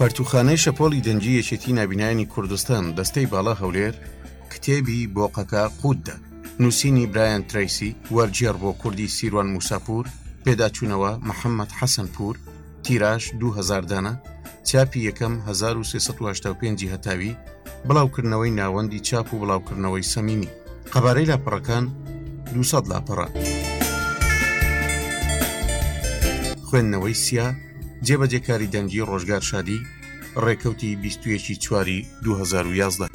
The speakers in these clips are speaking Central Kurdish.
پەرتوخانەی شەپۆلی دەنجی یەکێتی نابینانی کوردستان دەستەی باڵا هەولێر کتێبی بۆقەکە قوتدا نووسینی برایەن تریسی وەرجێڕ بۆ کوردی سیروان موساپور پێداچوونەوە محەممەد حەسەنپور تیراژ، دوو هەزار دانە، چاپی یەکەم، هەزار و سێ سەد و هەشتا و پێنج ی هەتاوی، بڵاوکردنەوەی ناوەندی چاپ و بڵاوکردنەوەی سەمیمی. قەبارەی لاپەڕەکان، دوو سەد لاپەڕە. خوێندنەوەی سیا، جێبەجێکاری دەنگی، ڕۆژگار شادی، ڕێکەوتی بیست و یەک ی چوار ی دوو هەزار و یازدە.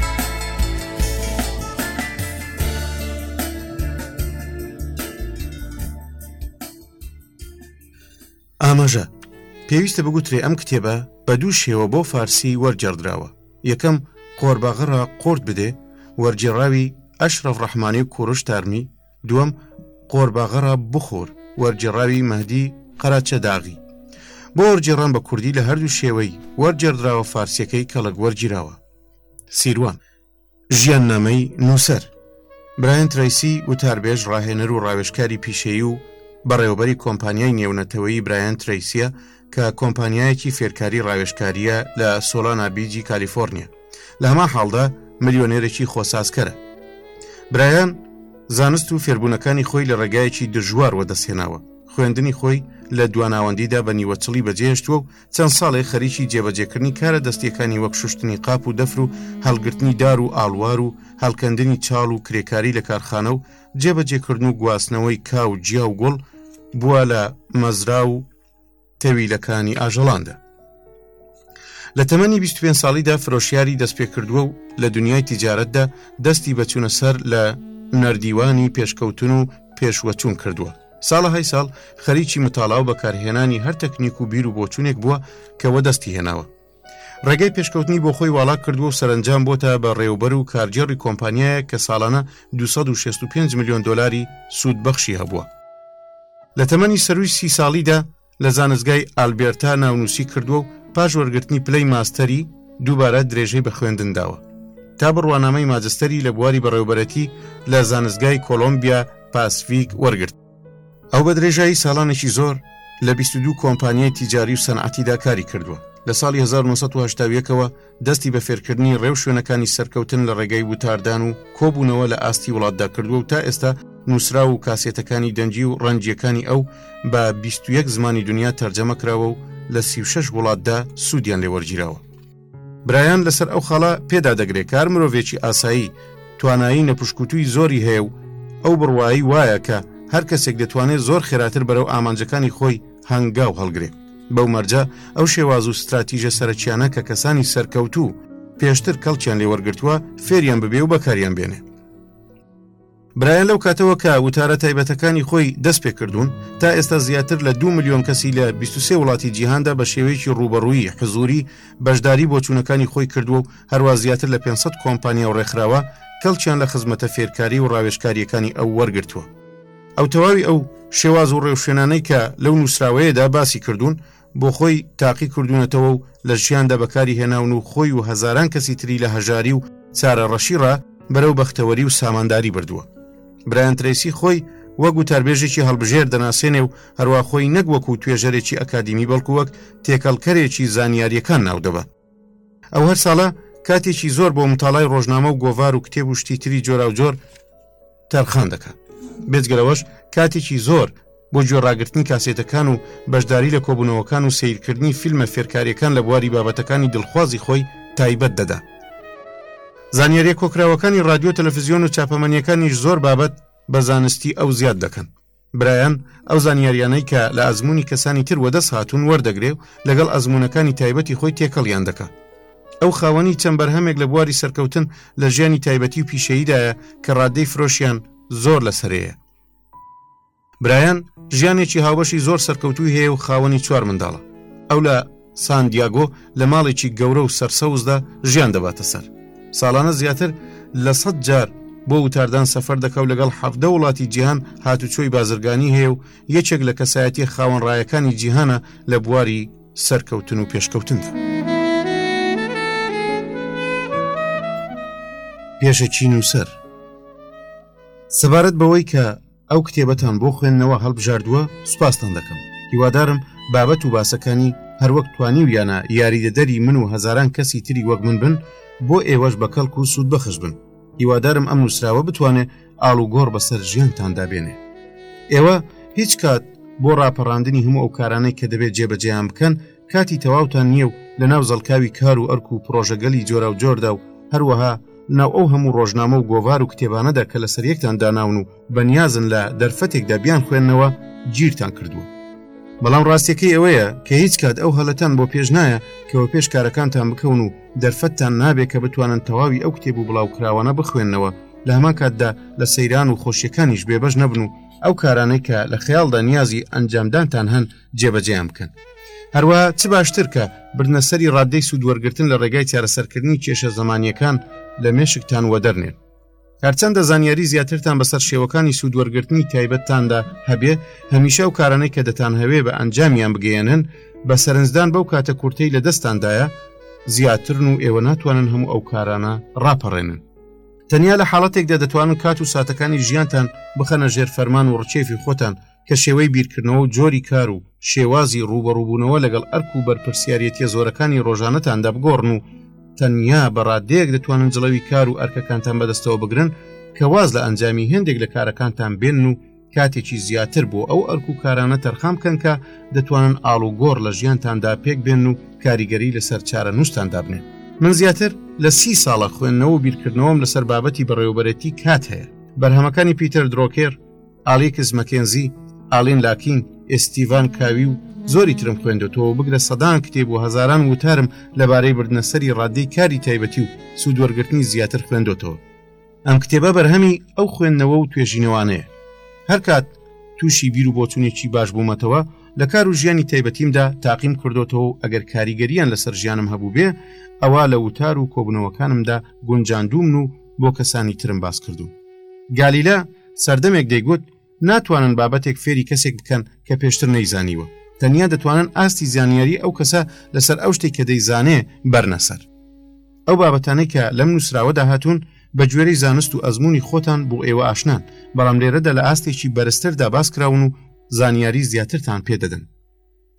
ئاماژە، پێویستە بگوترێ ئەم کتێبە بە دوو شێوە بۆ فارسی وەرگێڕدراوە، یەکەم قۆرباغڕا قۆرت بدێ وەرگێڕاوی ئەشرەف ڕەحمانی و کوورش تارمی، دووەم قۆرباغڕا بخۆر وەرگێڕاوی مەهدی قەراچە داغی. بۆ وەرگێڕان بە کوردی لە هەردوو شێوەی وەرگێڕدراوە فارسییەکەی کەڵک وەرگیراوە. سیروان. ژیان نامەی نووسەر برایان تریسی وتاربێژ ڕاهێنەر و ڕاوێشکاری پیشەیی و بەڕێوبەری کۆمپانیای نێونەتەوەی برایان تریسیە کە کۆمپانیایەکی فێرکاری ڕاوێشکاریە لە سۆلانا بیجی کالیفۆرنیا لە هەما حاڵدا ملیۆنێرێکی خۆسازکەرە برایان زانست و فێربوونەکانی خۆی لە ڕێگایەکی دژوار وەدەستهێناوە خوێندنی خۆی لە دواناوەندیدا بە نیوەچڵی بەجێشتووە و چەند ساڵێک خەریکی جێبەجێکردنی کارە دەستیەکانی وەک شوشتنی قاپ و دەفر و هەلگرتنی دار و ئاڵوار و هەلکەندنی چاڵ و کرێکاری لە کارخانە و جێبەجێکردن و گواستنەوەی کا و جیا و گوڵ بووە لە مەزرا و تەویلەکانی ئاژەڵاندا. لە تەمەنی 25 ساڵیدا فرۆشیاری دەستپێکردووە و لە دنیای تیجارەتدا دەستی بەچوونە سەر لە نەردیوانی پێشکەوتن و پێشوەچوون کردووە. ساڵەهای ساڵ خەریکی متاڵاو بەکارهێنانی هەر تەکنیک و بیر و بۆچوونێک بووە کە وەدەستی هێناوە ڕێگەی پێشکەوتنی بۆ خۆی واڵا کردووە و سەرنجام بۆ تا بە ڕێوبەر و کارگێڕی کۆمپانیایە کە ساڵانە 265 میلیۆن دلاری سوود بەخشی هەبووە لە تەمەنی سەروی سی ساڵیدا لە زانستگای ئالبێرتا ناونووسی کردووە و پاش وەرگرتنی پلەی ماستەری دووبارە درێژەی بە خوێندن داوە تا بڕوانامەی ماجستەری لە بواری بەڕێوبەرەتی لە زانستگای کۆلمبیا پاسفیک وەرگرت ئەو بە درێژایی ساڵانێکی زۆر لە 22 کۆمپانیای تیجاری و سەنعاتیدا کاری کردووە لە ساڵی 1970ەوە دەستی بە فێرکردنی ڕێو شوێنەکانی سەرکەوتن لە ڕێگەی وتاردان و کۆبوونەوە لە ئاستی وڵاتدا کردووە و تا ئێستا نووسرا و کاسێتەکانی دەنجی و ڕەنجیەکانی ئەو بە 21 زمانی دنیا تەرجەمە کراوە و لە 36 وڵاتدا سوودیان لێوەرگیراوە. برایان لەسەر ئەو خاڵە پێدا دەگرێ کار مرۆڤێکی ئاسایی توانایی نەپشکوتووی زۆری هەیە و ئەو بڕوایی وایە کە هەر کەسێک دەتوانێت زۆر خێراتر بەرەو ئامانجەکانی خۆی هەنگاو هەڵگرێ. بەو مەرجە ئەو شێواز و ستراتیژە سەرەکییانە کە کەسانی سەرکەوتوو پێشتر کەڵکیان لێ وەرگرتووە فێریان ببێ و بەکاریان بێنێ. برایان لەو کاتەوە کە وتارە تایبەتەکانی خۆی دەست پێ کردوون تا ئێستا زیاتر لە دو ملیۆن کەسی لە 23 وڵاتی جیهاندا بە شێوەیەکی ڕوبەڕووی حزوری بەشداری بۆ چوونەکانی خۆی کردووە و هەروە زیاتر لە 500 کۆمپانیا و ڕێکخراوە کەڵکیان لە خزمەتە فێرکاری و ڕاوێشکاریەکانی ئەو وەرگتووە. ئەو تەواوی ئەو شێواز و ڕێوشوێنانەی کە لەو نووسراوەیەدا باسی کردوون بۆ خۆی تاقی کردوونەتەوە و لە ژیاندا بەکاری هێناون و خۆی و هەزاران کەسی تری لە هەژاری و چارە ڕەشی ڕا بەرەو بەختەوەری و سامانداری بردووە برایان ترەیسی خۆی وەک وتاربێژێکی هەڵبژێر دەناسێنێ و هەروە خۆی نەک وەک و توێژەرێکی ئەکادیمی بەڵکو وەک تێکەڵکەرێکی زانیاریەکان ناودەبا ئەو هەر ساڵە کاتێکی زۆر بۆ متاڵای ڕۆژنامە و گۆڤار و کتێب و شتی تری جۆراوجۆر تەرخان دەکات بێجگە لەوەش کاتێکی زۆر بۆ گوێڕاگرتنی کاسێتەکان و بەشداری لە کۆبوونەوەکان و سیرکردنی فیلمە فێرکاریەکان لە بواری بابەتەکانی دڵخوازی خۆی تایبەت دەدا زانیاریە کۆکراوەکانی رادیۆ تەلەفزیۆن و چاپەمەنیەکانیش زۆر بابەت بە زانستی ئەو زیاد دەکەن برایان ئەو زانیاریانەی کە لە ئەزمموی کەسانی تر وەدەست هاتوون وەردەگرێ و لەگەڵ ئەزمونونەکانی تایبەتی خۆی تێکەڵیان دەکە ئەو خاوەنی چەند بەرهەمێک لە بواری سەرکەوتن لە ژیانی تایبەتی و پیشەیدایە کە ڕادەی فرۆشیان زۆر لەسەرەیە برایان ژیانێکی هاوبەشی زۆر سەرکەوتوی هەیە و خاوەنی چوار منداڵە ئەو لە ساندیاگۆ لە ماڵێکی گەورە و سەرسەوزدا ژیان دەباتە سەر ساڵانە زیاتر لە سەد جار بۆ وتاردان سەفەر دەکە و لەگەڵ حەفدە وڵاتی جیهان هاتوچۆی بازرگانی هەیە و یەکێک لە کەسایەتی خاوەن ڕایەکانی جیهانە لە بواری سەرکەوتن و پێشکەوتندا. پێشەکی نووسەر سەبارەت بەوەی کە ئەو کتێبەتان بۆ خوێندنەوە هەڵبژاردووە سوپاستان دەکەم هیوادارم بابەت و باسەکانی هەروەک توانی و یانە یاریدەدەری من و هەزاران کەسی تری وەک من بن بۆ ئێوەش بە کەڵک و سوود بەخش بن هیوادارم ئەم نووسراوە بتوانێ ئاڵ و گۆڕ بەسەر ژیانتان دابێنێ ئێوە هیچ کات بۆ ڕاپەڕاندنی هەموو ئەو کارانەی کە دەبێت جێبەجێیان بکەن کاتی تەواوتان نییە و لە ناو زەڵکاوی کار و ئەرک و پرۆژەگەلی جۆرا و جۆردا و هەروەها ناو ئەو هەموو ڕۆژنامە و گۆڤار و کتێبانەدا کە لەسەر یەکتان داناون و بەنیازن لە دەرفەتێکدا بیان خوێندنەوە گیرتان کردووە بەڵام ڕاستیەکەی ئەوەیە کە هیچ کات ئەو هەلەتان بۆ پێش نایە کەەوە پێش کارەکانتان بکەون و دەرفەتتان نابێت کە بتوانن تەواوی ئەو کتێب و بڵاوکراوانە بخوێندنەوە لە هەمان کاتدا لە سەیران و خۆشیەکانیش بێبەش نەبن و ئەو کارانەی کە لە خەیاڵدا نیازی ئەنجامدانتان هەن جێبەجێیان بکەن. هەروە چ باشتر کە بردنە سەری ڕاددەی سوودوەرگتن لە ڕێگای چارەسەرکردنی کێشە زمانیەکان لە مێشکتان وەدەرنێن. هەرچەندە زانیاری زیاترتان بەسەر شێوەکانی سوودوەرگرتنی تایبەتتاندا هەبێ هەمیشە و کارانەی کە دەتان هەوێ بە ئەنجامیان بگەیەنن بە سەرنجدان بەو کاتە کورتەی لە دەستاندایە زیاترن و ئێوە ناتوانن هەموو ئەو کارانە ڕاپەڕێنن. تەنیا لە حاڵەتێکدا دەتوانن کات و ساتەکانی ژیانتان بخەنە ژێر فەرمان و ڕچێفی خۆتان کە شێوەی بیرکردنەوە و جۆری کار و شێوازی ڕوبەڕوبوونەوە لەگەڵ ئەرک و بەرپرسیارەتە زۆرەکانی ڕۆژانەتان دەبگۆڕن و تەنیا بە ڕادەیەک دەتوانن جڵەوی کار و ئەرکەکانتان بەدەستەوە بگرن کە واز لە ئەنجامی هەندێک لە کارەکانتان بێن و کاتێکی زیاتر بۆ ئەو ئەرک و کارانە تەرخان بکەن کە دەتوانن ئاڵ و گۆڕ لە ژیانتاندا پێک بێن و کاریگەری لەسەر چارە نووسان دابنێن من زیاتر لە سی ساڵە خوێندنەوە و بیرکردنەوەم لەسەر بابەتی بەڕێوبەرەتی کات هەیە بەرهەمەکانی پیتەر درۆکێر ئالیکس مەکێنزی، ئالین لاکین، ئیستیڤان کاوی و زۆری ترم خوێندەتەوە بگرە سەدان کتێب و هەزاران وتارم لەبارەی بردنەسەری ڕادەی کاری تایبەتی و سوودوەرگرتنی زیاتر خوێندۆتەوە ئەم کتێبە بەرهەمی ئەو خوێندنەوە و توێژینەوانەیە هەر کات تووشی بیر و بۆچونێکی باش بوومەتەوە لە کار و ژیانی تایبەتیمدا تاقیم کردوتەوە و ئەگەر کاریگەریان لەسەر ژیانم هەبوو بێ ئەوە لە وتار و کۆبنەوەکانمدا گونجاندومن و بۆ کەسانی ترم باس کردوون. گالیلە سەردەمێک دەیگوت ناتوانن بابەتێک فێری کەسێک بکەن کە پێشتر نەیزانیوە، تەنیا دەتوانن ئاستی زانیاری ئەو کەسە لەسەر ئەو شتەی کە دەیزانێ بەرنە سەر. ئەو بابەتانەی کە لەم نووسراوەدا هاتوون بە گوێرەی زانست و ئەزموونی خۆتان بۆ ئێوە ئاشنان، بەڵام لێرەدا لە ئاستێکی بەرزتردا باس کراون و زانیاری زیاترتان پێ دەدەن.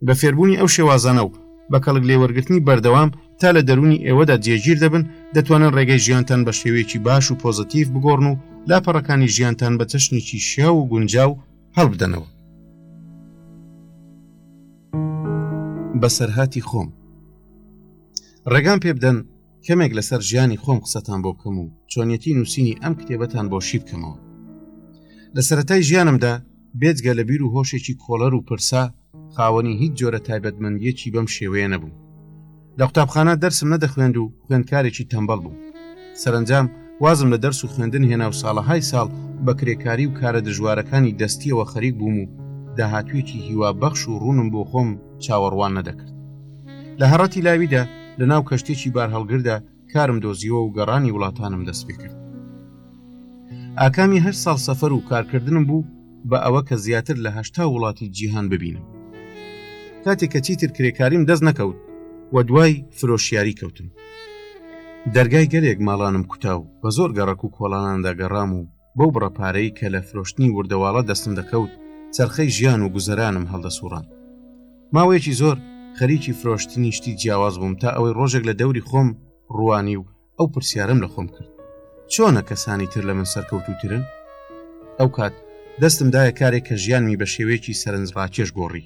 بە فێربوونی ئەو شێوازانە و بە کەڵک لێوەرگرتنی بەردەوام تا لە دەروونی ئێوەدا جێگیر دەبن دەتوانن ڕێگەی ژیانتان بە شێوەیەکی باش و پۆزتیف بگۆڕن و لاپەڕەکانی ژیانتان بە چەشنێکی شیاو و گونجاو هەڵبدەنەوە بەسەرهاتی خۆم ڕێگام پێ بدەن کەمێک لەسەر ژیانی خۆم قسەتان بۆ بکەم و چۆنیەتی نووسینی ئەم کتێبەتان بۆ شی بکەمەوە لە سەتای ژیانمدا بێجگە لە بیر و هۆشێکی کۆڵەر و پرسا خاوەنی هیچ جۆرە تایبەتمەندیەکی بەم شێوەیە نەبوو لە قوتابخانە دەرسم نەدەخوێند و خوێندکارێکی تەمبەڵ بوو سەرنجام وازم لە دەرس و خوێندن هێنا و ساڵەهای ساڵ بە کرێکاری و کارە دژوارەکانی دەستیەوە خەریک بووم و داهاتوێکی هیوا بەخش و ڕوونم بۆ خۆم چاوەڕوان نەدەکرد لە هەڕەتی لاویدا لە ناو کەشتێکی بارهەڵگردا کارم دۆزیەوە و گەڕانی وڵاتانم دەست پێ کرد ئاکامی هەر ساڵ سەفەر و کارکردنم بوو بە ئەوە کە زیاتر لە هەشتا وڵاتی جیهان ببینم کاتێک کە چیتر کرێکاریم دەست نەکەوت و دوای فرۆشیاری کەوتم دەرگای گەلێک ماڵانم کوتا و بە زۆر گەڕک و کۆڵاناندا گەڕام و بەو بڕە پارەی کە لە فرۆشتنی وردەواڵە دەستم دەکەوت چرخەی ژیان و گوزەرانم هەڵدەسوڕان ماوەیەکی زۆر خەریکی فرۆشتنی شتی جیاواز بووم تا ئەوەی ڕۆژێک لە دەوری خۆم ڕوانی و ئەو پرسیارم لە خۆم کرد چۆنە کەسانی تر لە من سەرکەوتوترن ئەو کات دەستم دایە کارێک کە ژیانمی بە شێوەیەکی سەرنجڕاکێش گۆڕی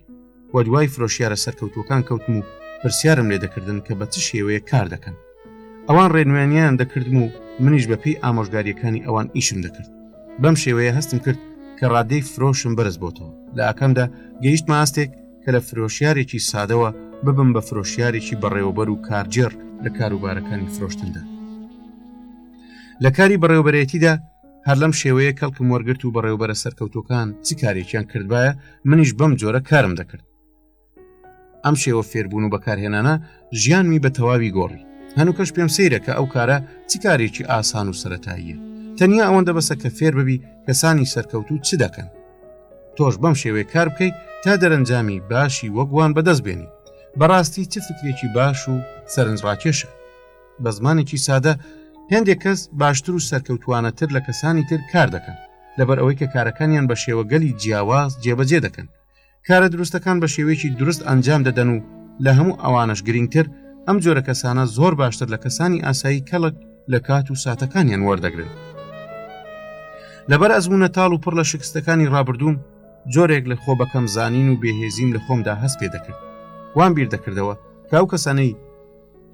و دوای فرۆشیارە سەرکەوتوەکان کەوتم و پرسیارم لێ دەکردن کە بە چ شێوەیە کار دەکەن ئەوان ڕێنوێنیان دەکردم و منیش بە پێی ئامۆژگاریەکانی ئەوان ئیشم دەکرد بەم شێوەیە هەستم کرد کە ڕادەی فرۆشم بەرز بۆتەوە لە ئاکەمدا گەیشت ماستێک کە لە فرۆشیارێکی سادەوە ببم بە فرۆشیارێکی بەڕێوەبەر و کارجێڕ لە کاروبارەکانی فرۆشتندا لە کاری بەڕێوبەرێتیدا هەر لەم شێوەیە کەڵکم وەرگرت و بەڕێوبەرە سەرکەوتوەکان چ کارێکیان کردبایە منیش بەم جۆرە کارم دەکرد ئەم شێوە فێربوون و بەکارهێنانە ژیانمی بە تەواوی گۆڕی هەنووکەش پێم سەیرە کە ئەو کارە چ کارێکی ئاسان و سەتاییە تەنیا ئەوەندە بەسە کە فێر ببی کەسانی سەرکەوت و چ دەکەن تۆش بەم شێوەیە کار بکەیت تا دەرەنجامی باشی وەگووان بەدەست بێنی بەڕاستی چ فکرێکی باش و سەرنجڕاکێشە بە زمانێکی سادە هێندێک کەس باشتر و سەرکەوتوانەتر لە کەسانی تر کار دەکەن لەبەر ئەوەی کە کارەکانیان بە شێوەگەلی جیاواز جێبەجێ دەکەن کارە دروستەکان بە شێوەیەکی دروست ئەنجام دەدەن و لە هەموو ئەوانش گرنگتر ئەم جۆرە کەسانە زۆر باشتر لە کەسانی ئاسایی کەڵک لە کات و ساتەکانیان وەردەگرن لەبەر ئەزمونە تاڵ و پڕ لە شکستەکانی ڕابردووم جۆرێک لە خۆ بەکەم زانین و بێهێزیم لە خۆمدا هەست پێ دەکرد وام بیر دەکردەوە کاو کەسانەی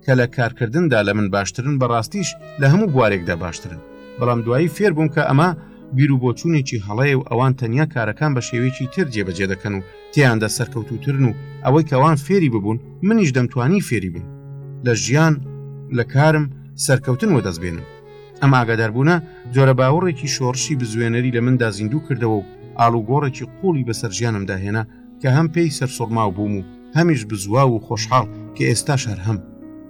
کە لە کارکردندا لە من باشترن بەڕاستیش لە هەموو بوارێکدا باشترن بەڵام دوایی فێربووم کە ئەمە بیر و بۆچوونێکی هەڵەیە و ئەوان تەنیا کارەکان بە شێوەیەکی تر جێبەجێ دەکەن و تیاندا سەرکەوتوترن و ئەوەی کەوان فێری ببوون منیش دەمتوانی فێری بن لە ژیان لە کارم سەرکەوتن و دەست بێنم ئەم ئاگاداربوونە جۆرە باوەڕێکی شۆڕشی بزوێنەری لە مندا زیندوو کردەوە و ئالوگۆڕێکی قوڵی بەسەر ژیانم داهێنا کە هەم پێی سەرسوڕماو بووم و هەمیش بزواو و خۆشحاڵ کە ئێستا شەر هەم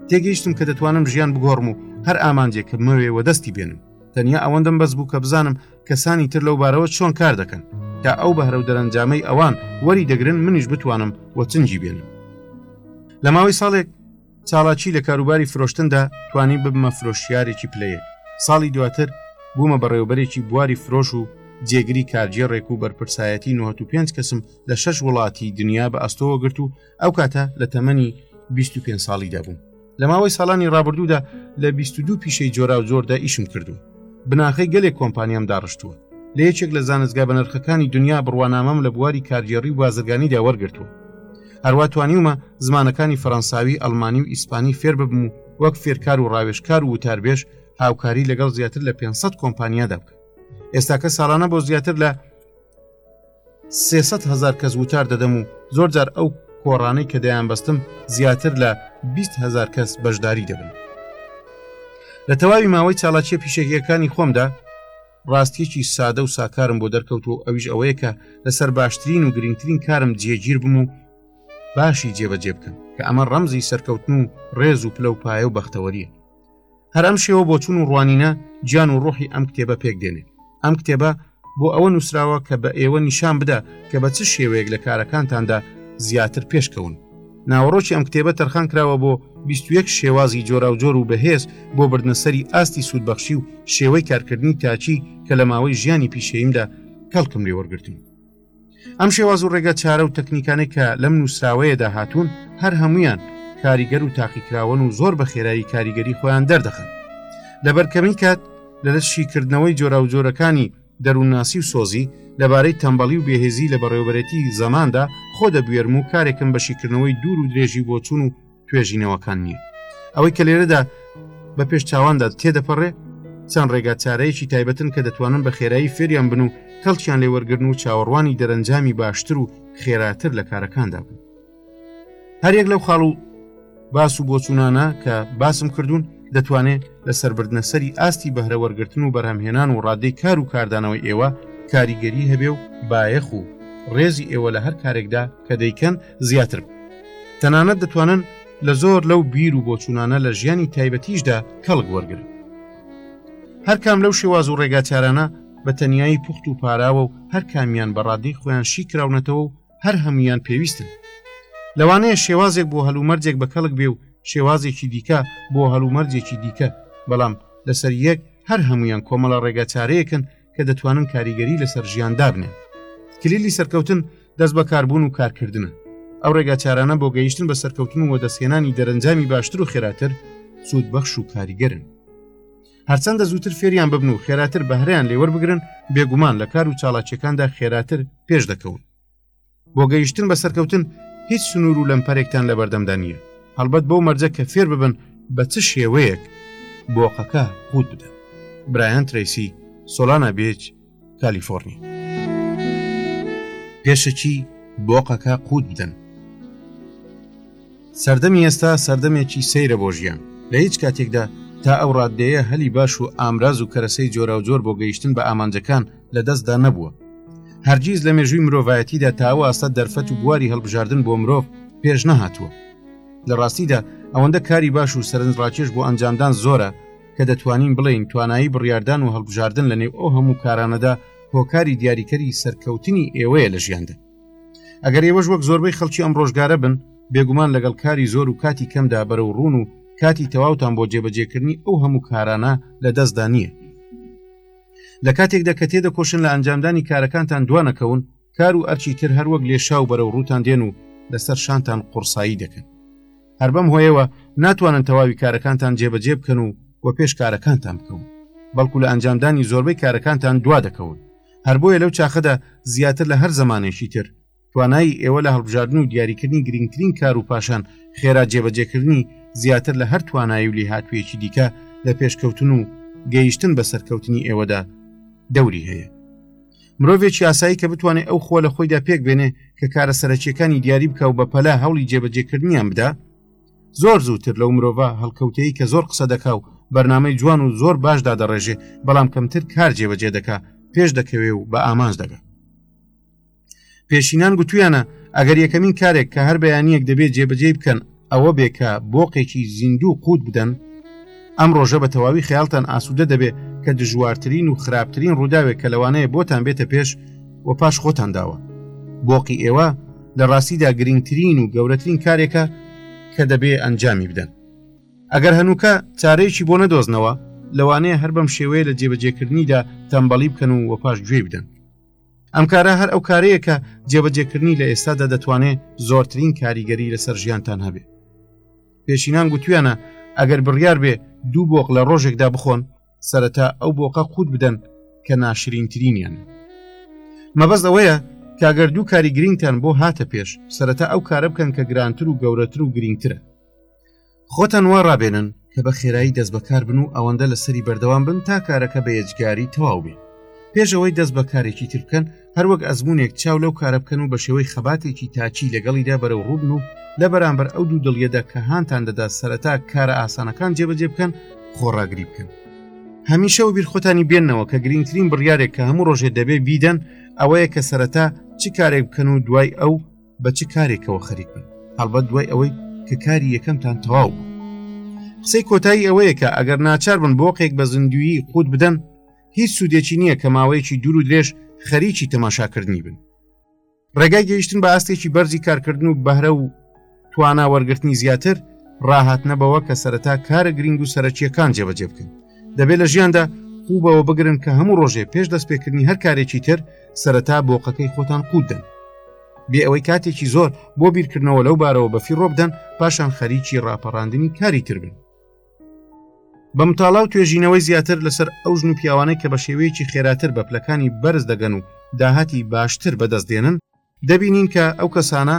تێگەیشتم کە دەتوانم ژیان بگۆڕم و هەر ئامانجێکە مەوێ وە دەستی بێنم تەنیا ئەوەندەم بەس بوو کە بزانم کەسانی تر لەو بارەوە چۆن کار دەکەن تا ئەو بەهرە و دەرەنجامەی ئەوان وەری دەگرن منیش بتوانم وە چنجی بێنم لە ماوەی ساڵێک چالاکی لە کاروباری فرۆشتندا توانی ببمە فرۆشیارێکی پلەیە ساڵی دواتر بوومە بەڕێوبەرێکی بواری فرۆش و جێگری کارگێڕێک و بەرپرسایەتی 95 کەسم لە شش وڵاتی دنیا بە ئەستەوە گرت و ئەو کاتە لە تەمەنی 25 ساڵی دەبووم لە ماوەی ساڵانی ڕابردوودا لە 22 پیشەی جۆرا و زۆردا ئیشم کردو بناخەی گەلێک کۆمپانیام داڕشتووە لە یەکێک لە زانستگا بەنرخەکانی دنیا بڕوانامەم لە بواری کارگێڕی و بازرگانیدا وەرگتووە هەروا توانیومە زمانەکانی فەرەنساوی ئەلمانی و ئیسپانی فێر ببم و وەک فێرکار و ڕاوێشکار و وتاربێژ هاوکاری لەگەڵ زیاتر لە 500 کۆمپانیادا بکە ئێستاکە ساڵانە بۆ زیاتر لە 300 هزار کەس وتار دەدەم و زۆر جار ئەو کۆڕانەی کە دەیان بەستم زیاتر لە 20 هزار کەس بەشداری دەبن لە تەواوی ماوەی چاڵاچیە پیشەکیەکانی خۆمدا ڕاستیەکی سادە و ساکارم بۆ دەرکەوت و ئەویش ئەوەیە کە لەسەر باشترین و گرنگترین کارم جێگیر بم و باشی جێبەجێ بکەم کە ئەمە ڕەمزی سەرکەوتن و ڕێز و پلە و پایە و بەختەوەریە هەرم شێوە بۆ چون و ڕوانینە گیان و ڕۆحی ئەم کتێبە پێک دێنێ ئەم کتێبە بۆ ئەوە نووسراوە کە بە ئێوە نیشان بدا کە بە چ شێوەیەک لە کارەکانتاندا زیاتر پێشکەون ناوەڕۆکی ئەم کتێبە تەرخان کراوە بۆ 21 شێوازی جۆراوجۆر و بەهێز بۆ بردنەسەری ئاستی سوودبەخشی و شێوەی کارکردنی تاکی کە لە ماوەی ژیانی پیشەیمدا کەڵکم لێ وەرگتون. ئەم شێواز و ڕێگە چارە و تەکنیکانەی کە لەم نووسراوەیەدا هاتوون هەر هەمویان کاریگەر و تاقیکراون و زۆر بە خێرایی کاریگەری خۆیان دەردەخن. لەبەرکەمی کات لەلە شیکردنەوەی جۆراوجۆرەکانی دەروونناسی و سۆزی، لەبارەی تەمبەڵی و بێهێزی لە بەڕێوەبەرێتی زەماندا خۆ دەبوێرم و کارێکم بە شیکردنەوەی دوور و درێژی بۆچوون و توێژینەوەکان نییە. ئەوەی کە لێرەدا بە پێش چاواندا تێدەپەڕێ، چەند ڕێگاچارەیەکی تایبەتن کە دەتوانن بە خێرایی فێریان بن و کەڵکیان لێ وەرگرن و چاوەڕوانی دەرەنجامی باشتر و خێراتر لە کارەکاندا بن. هەرێک لەو خاڵ و باس و بۆچوونانە کە باسم کردوون دەتوانێت لە سربردنە سەری ئاستی بەهرە وەرگتن و بەرهەمهێنان و ڕادەی کار و کاردانەوەی ئێوە کاریگەری هەبێ و بایەخ و ڕێزی ئێوە لە هەر کارێکدا کە دەیکەن زیاتر بن تەنانەت دەتوانن لە زۆر لەو بیر و بۆچوونانە لە ژیانی تایبەتیشدا کەڵک وەرگن هەر کام لەو شێواز و ڕێگاچارانە بە تەنایی پوخت و پاراوە و هەر کامیان بە ڕادی خۆیان شیکراونەتەوە و هەر هەمویان پێویستن لەوانەیە شێوازێک بۆ هەلومەرجێک بە کەڵک بێ و شێوازێکی دیکە بۆ هەلومەرجێکی دیکە بەڵام لەسەر یەک هەر هەمویان کۆمەڵە ڕێگا چارەیەکن کە دەتوانن کاریگەری لەسەر ژیان دابنێن کلیلی سەرکەوتن دەست بەکاربوون و کارکردنە ئەو ڕێگا چارانە بۆ گەیشتن بە سەرکەوتن و دەستێنانی دەرەنجامی باشتر و خێراتر سوود بەخش و کاریگەرن هەرچەندە زووتر فێریان ببن و خێراتر بەهریان لێوەربگرن بێگومان لە کار و چاڵاکیەکاندا خێراتر پێش دەکەون بۆ گەیشتن بە سەرکەوتن هیچ سنوور و لەمپەرێکتان لە بەردەمدا نییە هەڵبەت بەو مەرجە کە فێر ببن بە چ شێوەیەک بۆقەکە قووت بدەن برایان تریسی سۆلانە بێچ کالیفۆرنی پێشەکی بۆقەکە قووت بدەن سەردەمی ئێستا سەردەمێکی سەیرە بۆ ژیان لە هیچ کاتێکدا تا ئەو ڕاددەیە هەلی باش و ئامراز و کەرەسەی جۆرا و جۆر بۆ گەیشتن بە ئامانجەکان لە دەستدا نەبووە هەرگیز لە مێژووی مرۆڤایەتیدا تاوە ئاستە دەرفەت و بواری هەڵبژاردن بۆ مرۆڤ پێش نەهاتووە لە ڕاستیدا ئەوەندە کاری باش و سەرنجڕاکێش بۆ ئەنجامدان زۆرە کە دەتوانین بڵێین توانایی بڕاردان و هەڵبژاردن لە نێو ئەو هەموو کارانەدا هۆکاری دیاریکەری سەرکەوتنی ئێوەیە لە ژیاندا ئەگەر ئێوەش وەک زۆربەی خەڵکی ئەم ڕۆژگارە بن بێگومان لەگەڵ کاری زۆر و کاتی کەمدا بەرە و ڕوون و کاتی تەواوتان بۆ جێبەجێکردنی ئەو هەموو کارانە لە دەستدا نییە لە کاتێکدا کە تێدەکۆشن لە ئەنجامدانی کارەکانتان دوانەکەون کار و ئەرکی تر هەروەک لێشا و بەرەو ڕووتان دێن و لەسەر شانتان قورسایی دەکەن هەر بەم هۆیەوە ناتوانن تەواوی کارەکانتان جێبەجێ بکەن و و پێش کارەکانتان بکەون بەڵکو لە ئەنجامدانی زۆربەی کارەکانتان دوا دەکەون هەر بۆیە لەو چاخەدا زیاتر لە هەر زمانێکی تر توانایی ئێوە لە هەڵبژاردن و دیاریکردنی گرنگترین کار و پاشان خێرا جێبەجێکردنی زیاتر لە هەر توانایی و لیهاتوێکی دیکە لە پێشکەوتن و گەیشتن بە سەرکەوتنی ئێوەدا دەوری هەیە مرۆڤێکی ئاسایی کە بتوانێت ئەو خۆ لە خۆیدا پێک بێنێ کە کارە سەرەکیەکانی دیاری بکە و بە پەلا هەوڵی جێبەجێکردنیان بدا زۆر زووتر لەو مرۆڤ هەڵکەوتەیە کە زۆر قسە دەکا و بەرنمەی جوان و زۆر باشدا دەڕێژێ بەڵام کەمتر کار جێبەجێ دەکا پێش دەکەوێ و بە ئامانج دەگە پێشینان گوتویانە ئەگەر یەکەمین کارێک کە هەر بەیانیەک دەبێت جێبەجێ بکەن ئەوە بێ کە بۆقێکی زیندوو قووت بدەن ئەم ڕۆژە بە تەواوی خەیاڵتان ئاسوودە دەبێت کە دژوارترین و خراپترین ڕووداوێک کە لەوانەیە بۆتان بێتە پێش و پاش خۆتان داوە بۆقی ئێوە لە ڕاستیدا گرنگترین و گەورەترین کارێکە کە دەبێ ئەنجامی بدەن ئەگەر هەنووکە چارەیەکی بۆ نەدۆزنەوە لەوانەیە هەر بەم شێوەیە لە جێبەجێکردنیدا تەمبەڵی بکەن و وە پاش گوێ بدەن ئەم کارە هەر ئەو کارەیە کە جێبەجێکردنی لە ئێستادا دەتوانێت زۆرترین کاریگەری لەسەر ژیانتان هەبێت پێشینان گوتویانە ئەگەر بڕیار بێ دوو بۆق لە ڕۆژێکدا بخۆن سەرەتا ئەو بۆقە قووت بدەن کە ناشرینترینیان مەبەست ئەوەیە کاگەر دوو کاری گرنگتان بۆ هاتە پێش سەرەتا ئەو کارە بکەن کە گرانتر و گەورەتر و گرنگترە خۆتان وا ڕابێنن کە بە خێرایی دەست بەکار بن و ئەوەندە لەسەری بەردەوام بن تا کارەکە بە یەجگاری تەواو بێ پێش ئەوەی دەست بە کارێکی تر بکەن هەروەک ئەزمونێک چاو لەو کارە بکەن و بە شێوەی خەباتێکی تاچی لەگەڵیدا بەرەو ڕوبن و لە بەرامبەر ئەو دوو دڵیەدا کە هاانتان دەدا سەرەتا کارە ئاسانەکان جێبەجێ بکەن خۆڕاگری بکەن هەمیشە و بیرخۆتانی بێنەوە کە گرنگترین بڕیارێک کە هەموو ڕۆژێ دەبێ بیدەن ئەوەیە کە سەرەتا چ کارێک بکەن و دوای ئەو بە چ کارێکەوە خەریک بن هەڵبەت دوای ئەوەی کە کاری یەکەمتان تەواو بوو قسەی کۆتایی ئەوەیە کە ئەگەر ناچار بن بۆقێک بە زیندویی قووت بدەن هیچ سوودێکی نییە کە ماوەیەکی دوور و درێژ خەریکی تەماشاکردنی بن ڕێگای گەیشتن بە ئاستێکی بەرزی کارکردن و بەهرە و توانا وەرگرتنی زیاتر ڕاهاتنە بەوە کە سەرەتا کارە گرنگ و سەرەکیەکان جێبەجێ بکەن دەبێت لە ژیاندا خوبەوە بگرن کە هەموو ڕۆژێ پێش دەستپێکردنی هەر کارێکی تر سەرەتا بۆقەکەی خۆتان قوتدەن بێ ئەوەی کاتێکی زۆر بۆ بیرکردنەوە لەو بارەوە بەفی ڕۆبدەن پاشان خەریکی ڕاپەڕاندنی کاری تر بن بە متاڵا و توێژینەوەی زیاتر لەسەر ئەو ژن و پیاوانەی کە بە شێوەیەکی خێراتر بە پلەکانی بەرز دەگەن و داهاتی باشتر بەدەست دێنن دەبینین کە ئەو کەسانە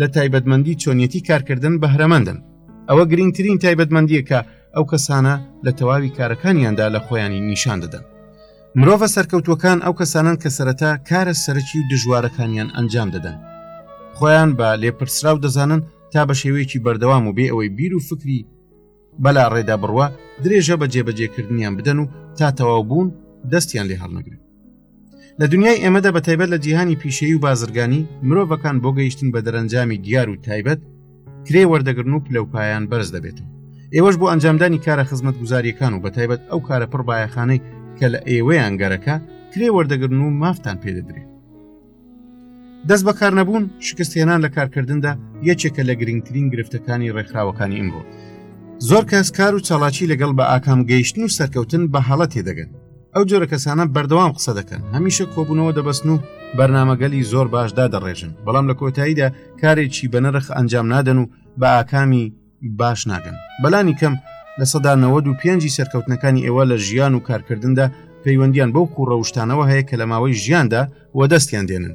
لە تایبەتمەندی چۆنیەتی کارکردن بەهرەمەندن ئەوە گرنگترین تایبەتمەندیەکە ئەو کەسانە لە تەواوی کارەکانیاندا لە خۆیانی نیشان دەدەن مرۆڤە سەرکەوتووەکان ئەو کەسانن کە سەرەتا کارە سەرەکی و دژوارەکانیان ئەنجام دەدەن خۆیان بە لێپرسراو دەزانن تا بە شێوەیەکی بەردەوام و بێ ئەوەی بیر و فکری بەلا ڕێدا بڕوە درێژە بە جێبەجێکردنیان بدەن و تا تەواو بوون دەستیان لێ هەڵنەگرن لە دنیای ئێمەدا بە تایبەت لە جیهانی پیشەی و بازرگانی مرۆڤەکان بۆ گەیشتن بە دەرەنجامی دیار و تایبەت کرێ وەردەگرن و پلەپایان بەرز دەبێتەوە ئێوەش بۆ ئەنجامدانی کارە خزمەت گوزاریەکان و بەتایبەت ئەو کارە پڕ بایەخانەی کە لە ئێوەیان گەرەکە کرێ وەردەگرن و مافتان پێدەدرێت دەست بەکار نەبوون شکستێنان لە کارکردندا یەکێکە لە گرنگترین گرفتەکانی ڕێکخراوەکانی ئمڕۆ زۆر کەس کار و چاڵاکی لەگەڵ بە ئاکام گەیشتن و سەرکەوتن بە هەڵە تێدەگەن ئەو جۆرە کەسانە بەردەوام قسە دەکەن هەمیشە کۆبوونەوە دەبەستن و بەرنمەگەلی زۆر باشدا دەڕێژن بەڵام لە کۆتاییدا کارێکی بەنرخ ئەنجام نادەن و بە ئاکامی باش ناگەن بەلانی کەم لە سەدا 95 سەرکەوتنەکانی ئێوە لە ژیان و کارکردندا پەیوەندیان بەو کوڕەوشتانەوە هەیە کە لە ماوەی ژیاندا وەدەستیان دێنن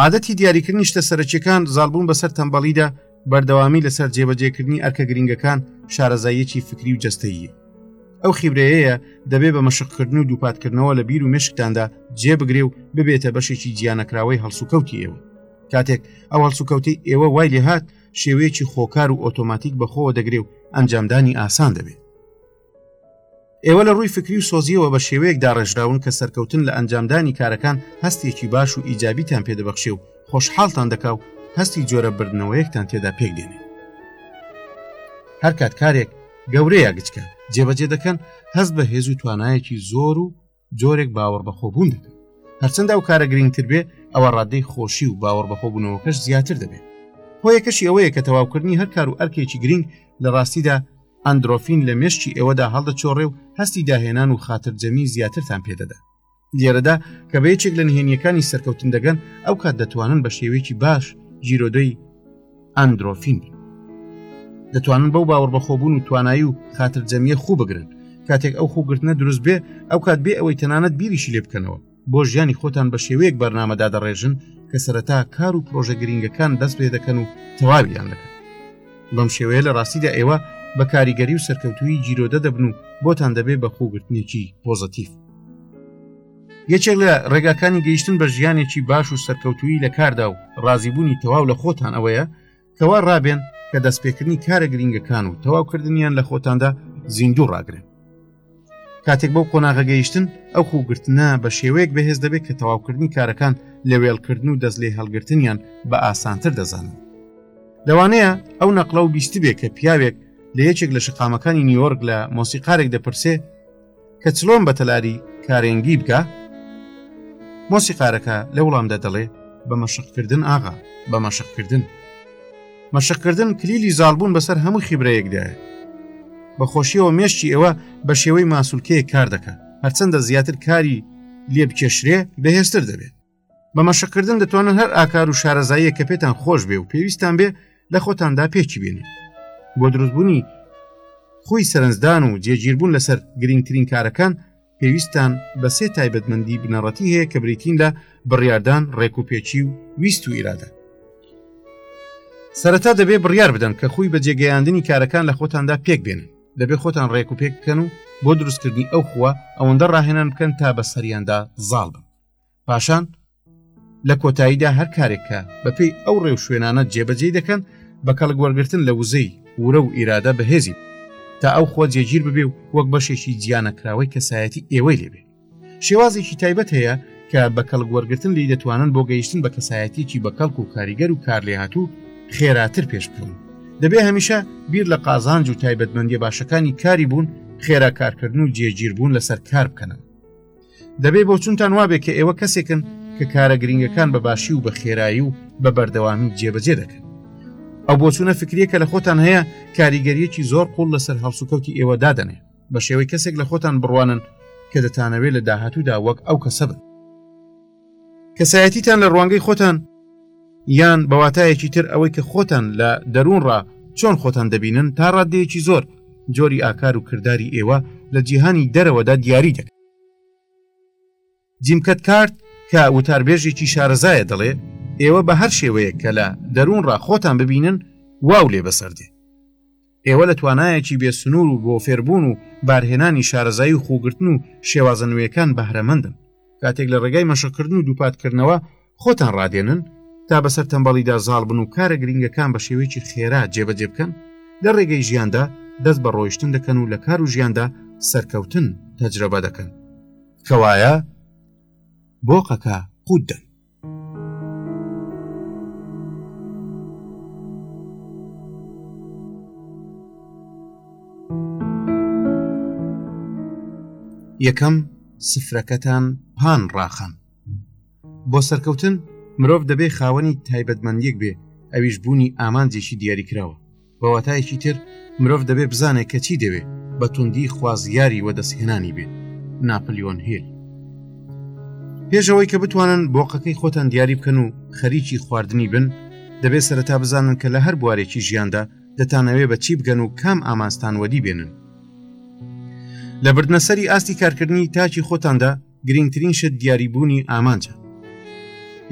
عادەتی دیاریکردنی شتە سەرەکیەکان زالبوون بەسەر تەمبەڵیدا بەردەوامی لەسەر جێبەجێکردنی ئەرکە گرنگەکان شارەزاییەکی فکری و جستەیە ئەو خیبرەیەیە دەبێ بە مەشقکردن و دووپاتکردنەوە لە بیر و مشکتاندا جێبگرێ و ببێتە بەشێکی جیانەکراوەی هەڵسوکەوتی ئێوە کاتێک ئەو هەڵسوکەوتی ئێوە وای لێهات شێوەیەکی خۆکار و ئۆتۆماتیک بەخۆوە دەگرێ و ئەنجامدانی ئاسان دەبێت ئێوە لە ڕووی فکری و سۆزیەوە بە شێوەیەک داڕێژراون کە سەرکەوتن لە ئەنجامدانی کارەکان هەستێکی باش و ئیجابیتان پێدەبەخشێ و خۆشحاڵتان دەکا و هەستی جۆرە بردنەوەیەکتان تێدا پێک دێنێ هەر کات کارێک گەورەیە گچکە جێبەجێ دەکەن هەست بە هێز و توانایەکی زۆر و جۆرێک باوەڕ بەخۆبوون دەکەن هەرچەندە و کارە گرنگتر بێ ئەوە ڕادەی خۆشی و باوەڕ بەخۆبوونەوەکەش زیاتر دەبێت هۆیەکەشی ئەوەیە کە تەواوکردنی هەر کار و ئەرکێکی گرنگ لە ڕاستیدا ئەندرۆفین لە مێشکی ئێوەدا هەڵدەچۆڕێ و هەستی داهێنان و خاتر جەمی زیاترتان پێدەدا لێرەدا کە بە یەکێک لە نهێنیەکانی سەرکەوتن دەگەن ئەو کات دەتوانن بە شێوەیەکی باش گیرۆدەی ئەندرۆفین بن دەتوانن بەو باوەڕ بەخۆبوون و توانایی و خاتر جەمیە خوو بگرن کاتێک ئەو خوگرتنە دروست بێ ئەو کات بێ ئەوەی تەنانەت بیریشی لێ بکەنەوە بۆ ژیانی خۆتان بە شێوەیەک بەرنامەدا دەڕێژن کە سەرەتا کار و پرۆژە گرنگەکان دەست پێ دەکەن و تەواویان دەکەن بەم شێوەیە لە ڕاستیدا ئێوە بە کاریگەری و سەرکەوتوی گیرۆدە دەبن و بۆتان دەبێ بە خوگرتنێکی پۆزتیف یەکێک لە ڕێگاکانی گەیشتن بە ژیانێکی باش و سەرکەوتویی لە کاردا و ڕازیبوونی تەواو لە خۆتان ئەوەیە کەوا ڕابێن کە دەستپێکردنی کارە گرنگەکان و تەواوکردنیان لە خۆتاندا زیندوو ڕاگرن کاتێک بەو قۆناغە گەیشتن ئەو خوگرتنە بە شێوەیەک بەهێز دەبێت کە تەواوکردنی کارەکان لە وێڵکردن و دەست لێ هەڵگرتنیان بە ئاسانتر دەزانن لەوانەیە ئەو نەقلە و بیستبێ کە پیاوێک لە یەکێک لە شقامەکانی نیوۆرگ لە مۆسیقارێک دەپرسێ کە چلۆن بە تەلاری کارێنگی بکە مۆسیقارەکە لە وڵامدا دەڵێ بە مەشقکردن ئاغا بە مەشقکردن مەشقکردن کلیلی زالبوون بەسەر هەموو خیبرەیەکدایە بە خۆشیەوە مێشتی ئێوە بە شێوەی ماسولکەیە کار دەکات هەرچەندە زیاتر کاری لێ بکێشرێ بەهێستر دەبێت بە مەشقکردن دەتوانن هەر ئاکار و شارەزاییە کە پێتان خۆش بێ و پێویستان بێ لە خۆتاندا پێکی بێنن بۆ دروستبوونی خۆی سەرنجدان و جێگیربوون لەسەر گرنگترین کارەکان پێویستان بە سێ تایبەتمەندی بنەڕەتی هەیە کە بریتین لە بڕاردان ڕێکوپێکی و ویست و ئیرادە سەرەتا دەبێ بڕیار بدەن کە خۆی بە جێگەیاندنی کارەکان لە خۆتاندا پێک بێنن دەبێ خۆتان ڕێک و پێک بکەن و بۆ دروستکردنی ئەو خووە ئەوەندە ڕاهێنان بکەن تا بە سەریاندا زاڵ بن پاشان لە کۆتاییدا هەر کارێک کە بەپێی ئەو ڕێو شوێنانە جێبەجێ دەکەن بە کەڵک وەرگتن لە وزەی ورە و ئیرادە بەهێزی تا ئەو خۆ جێگیر ببێ و وەک بەشێکی جیانەکراوەی کەسایەتی ئێوەی لێبێ شێوازێکی تایبەت هەیە کە بە کەڵک وەرگتن لی دەتوانن بۆ گەیشتن بە کەسایەتیکی بە کەڵک و کاریگەر و کارلێهاتوو خێراتر پێشکەون دەبێ هەمیشە بیر لە قازانج و تایبەتمەندی باشەکانی کاری بوون خێرا کارکردن و جێگیربوون لەسەر کار بکەنەوە دەبێ بۆچونتان وابێ کە ئێوە کەسێکن کە کارە گرنگەکان بە باشی و بە خێرایی و بە بەردەوامی جێبەجێ دەکەن ئەو بۆچوونە فکریە کە لە خۆتان هەیە کاریگەریەکی زۆر قوڵ لەسەر هەڵسوکەوتی ئێوە دادەنێ بە شێوەی کەسێک لە خۆتان بڕوانن کە دەتانەوێت لە داهاتوودا وەک ئەو کەسە بن کەسایەتیتان لە ڕوانگەی خۆتان یان بەواتایەکی تر ئەوەی کە خۆتان لە دەروونڕا چۆن خۆتان دەبینن تا ڕاددەیەکی زۆر جۆری ئاکار و کردداری ئێوە لە جیهانی دەرەوەدا دیاری دەکەن جیمکەت کارت کە وتاربێژێکی شارەزایە دەڵێ ئێوە بە هەر شێوەیە کە لە دەروونڕا خۆتان ببینن واو لێ بەسەردێ ئێوە لە توانایەکی بێ سنوور و بۆ فێربوون و بارهێنانی شارەزایی و خۆگرتن و شێوازە نوێیەکان بەهرەمەندن، کاتێک لە ڕێگای مەشقکردن و دووپاتکردنەوە خۆتان ڕادێنن تا بەسەر تەمبەڵیدا زاڵ بن و کارە گرنگەکان بە شێوەیەکی خێرا جێبەجێ بکەن، لە ڕێگەی ژیاندا دەست بە ڕۆیشتن دەکەن و لە کار و ژیاندا سەرکەوتن تەجرەبە دەکەن. کەوایە بۆقەکە قووت دەن. یەکەم سفرەکەتان پان ڕاخەن بۆ سەرکەوتن مرۆڤ دەبێ خاوەنی تایبەتمەندیەک بێ ئەویش بوونی ئامانجێکی دیاریکراوە بە واتایەکی تر مرۆڤ دەبێ بزانێت کە چی دەوێ بە توندی خوازیاری وەدەستهێنانی بێ ناپلیۆن هێل پێشەوەی کە بتوانن بۆقەکەی خۆتان دیاری بکەن و خەریکی خواردنی بن دەبێ سەرەتا بزانن کە لە هەر بوارێکی ژیاندا دەتانەوێ بە چی بگەن و کام ئامانستان وەدی بێنن لە بردنەسەری ئاستی کارکردنی تاکی خۆتاندا گرنگترین شت دیاریبوونی ئامانجە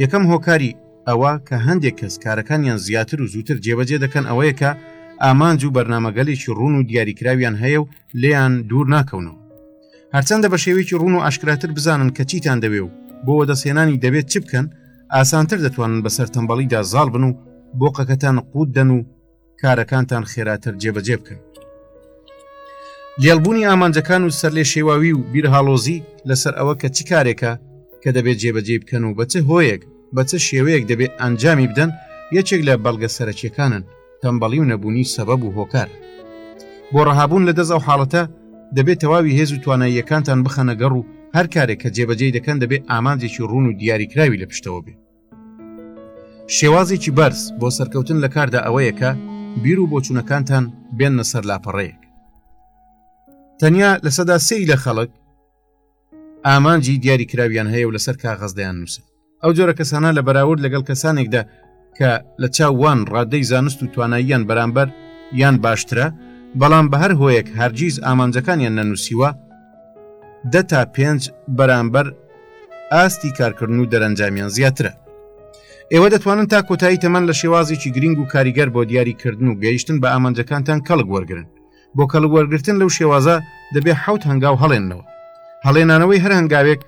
یەکەم هۆکاری ئەوە کە هەندێک کەس کارەکانیان زیاتر و زووتر جێبەجێ دەکەن ئەوەیە کە ئامانج و بەرنمەگەلێکی ڕون و دیاریکراویان هەیە و لێیان دوور ناکەونەوە هەرچەندە بە شێوەیەکی ڕون و ئاشکراتر بزانن کە چیتان دەوێ و بۆ وەدەستێنانی دەبێت چ بکەن ئاسانتر دەتوانن بەسەر تەمبەڵیدا زاڵ بن و بۆقەکەتان قوت دەن و کارەکانتان خێراتر جێبەجێ بکەن. لێڵبوونی ئامانجەکان و سەر لێ شێواوی و بیرهاڵۆزی لەسەر ئەوە کە چ کارێکە کە دەبێت جێبەجێ بکەن و بە چ هۆیەک بە چ شێوەیەک دەبێت ئەنجامی بدەن یەکێک لە بەڵگە سەرەکیەکانن تەمبەڵی و نەبوونی سەبەب و هۆکار بۆ ڕەهابوون لە دەست ئەو حاڵەتە دەبێت تەواوی هێز و تواناییەکانتان بخەنە گەڕ و هەر کارێک کە جێبەجێی دەکەن دەبێت ئامانجێکی ڕون و دیاریکراوی لە پشتەوە بێت شێوازێکی بەرز بۆ سەرکەوتن لە کاردا ئەوەیە کە بیر و بۆچوونەکانتان بێنە سەر لاپەڕەیەک تەنیا لە سەدا سێی لە خەڵک ئامانجی دیاری کراویان هەیە و لەسەر کاغەز دەیان نووسن ئەو جۆرە کەسانە لە بەراورد لەگەڵ کەسانێکدا کە لە چاوان ڕادەی زانست و تواناییان بەرامبەر یان باشترە بەڵام بە هەر هۆیەک هەرگیز ئامانجەکانیان نەنووسیوە دە تا پێنج بەرامبەر ئاستی کارکردن و دەرەنجامیان زیاترە ئێوە دەتوانن تا کۆتایی تەمەەن لە شێوازێکی گرنگ و کاریگەر بۆ دیاریکردن و گەیشتن بە ئامانجەکانتان کەڵک وەرگن بۆ کەڵوەرگتن لەو شێوازە دەبێ حوت هەنگاو هەڵێنەوە هەڵێنانەوەی هەر هەنگاوێک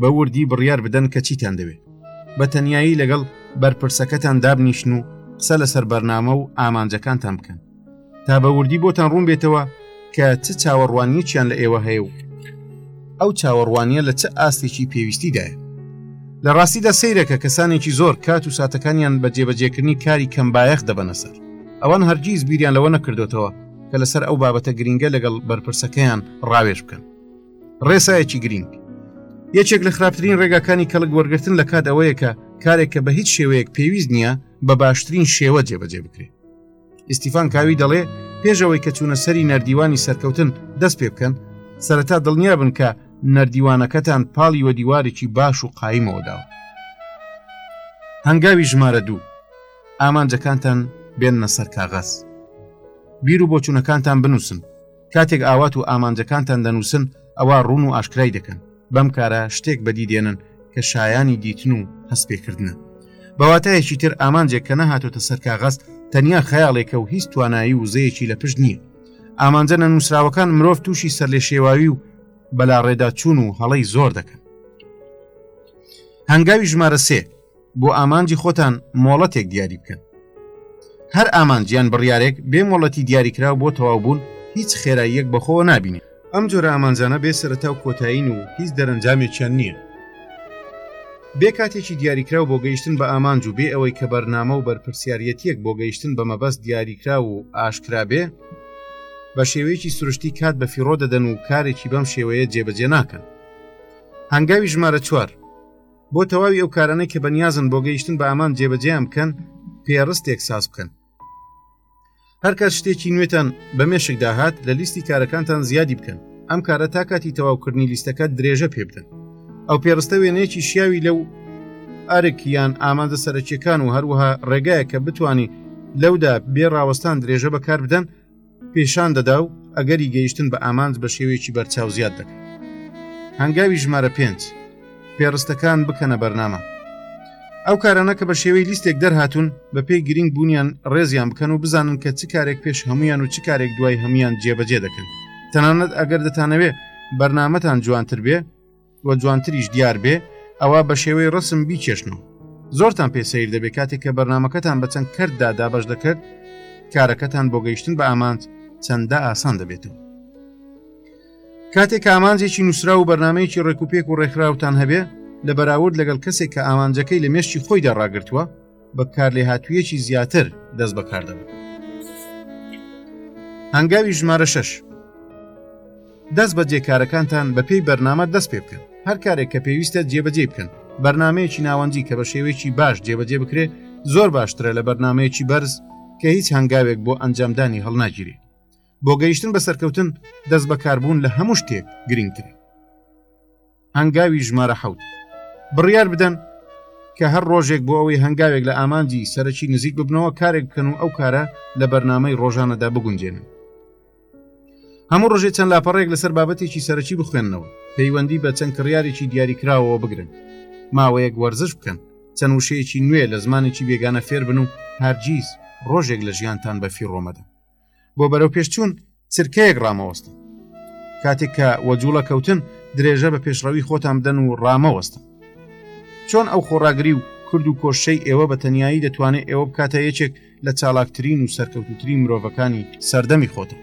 بە وردی بڕیار بدەن کە چیتان دەوێت بە تەنایی لەگەڵ بەرپرسەکەتان دابنیشن و قسە لەسەر بەرنامە و ئامانجەکانتان بکەن تا بە وردی بۆتان ڕوون بێتەوە کە چ چاوەڕوانیەکیان لە ئێوە هەیە و ئەو چاوەڕوانیە لە چ ئاستێکی پێویستیدایە لە ڕاستیدا سیرەکە کەسانێکی زۆر کات و ساتەکانیان بە جێبەجێکردنی کاری کەمبایەخ دەبەنە سەر ئەوان هەرگیز بیریان لەوە نەکردوێتەوە کە لەسەر ئەو بابەتە گرنگە لەگەڵ بەرپرسەکەیان ڕاوێژ بکەن ڕێسایەکی گرنگ یەکێک لە خراپترین ڕێگاکانی کەڵک وەرگتن لە کات ئەوەیە کە کارێک کە بە هیچ شێوەیەک پێویست نییە بە باشترین شێوە جێبەجێ بکرێت ئیسیفان کاوی دەڵێ پێشەوەی کە چوونە سەری نەردیوانی سەرکەوتن دەست پێ بکەن سەرەتا دڵنیا بن کە نەردیوانەکەتان پاڵی وە دیوارێکی باش و قایمەوەداوە هەنگاوی ژمارە دوو ئامانجەکانتان بێنە سەر کاغاز بیر و بۆچوونەکانتان بنووسن کاتێک ئاوات و ئامانجەکانتان دەنووسن ئەوە ڕوون و ئاشکرای دەکەن بەم کارە شتێک بەدی دێنن کە شایانی دیتن و هەستپێکردنە بەواتایەکی تر ئامانجێک کە نەهاتۆتە سەرکاغاست تەنیا خەیاڵێکە و هیچ توانایی وزەیەکی لە پشت نییە ئامانجە نەنووسراوەکان مرۆڤ تووشی سەر لێ شێواوی و بەلا ڕێدا چوون و هەڵی زۆر دەکەن هەنگاوی ژمارە سێ بۆ ئامانجی خۆتان مۆڵەتێک دیاری بکەن هەر ئامانجیان بڕیارێک بێ مۆڵەتی دیاریکراو بۆ تەواوبوون هیچ خێراییەک بەخۆ نبینێت ئەم جۆرە ئامانجانە بێ سەرەتا و کۆتایین و هیچ دەرەنجامێکیان نییە بێ کاتێکی دیاریکراو بۆ گەیشتن بە ئامانج و بێ ئەوەی کە بەرنامە و بەرپرسیارەتیەک بۆ گەیشتن بە مەبەست دیاریکرا و ئاشکرابێ بە شێوەیەکی سروشتی کات بە فیڕۆ دەدەن و کارێکی بەم شێوەیە جێبەجێ ناکەن هەنگاوی ژمارە چوار بۆ تەواوی ئەو کارانەی کە بەنیازن بۆ گەیشتن بە ئامان جێبەجیان بکەن پێڕستێک ساز بکەن هەرکە شتێکی نوێتان بە مێشک داهات لە لیستی کارەکانتان زیادی بکەن ئەم کارە تا کاتی تەواوکردنی لیستەکە درێژە پێ بدەن ئەو پێڕستە وێنەیەکی شیاوی لەو ئەرک یان ئامادە سەرەکیەکان و هەروەها ڕێگایە کە بتانی لەودا بێ ڕاوەستان درێژە بەکار بدەن پیشان دەدا و ئەگەری گەیشتن بە ئامانج بە شێوەیەکی بەرچاو زیاد دەکەن هەنگاوی ژمارە پێنج پێڕستەکان بکەنە بەرنامە ئەو کارانە کە بە شێوەی لیستێک دەرهاتون بە پێی گرنگ بوونیان ڕێزیان بکەن و بزانن کە چ کارێک پێش هەمویان و چ کارێک دوای هەمویان جێبەجێ دەکەن تەنانەت ئەگەر دەتانەوێ بەرنمەتان جوانتر بێ و جوانتریش دیار بێ ئەوە بە شێوەی ڕسم بیکێشنەوە زۆرتان پێ سیر دەبێت کاتێک کە بەرنمەکەتان بە چەند کرددا دابش دەکرد کارەکەتان بۆ گەیشتن بە ئامانج چەندە ئاسان دەبێتەوە کاتێک ئامانجێکی نووسرا و بەرنمەیەکی ڕێکوپێک و ڕێکخراوتان هەبێ لە بەراورد لەگەڵ کەسێک کە ئامانجەکەی لە مێشتی خۆیدا ڕاگرتووە بە کارلێهاتوویەکی زیاتر دەست بەکاردەبن هەنگاوی ژمارە شش دەست بە جێکارەکانتان بەپی بەرنامە دەست پێ بکەن هەر کارێک کە پێویستە جێبەجێ بکەن بەرنمەیەکی ناوەندی کە بە شێوەیەکی باش جێبەجێ بکرێ زۆر باشترە لە بەرنمەیەکی بەرز کە هیچ هەنگاوێک بۆ ئەنجامدانی هەڵناگیری بۆ گەیشتن بە سەرکەوتن دەست بەکاربوون لە هەموو شتێک گرنگترین هەنگاوی ژمارە حەوت بڕیار بدەن کە هەر ڕۆژێک بۆ ئەوەی هەنگاوێک لە ئامانجی سەرەکی نزیک ببنەوە کارێک بکەن و ئەو کارە لە بەرنمەی ڕۆژانەدا بگونجێنن هەموو ڕژێ چەند لاپەڕێک لەسەر بابەتێکی سەرەکی بخوێندنەوە پەیوەندی بە چەند کڕیارێکی دیاریکراوەوە بگرن ماوەیەک وەرزش بکەن چەند وشەیەکی نوێ لە زمانێکی بێگانە فێربن و هەرگیز ڕۆژێک لە ژیانتان بە فیڕۆمەدە بۆ بەرەو پێشچوون چرکەیەک ڕامەوەستن کاتێک کە وە جوڵە کەوتن درێژە بە پێشڕەوی خۆتان بدەن و ڕامەوەستن چۆن ئەو خۆڕاگری و کورد و کۆشەی ئێوە بە تەنایی دەتوانێت ئێوە بکاتە یەکێک لە چالاکترین و سەرکەوتوترین مرۆڤەکانی سەردەمی خۆتە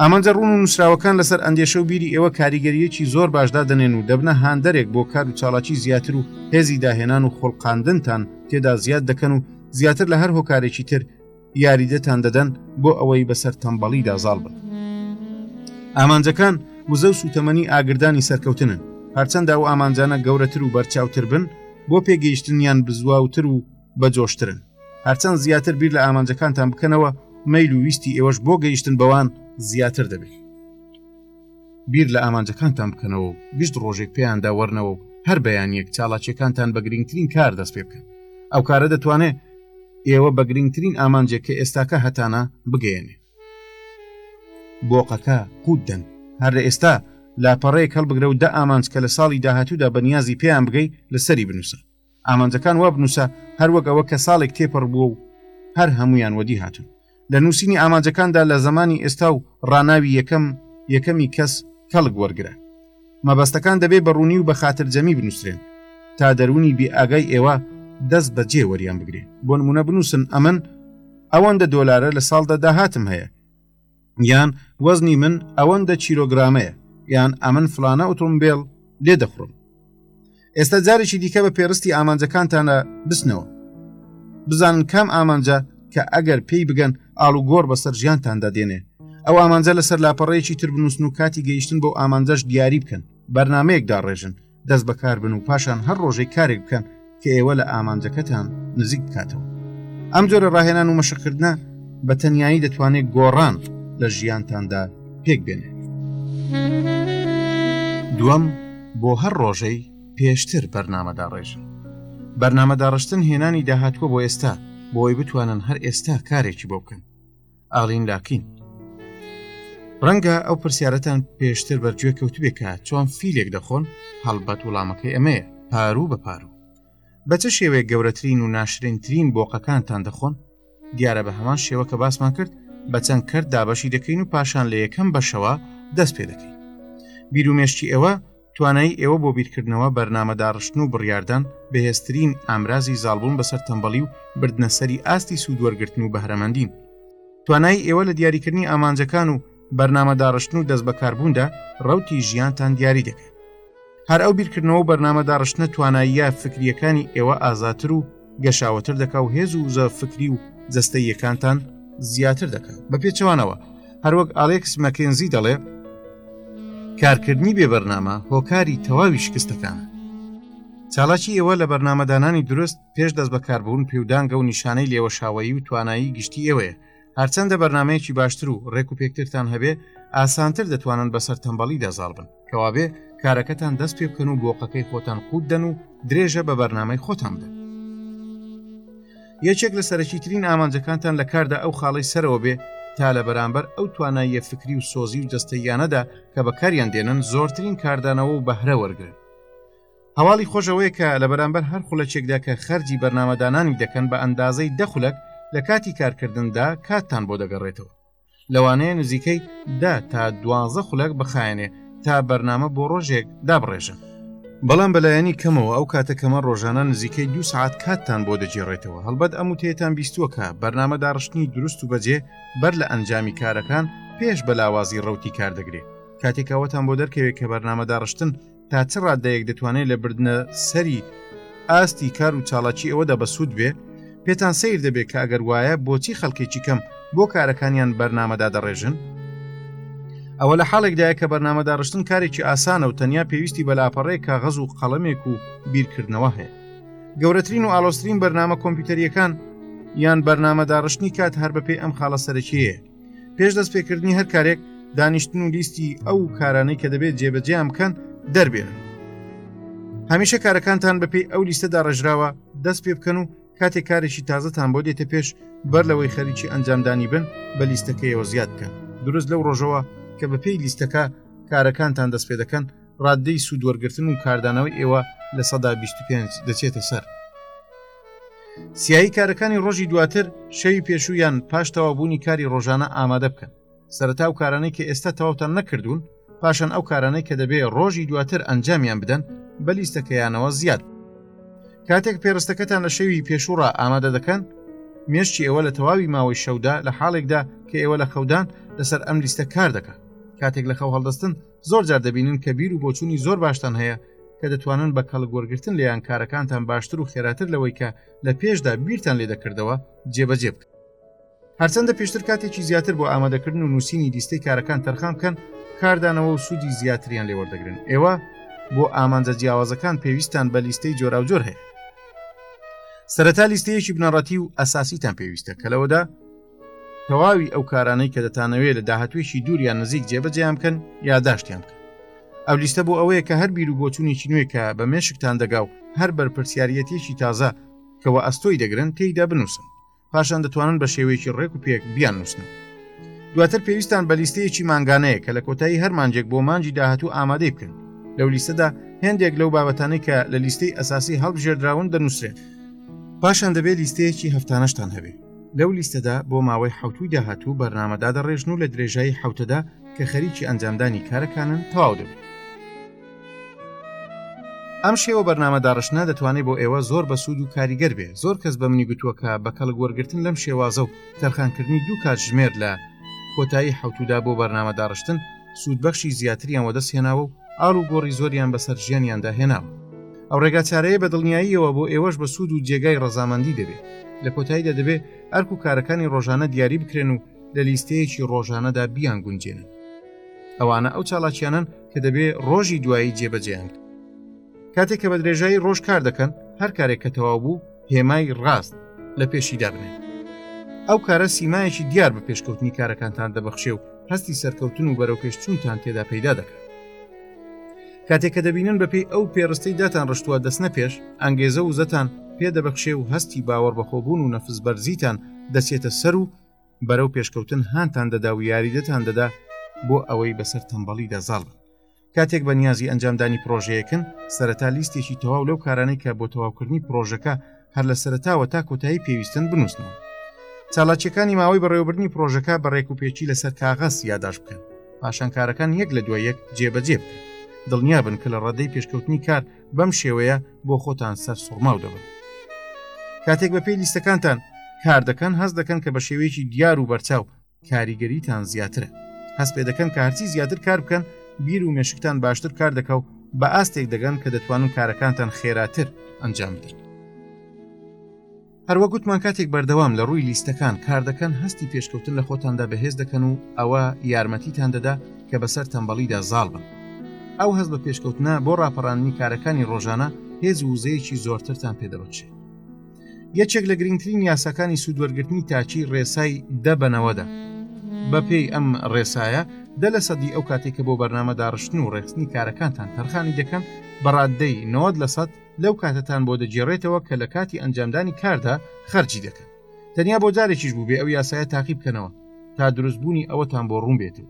ئامانجە ڕون و نووسراوەکان لەسەر ئەندێشە و بیری ئێوە کاریگەریەکی زۆر باشدا دەنێن و دەبنە هاندەرێک بۆ کار و چاڵاکی زیاتر و هێزی داهێنان و خۆڵقاندنتان تێدا زیاد دەکەن و زیاتر لە هەر هۆکارێکی تر یاریدەتان دەدەن بۆ ئەوەی بەسەر تەمبەڵیدا زاڵ بن ئامانجەکان وزە و سوتەمەنی ئاگردانی سەرکەوتنن هەرچەندە و ئامانجانە گەورەتر و بەرچاوتر بن بۆ پێگەیشتنیان بزواوتر و بەجۆشترن هەرچەند زیاتر بیر لە ئامانجەکانتان بکەنەوە میل و ویستی ئێوەش بۆ گەیشتن بەوان زیاتر دەبێت بیر لە ئامانجەکانتان بکەنەوە و گشت ڕۆژێک پێیان داوەرنەوە و هەر بەیانیەک چاڵاکیەکانتان بە گرنگترین کار دەست پێ بکەن ئەو کارە دەتوانێت ئێوە بە گرنگترین ئامانجێک کە ئێستاکە هەتانە بگەێنێ بۆقەکە قوت دەن هەر لە ئێستا لاپەڕەیەک هەڵبگرە و دە ئامانج کە لە ساڵی داهاتوودا بەنیازی پێیان بگەی لەسەری بنووسە ئامانجەکان وا بنووسە هەر وەک ئەوە کە ساڵێک تێپەڕ بووە و هەر هەموویان وەدی هاتوون. لە نووسینی ئامانجەکاندا لە زەمانی ئێستا و ڕاناوی یەکەم یەکەمی کەس کەڵک وەرگرە. مەبەستەکان دەبێ بە ڕوونی و بە خاترجەمی بنووسرێن تا دەروونی بێئاگای ئێوە دەست بەجێ وەریان بگرێ. بۆ نموونە بنووسن ئەمن ئەوەندە دۆلارە لە ساڵدا داهاتم هەیە. یان وەزنی من ئەوەندە چیرۆگرامەیە یان ئەمن فلانە ئۆتۆمبیل لێ دەخڕم ئێستا جارێکی دیکە بە پێرستی ئامانجەکانتانە بسنەوە بزانن کام ئامانجە کە ئەگەر پێی بگەن ئاڵوگۆڕ بەسەر ژیانتاندا دێنێ ئەو ئامانجە لەسەر لاپەڕەیەکی تر بنووسن و کاتی گەیشتن بۆ ئامانجەش دیاری بکەن بەرنمەیەک داڕێژن دەست بەکاربن و پاشان هەر ڕۆژەی کارێک بکەن کە ئێوە لە ئامانجەکەتان نزیک بکاتەوە ئەم جۆرە ڕاهێنان و مەشقکردە بە تەنایی دەتوانێت گۆڕان لە ژیانتاندا پێک بێنێت دووەم بۆ هەر ڕۆژەی پێشتر بەرنامەدا ڕێژن بەرنامەداڕشتن هێنانی داهاتوە بۆ ئێستا بۆی بتوانن هەر ئێستا کارێکی بۆ بکەن ئالین لاکین ڕەنگە ئەو پرسیارەتان پێشتر بەرگوێ کەوتبێکە چۆن فیلێک دەخۆن هەڵبەت وڵامەکەی ئەمەیە پارو بە پارو بە چ شێوەیە گەورەترین و ناشرینترین بۆقەکانتان دەخۆن دیارە بە هەمان شێوە کە باسمان کرد بە چەند کرد دابەشی دەکەین و پاشان لە یەکەم بەشەوە دەست پێ دەکەین بیررومێشتی ئەوە توانایی ئێوە بۆ بیرکردنەوە بەرنامە داڕشتن و بڕاردان بەهێزترین ئامرازی زالبوون بەسەر تەمبەڵی و بردنە سەری ئاستی سوودوەرگتن و بەهرەمەندین توانای ئێوە لە دیاریکردنی ئامانجەکان و بەرنامە داڕشتن و دەست بەکاربووندا ڕوتی ژیانتان دیاری دەکەن هەر ئەو بیرکردنەوە بەرنامە داڕشتنە تواناییە فکریەکانی ئێوە ئازاتر و گەشاوەتر دەکا و هێز و وزە فکری و جەستەیەکانتان زیاتر دەکات بە پێچوانەوە هەروەک ئالێکس مەکێنزی دەڵێ کارکردنی بێ بەرنامە هۆکاری تەواوی شکستەکان چالاکی ئێوە لە بەرنمەدانانی درست پێش دەست بەکاربوون پێودانگە و نیشانەی لێوەشاوەیی و توانایی گشتی ئێوەیە هەرچەندە بەرنمەیەکی باشتر و ڕێک و پێکترتان هەبێ ئاسانتر دەتوانن بەسەر تەمبەڵی دەزار بن کەوابێ کارەکەتان دەست پێ بکەن و بۆقەکەی خۆتان قووت دەن و درێژە بە بەرنمەی خۆتان بدەن یەکێک لە سەرەکی ترین ئامانجەکانتان لە کاردا ئەو خاڵی سەرەوە بێ تا لە بەرامبەر ئەو توانایە فکری و سۆزی و جستەیانەدا کە بەکاریان دێنن زۆرترین کاردانەوە و بەهرە وەرگن هەواڵی خۆش ئەوەیە کە لە بەرامبەر هەر خولەکێکدا کە خەرجی بەرنمەدانانی دەکەن بە ئەندازەی دەخولک لە کاتی کارکردندا کاتتان بۆ دەگەڕێتەوە لەوانەیە نزیکەی دا تا دوازە خولک بخایەنێ تا بەرنامە بۆ ڕۆژێک دابڕێژن بەڵام بەلایەنی کەمەوە ئەو کاتە کەمە ڕۆژانە نزیکەی دو سعات کاتتان بۆ دەگێڕێتەوە هەڵبەت ئەم و تێتان بیستوەکە بەرنامە داڕشتنی دروست و بەجێ بەر لە ئەنجامی کارەکان پێش بەلاوازی ڕوتی کاردەگرێت کاتێکەوەتان بۆ دەرکەوێت کە بەرنامە داڕشتن تا چ ڕادەیەک دەتوانێت لە بردنە سەری ئاستی کار و چاڵاکی ئەوەدا بەسوود بێ پێتان سیر دەبێت کە ئەگەر وایە بۆچی خەڵکێکی کەم بۆ کارەکانیان بەرنمەدا دەڕێژن ئەوە لە حاڵێکدایە کە بەرنمەدا ڕشتن کارێکی ئاسانە و تەنیا پێویستی بەلاپەڕێک کا غەز و قەڵەمێک و بیرکردنەوە هەیە گەورەترین و ئالۆسترین بەرنمە کۆمپیوتەریەکان یان بەرنمەدا ڕشتنی کات هەر بەپێی ئەم خاڵە سەرەکیەیە پێش دەست پێکردنی هەر کارێک دانیشتن و لیستی ئەو کارانەی کە دەبێت جێبەجیان بکەن دەربێن هەمیشە کارەکانتان بەپی ئەو لیستە داڕژراوە دەست پێ بکەن و کاتێک کارێکی تازەتان بۆ دێتە پێش بەر لەوەی خەریکی ئەنجامدانی بن بە لیستەکەیەوە زیاد بکەن دروست لەو ڕۆژەوە کە بە پێی لیستەکە کارەکانتان دەست پێ دەکەن ڕاددەی سوودوەرگتن و کاردانەوەی ئێوە لە سەدا 25 دەچێتە سەر سیایی کارەکانی ڕۆژی دواتر شەوی پێشوو یان پاش تەوابوونی کاری ڕۆژانە ئامادە بکەن سەرەتا و کارانەی کە ئێستا تەواوتان نەکردوون پاشان ئەو کارانەی کە دەبێ ڕۆژی دواتر ئەنجامیان بدەن بە لیستەکەیانەوە زیاد کاتێک پێڕستەکەتان لە شەوی پێشوڕا ئامادە دەکەن مێشتی ئێوە لە تەواوی ماوەی شەودا لە حاڵێکدا کە ئێوە لە خەودان لەسەر ئەم لیستە کار دەکە کاتێک لە خەو هەڵدەستن زۆر جار دەبینن کە بیر و بۆچوونی زۆر باشتان هەیە کە دەتوانن بە کەڵک وەرگتن لەیان کارەکانتان باشتر و خێراتر لەوەی کە لە پێشدا بیرتان لێ دەکردەوە جێبەجێ بکە هەرچەندە پێشتر کاتێکی زیاتر بۆ ئامادەکردن و نووسینی دیستەی کارەکان تەرخان بکەن کاردانەوە و سوودی زیاتریان لێوەردەگرن ئێوە بۆ ئامانجە جیاوازەکان پێویستان بە لیستەی جۆراوجۆر هەیە سەرەتا لیستەیەکی بنەڕەتی و ئەساسیتان پێویستە کە لەوەدا تەواوی ئەو کارانەی کە دەتانەوێت لە داهاتوێکی دوور یان نزیک جێبەجیان بکەن یاداشتیان بکەن ئەو لیستە بۆ ئەوەیە کە هەر بیر و بۆچوونێکی نوێ کە بە مێشکتان دەگا و هەر بەرپرسیارەتێکی تازە کەەوە ئەستۆی دەگرن تێیدا بنووسن پاشان دەتوانن بە شێوەیەکی ڕێک و پێک بیان نووسن دواتر پێویستان بە لیستەیەکی مانگانەیە کە لە کۆتایی هەر مانجێک بۆ مانجی داهاتوو ئامادەی بکەن لەو لیستەدا هەندێک لەو بابەتانەی کە لە لیستەی ئەساسی هەڵبژێردراون دەنووسێت پاشان دەبێت لیستەیەکی هەفتانەشتان هەبێت لەو لیستەدا بۆ ماوەی حوتوی داهاتوو بەرنامەدا دەڕێژن و لە درێژایی حوتەدا کە خەریکی ئەنجامدانی کارەکانن تەواو دەبێت ئەم شێوە بەرنامە داڕشتنا دەتوانێت بۆ ئێوە زۆر بە سوود و کاریگەر بێ زۆر کەس بە منی گوتووەکە بە کەڵک وەرگتن لەم شێوازە و تەرخانکردنی دوو کات ژمێر لە کۆتایی حوتودا بۆ بەرنامە داڕشتن سوودبەخشی زیاتریان وەدەست هێناوە و ئاڵ و گۆڕی زۆریان بەسەر ژیانیاندا هێناوە ئەو ڕێگاچارەیە بە دڵنیاییەوە بۆ ئێوەش بە سوود و جێگای ڕەزامەندی دەبێت لە کۆتاییدا دەبێت ئەرک و کارەکانی ڕۆژانە دیاری بکرێن و لە لیستەیەکی ڕۆژانەدا بیان گونجێنن ئەوانە ئەو چاڵاکیانن کە دەبێ ڕۆژی دوایی جێبەجیان کاتێک کە بە درێژایی ڕۆژ کار دەکەن هەر کارێک کە تەواو بوو هێمای ڕاست لە پێشی دابنێن ئەو کارە سیمایەکی دیار بە پێشکەوتنی کارەکانتان دەبەخشێ و هەستی سەرکەوتن و بەرەو پێشچوونتان تێدا پەیدا دەکات کاتێک کە دەبینن بەپێی ئەو پێڕستەی داتان ڕشتووە دەستنە پێش ئەنگێزە وزەتان پێ دەبەخشێ و هەستی باوەڕ بەخۆبوون و نەفس بەرزیتان دەچێتە سەر و بەرەو پێشکەوتن هاانتان دەدا و یاریدەتان دەدا بۆ ئەوەی بەسەر تەمبەڵی دەزاڵ بن کاتێک بە نیازی ئەنجامدانی پرۆژەیەکن سەرەتا لیستێکی تەواو لەو کارانەی کە بۆ تەواوکردنی پرۆژەکە هەر لە سەرتاوە تا کۆتایی پێویستن بنووسنەوە چالاکیەکانی ماوەی بەڕێوەبردننی پرۆژەکە بە ڕێک و پێچی لەسەر کاغەس یاداش بکەن پاشانکارەکان یەک لە دوای یەک جێبەجێ بکەن دڵنیا بن کە لە ڕادەی پێشکەوتنی کار بەم شێوەیە بۆ خۆتان سەر سوڕماو دەبن کاتێک بە پێی لیستەکانتان کار دەکەن هەست دەکەن کە بە شێوەیەکی دیار و بەرچاو کاریگەریتان زیاترە هەست پێ دەکەن کارتی زیاتر کار بکەن بیر و مێشکتان باشتر کار دەکە و بە ئاستێک دەگەن کە دەتوانن کارەکانتان خێراتر ئەنجام بدەن هەروە گوتمان کاتێک بەردەوام لە ڕووی لیستەکان کار دەکەن هەستی پێشکەوتن لە خۆتاندا بەهێز دەکەن و ئەوە یارمەتیتان دەدا کە بەسەر تەمبەڵیدا زاڵ بن ئەو هەز بە پێشکەوتنە بۆ ڕاپەڕاندنی کارەکانی ڕۆژانە هێز وزەیەکی زۆرترتان پێدەبچێت یەکێک لە گرنگترین یاساکانی سوودوەرگرتنی تاکی ڕێسای دە بەنەوەدا بەپێی ئەم ڕێسایە دە لە سەدی ئەو کاتێک کە بۆ بەرنامە داڕشتن و ڕێخستنی کارەکانتان تەرخانی دەکەن بەڕاددەی 90 لە سەد لەو کاتتان بۆ دەگێڕێتەوە کە لە کاتی ئەنجامدانی کاردا خەرجی دەکەن تەنیا بۆ جارێکیش بوو بێ ئەو یاسایە تاقی بکەنەوە تا دروستبوونی ئەوەتان بۆ ڕوون بێت و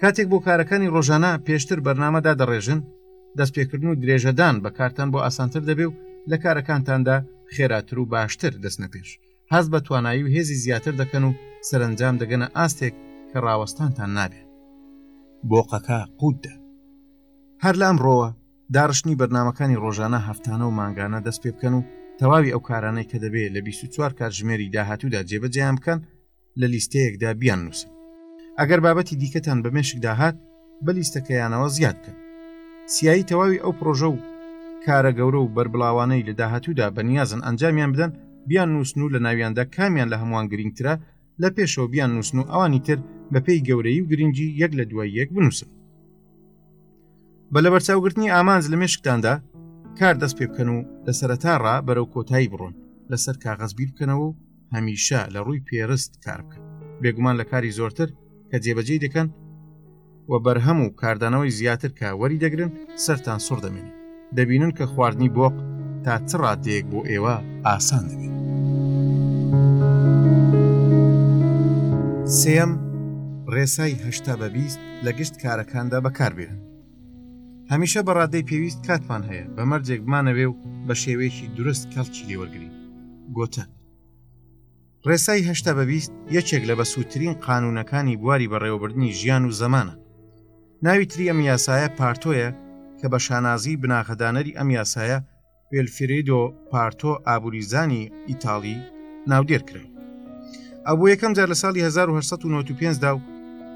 کاتێک بۆ کارەکانی ڕۆژانە پێشتر بەرنامەدا دەڕێژن دەستپێکردن و درێژەدان بە کارتان بۆ ئاسانتر دەبێ و لە کارەکانتاندا خێراتر و باشتر دەستنە پێش هەست بە توانایی و هێزی زیاتر دەکەن و سەرنجام دەگەنە ئاستێک کە ڕاوەستانتان نابێ بۆقەکە قوتدا هەر لە ئەمڕۆوە داڕشتنی بەرنمەکانی ڕۆژانە هەفتانە و مانگانە دەست پێ بکەن و تەواوی ئەو کارانەی کە دەبێت لە 24 کاتژمێری داهاتوودا جێبەجیان بکەن لە لیستەیەکدا بیان نووسن ئەگەر بابەتی دیکەتان بە مێشکدا هات بە لیستەکەیانەوە زیاد بکەن سیایی تەواوی ئەو پرۆژە و کارە گەورە و بەربڵاوانەی لە داهاتوودا بە نیازن ئەنجامیان بدەن بیان نووسن و لە ناویاندا کامیان لە هەمووان گرنگترە لە پێشەوە بیان نووسن و ئەوانی تر بەپێی گەورەی و گرنگی یەک لە دوای یەک بنووسن بە لەبەرچاوگرتنی ئامانج لە مشکتاندا کار دەست پێ بکەن و لە سەرەتا ڕا بەرەو کۆتایی بڕۆن لەسەر کاغەز بیر بکەنەوە و هەمیشە لە ڕووی پێرست کار بکەن بێگومان لە کاری زۆرتر کە جێبەجێ دەکەن و بەرهەم و کاردانەوەی زیاتر کە وەری دەگرن سەران سوڕ دەمێنن دەبینن کە خواردنی بۆق تا چ ڕادەیەک بۆ ئێوە ئاسان دەبێت. سێم، ڕێسای هەشتا بە بیست لە گشت کارەکاندا بەکاربێن. هەمیشە بە ڕادەی پێویست کاتمان هەیە بە مەرجێک بمانەوێ و بە شێوەیەکی دروست کەڵکی لێوەرگین. گۆتە. ڕێسای هەشتا بە بیست یەکێک لە بەسوودترین قانونەکانی بواری بەڕێوەبردننی ژیان و زەمانە ناوی تری ئەم یاسایە پارتۆیە کە بە شانازی بناغەدانەری ئەم یاسایە پێلفریدۆ پارتۆ ئابووریزانی ئیتاڵی ناودێر کرا ئەو بۆ یەکەم جار لە ساڵی 1995دا و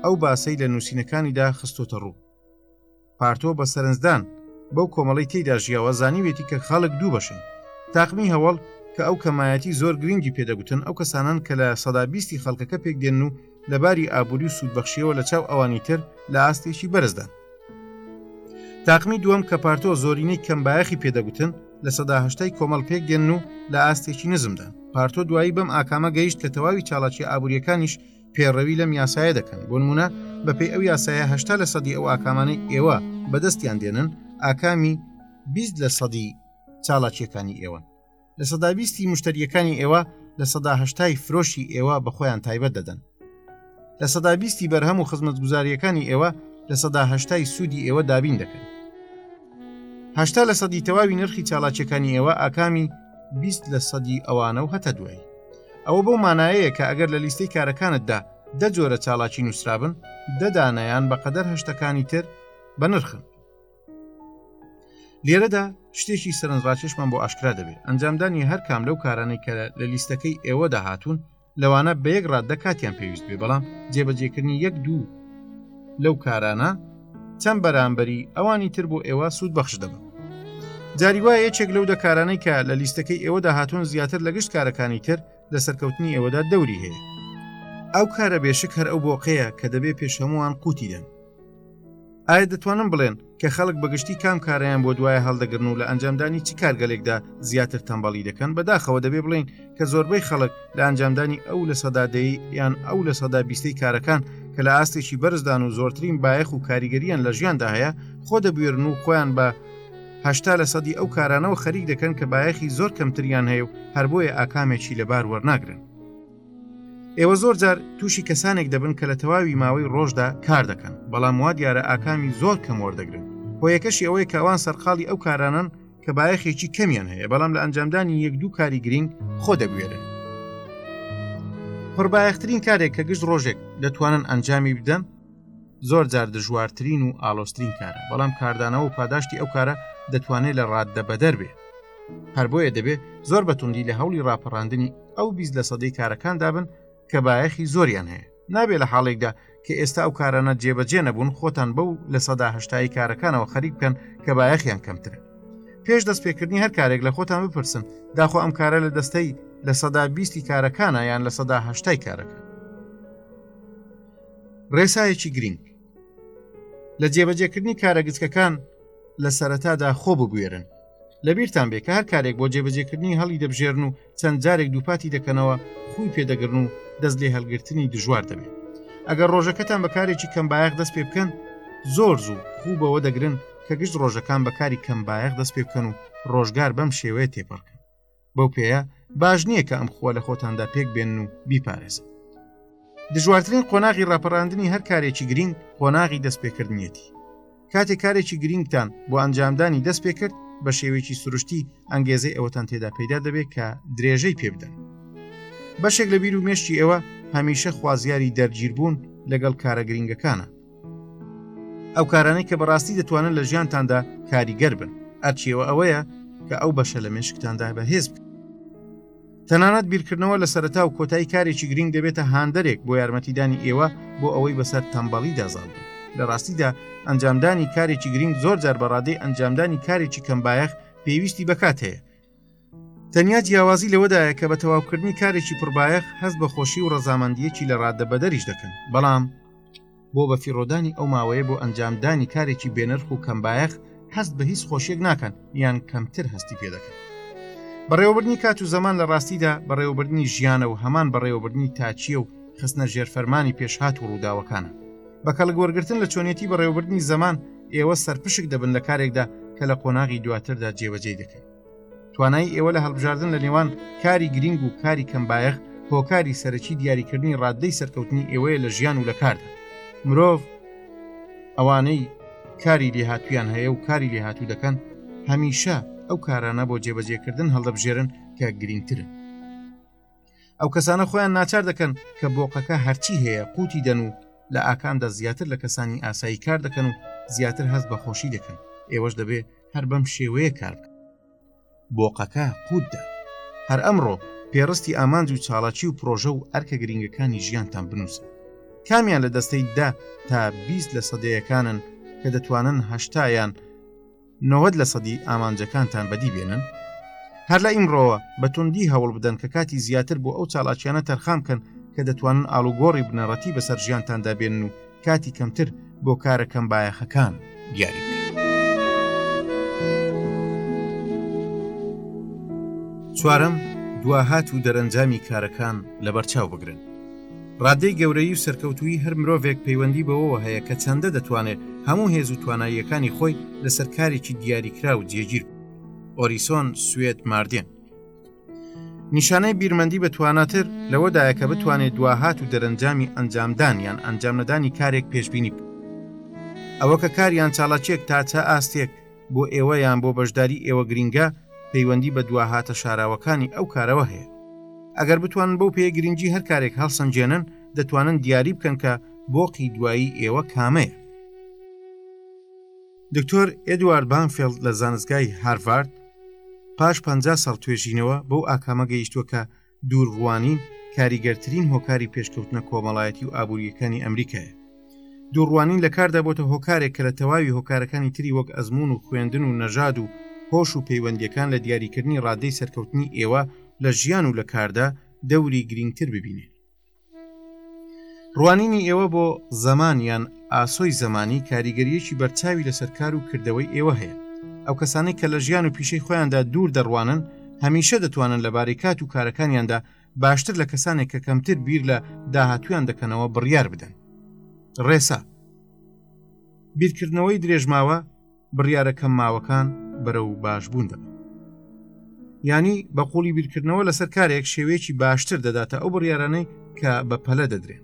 ئەو باسەی لە نووسینەکانیدا خستۆتە ڕوو پارتۆ بە سەرنجدان بەو کۆمەڵی تێدا ژیاوە زانیوێتی کە خەڵک دوو بەشن تاقمی هەوڵ کە ئەو کەمایەتی زۆر گرنگی پێدەگوتن ئەو کەسانان کە لە سەدا بیستی خەڵکەکە پێک دێن و لەباری ئابووری و سوودبەخشیەوە لە چاو ئەوانی تر لە ئاستێکی بەرزدان تاقمی دووەم کە پارتۆ زۆرینەی کەمبایەخی پێدەگوتن لە سەداهشتای کۆمەڵ پێک دێن و لە ئاستێکی نزمدان پارتۆ دوایی بەم ئاکامە گەیشت کە تەواوی چاڵاکی ئابوووریەکانیش پێڕەوی لەم یاسایە دەکەن بۆ نمونە بەپی ئەو یاسایە هشتا لە سەدی ئەو ئاکامانەی ئێوە بەدەستیان دێنن ئاکامی 20 لە سەدی چالاکیەکانی ئێوە لە سەدا بیستی مشتریەکانی ئێوە لە سەداهشتای فرۆشی ئێوە بە خۆیان تایبەت دەدەن لە سەدا بیستی بەرهەم و خزمەت گوزاریەکانی ئێوە لە سەداهشتای سوودی ئێوە دابین دەکەن هشتا لە سەدی تەواوی نرخی چالاکیەکانی ئێوە ئاکامی 20 لە سەدی ئەوانە و هەتا دوایی ئەوە بەو مانایەیە کە ئەگەر لە لیستی کارەکانتدا دە جۆرە چالاکی نووسرابن دەدانیان بەقەدەر هەشتەکانی تر بە نرخن لێرەدا شتێکی سەرنجڕاکێشمان بۆ ئاشکرا دەبێت ئەنجامدانی هەر کام لەو کارانەی کە لە لیستەکەی ئێوە داهاتون لەوانە بە یەک ڕاددە کاتیان پێویست بێ بەڵام جێبەجێکردنی یەک دوو لەو کارانە چەند بەرامبەری ئەوانی تر بۆ ئێوە سوود بەخش دەبن جاری وایە یەکێک لەو دەکارانەی کە لە لیستەکەی ئێوەدا هاتون زیاتر لە گشت کارەکانی تر لە سەرکەوتنی ئێوەدا دەوری هەیە ئەو کارە بێشک هەر ئەو بۆقەیە کە دەبێ پێش هەمووان قوتی دەن ئایا دەتوانم بڵێن کە خەڵک بەگشتی کام کارەیان بۆ دوایە هەڵدەگرن و لە ئەنجامدانی چ کارگەلێکدا زیاتر تەمبەڵی دەکەن بەداخەوە دەبێ بڵین کە زۆربەی خەڵک لە ئەنجامدانی ئەو لە سەدادەیی یان ئەو لە سەدا بیستەی کارەکان کە لە ئاستێکی بەرزدان و زۆرترین بایەخ و کاریگەریان لە ژیاندا هەیە خۆ دەبوێرن و خۆیان بە هشتا لە سەدی ئەو کارانەوە خەریک دەکەن کە بایەخی زۆر کەمتریان هەیە و هەر بۆیە ئاکامێکی لەبار وەرناگرن ئێوە زۆر جار تووشی کەسانێک دەبن کە لە تەواوی ماوەی ڕۆژدا کار دەکەن بەڵام وا دیارە ئاکامی زۆر کەم وەردەگرن هۆیەکەشی ئەوەیە کەوان سەرقاڵی ئەو کارانن کە بایەخێکی کەمیان هەیە بەڵام لە ئەنجامدانی یەک دوو کاری گرنگ خۆ دەگوێرن پڕبایەخترین کارێک کە گشت ڕۆژێک دەتوانن ئەنجامی بدەن زۆر جار دژوارترین و ئالۆسترین کارە بەڵام کاردانەوە و پاداشتی ئەو کارە دەتوانێت لە ڕاددە بەدەر بێ هەر بۆیە دەبێت زۆر بەتوندی لە هەوڵی ڕاپەڕاندنی ئەو بیست لە سەدەی کارەکان دابن کە بایەخی زۆریان هەیە نابێ لە حاڵێکدا کە ئێستا ئەو کارانە جێبەجێ نەبوون خۆتان بەو لە سەدا هشتایی کارەکانەوە خەریک بکەن کە بایەخیان کەمترە پێش دەست پێکردنی هەر کارێک لە خۆتان بپرسن داخۆ ئەم کارە لە دەستەی لە سەدا بیستی کارەکانە یان لە سەدا هشتای کارەکە ڕێسایەکی گرنگ لە جێبەجێکردنی کارە گچکەکان لە سەرەتادا خۆ ببوێرن لەبیرتان بێ کار کارێک بۆ جێبەجێکردنی هەڵی دەبژێرن و چەند جارێک دووپاتی دەکەنەوە خوی پێدەگرن و دەست لێ هەلگرتنی دژوار دەبێت ئەگەر ڕۆژەکەتان بەکارێکی کەم بایەخ دەست پێ بکەن زۆر زوو خوو بەوە دەگرن کە گشت ڕۆژەکان بەکاری کەم بایەخ دەست پێ بکەن و ڕۆژگار بەم شێوەیە تێپەڕکەن بەو پێەیە باش نییە کە ئەم خووە لە خۆتاندا پێک بێن و بیپارێزن دژوارترین قۆناغی ڕاپەڕاندنی هەر کارێکی گرنگ قۆناغی دەستپێکردنیەتی کاتێ کارێکی گرنگتان بۆ ئەنجامدانی دەست پێ کرد بە شێوێکی سروشتی ئەنگێزەی ئەوەتان تێدا پەیدا دەبێت کە درێژەی پێ بدەن بەشێک لە بیر و مێشتی ئێوە هەمیشە خوازیاری دەرگیربوون لەگەڵ کارە گرنگەکانە ئەو کارانەی کە بەڕاستی دەتوانن لە ژیانتاندا کاریگەر بن ئەرچیەوە ئەوەیە کە ئەو بەشە لە مێشکتاندا بەهێز بکە تەنانەت بیرکردنەوە لە سەرتا و کۆتایی کارێکی گرنگ دەبێتە هاندەرێک بۆ یارمەتیدانی ئێوە بۆ ئەوەی بەسەر تەمبەڵی دازاڵ بن لە ڕاستیدا ئەنجامدانی کارێکی گرنگ زۆر جار بەڕادەی ئەنجامدانی کارێکی کەمبایەخ پێویستی بەکات هەیە تەنیا جیاوازی لەوەدایە کە بە تەواوکردنی کارێکی پڕبایەخ هەست بە خۆشی و ڕەزامەندیەکی لە ڕاددە بەدەریش دەکەن بەڵام بۆ بە فیڕۆدانی ئەو ماوەیە بۆ ئەنجامدانی کارێکی بێنرخ و کەمبایەخ هەست بە هیچ خۆشیێک ناکەن یان کەمتر هەستی پێ دەکەن بەڕێوەبردننی کات و زەمان لە ڕاستیدا بەڕێوەبردننی ژیانە و هەمان بەڕێوەبردننی تاچیە و خستنە ژێر فەرمانی پێشهات و ڕووداوەکانە بە کەڵک وەرگتن لە چۆنیەتی بەڕێوەبردننی زەمان ئێوە سەرپشک دەبن لە کارێکدا کە لە قۆناغی دواتردا جێبەجێ دەکەن توانای ئێوە لە هەڵبژاردن لە نێوان کاری گرنگ و کاری کەمبایەخ هۆکاری سەرەکی دیاریکردنی ڕاددەی سەرکەوتنی ئێوەیە لە ژیان و لە کاردا مرۆڤ ئەوانەی کاری لێهاتویان هەیە و کاری لێهاتوو دەکەن هەمیشە ئەو کارانە بۆ جێبەجێکردن هەڵدەبژێرن کە گرنگترن ئەو کەسانە خۆیان ناچار دەکەن کە بۆقەکە هەرچی هەیە قوتی دەن و لە ئاکامدا زیاتر لە کەسانی ئاسایی کار دەکەن و زیاتر هەست بە خۆشی دەکەن ئێوەش دەبێ هەر بەم شێوەیە کار بکەن بۆقەکە قوتدا هەر ئەمڕۆ پێڕستی ئامانج و چاڵاکی و پرۆژە و ئەرکە گرنگەکانی ژیانتان بنووسن کامیان لە دەستەی دا تا بیست لە سەدەیەکانن کە دەتوانن هەشتایان نەوەد لە سەدی ئامانجەکانتان بەدی بێنن هەر لە ئیمڕۆوە بە توندی هەوڵ بدەن کە کاتی زیاتر بۆ ئەو چالاکیانە تەرخان کەن کە دەتوانن ئالوگۆڕی بنەڕەتی بەسەر ژیانتاندا بێن و کاتی کەمتر بۆ کارە کەم بایەخەکان دیاری چوارم دواهات و دەرەنجامی کارەکان لە بەرچاو بگرن ڕادەی گەورەی و سەرکەوتووی هەر مرۆڤێک پەیوەندی بەوەوە هەیە کە چەندە دەتوانێت هەموو هێز و تواناییەکانی خۆی لەسەر کارێکی دیاریکرا و جێگیر ئۆریسۆن سوێت ماردێن نیشانەی بیرمەندی بە تواناتر لەوەدایە کە بتوانێت دواهات و دەرەنجامی ئەنجامدان یان ئەنجام نەدانی کارێک پێشببینی بکە ئەوە کە کاریان چاڵاچێک تا چە ئاستێک بۆ ئێوە یان بۆ بەشداری ئێوە گرینگە پەیوەندی بە دواهاتە شاراوەکانی ئەو کارەوە هەیە ئەگەر بتوان بەو پێ گرنگی هەر کارێک هەڵسەنجێنن دەتوانن دیاری بکەن کە بۆقی دوایی ئێوە کامەیە دکتۆر ئێدوارد بانفێڵد لە زانستگای هارڤارد پاش پ ساڵ توێژینەوە بەو ئاکامە گەیشتووە کە دووڕووانی کاریگەرترین هۆکاری پێشکەوتنە کۆمەڵایەتی و ئابووریەکانی ئەمریکایە دووڕوانین لە کاردا بۆتە هۆکارێک کە لە تەواوی هۆکارەکانی تری وەک ئەزمون و خوێندن و نەژاد و هۆش و پەیوەندیەکان لە دیاریکردنی ڕادەی سەرکەوتنی ئێوە لە ژیان و لە کاردا دەوری گرینگتر ببینێ ڕوانینی ئێوە بۆ زەمان یان ئاسۆی زەمانی کاریگەریەکی بەرچاوی لەسەر کار و کردەوەی ئێوە هەیە ئەو کەسانەی کە لە ژیان و پیشەی خۆیاندا دوور دەڕوانن هەمیشە دەتوانن لەبارەی کات و کارەکانیاندا باشتر لە کەسانێک کە کەمتر بیر لە داهاتویان دەکەنەوە بڕیار بدەن ڕێسا بیرکردنەوەی درێژماوە بڕیارە کەم ماوەکان بەرەو باشبوون دەبن ینی بە قوڵی بیرکردنەوە لەسەر کارێک شێوەیەکی باشتر دەداتە ئەو بڕیارانەی کە بە پەلە دەدرێن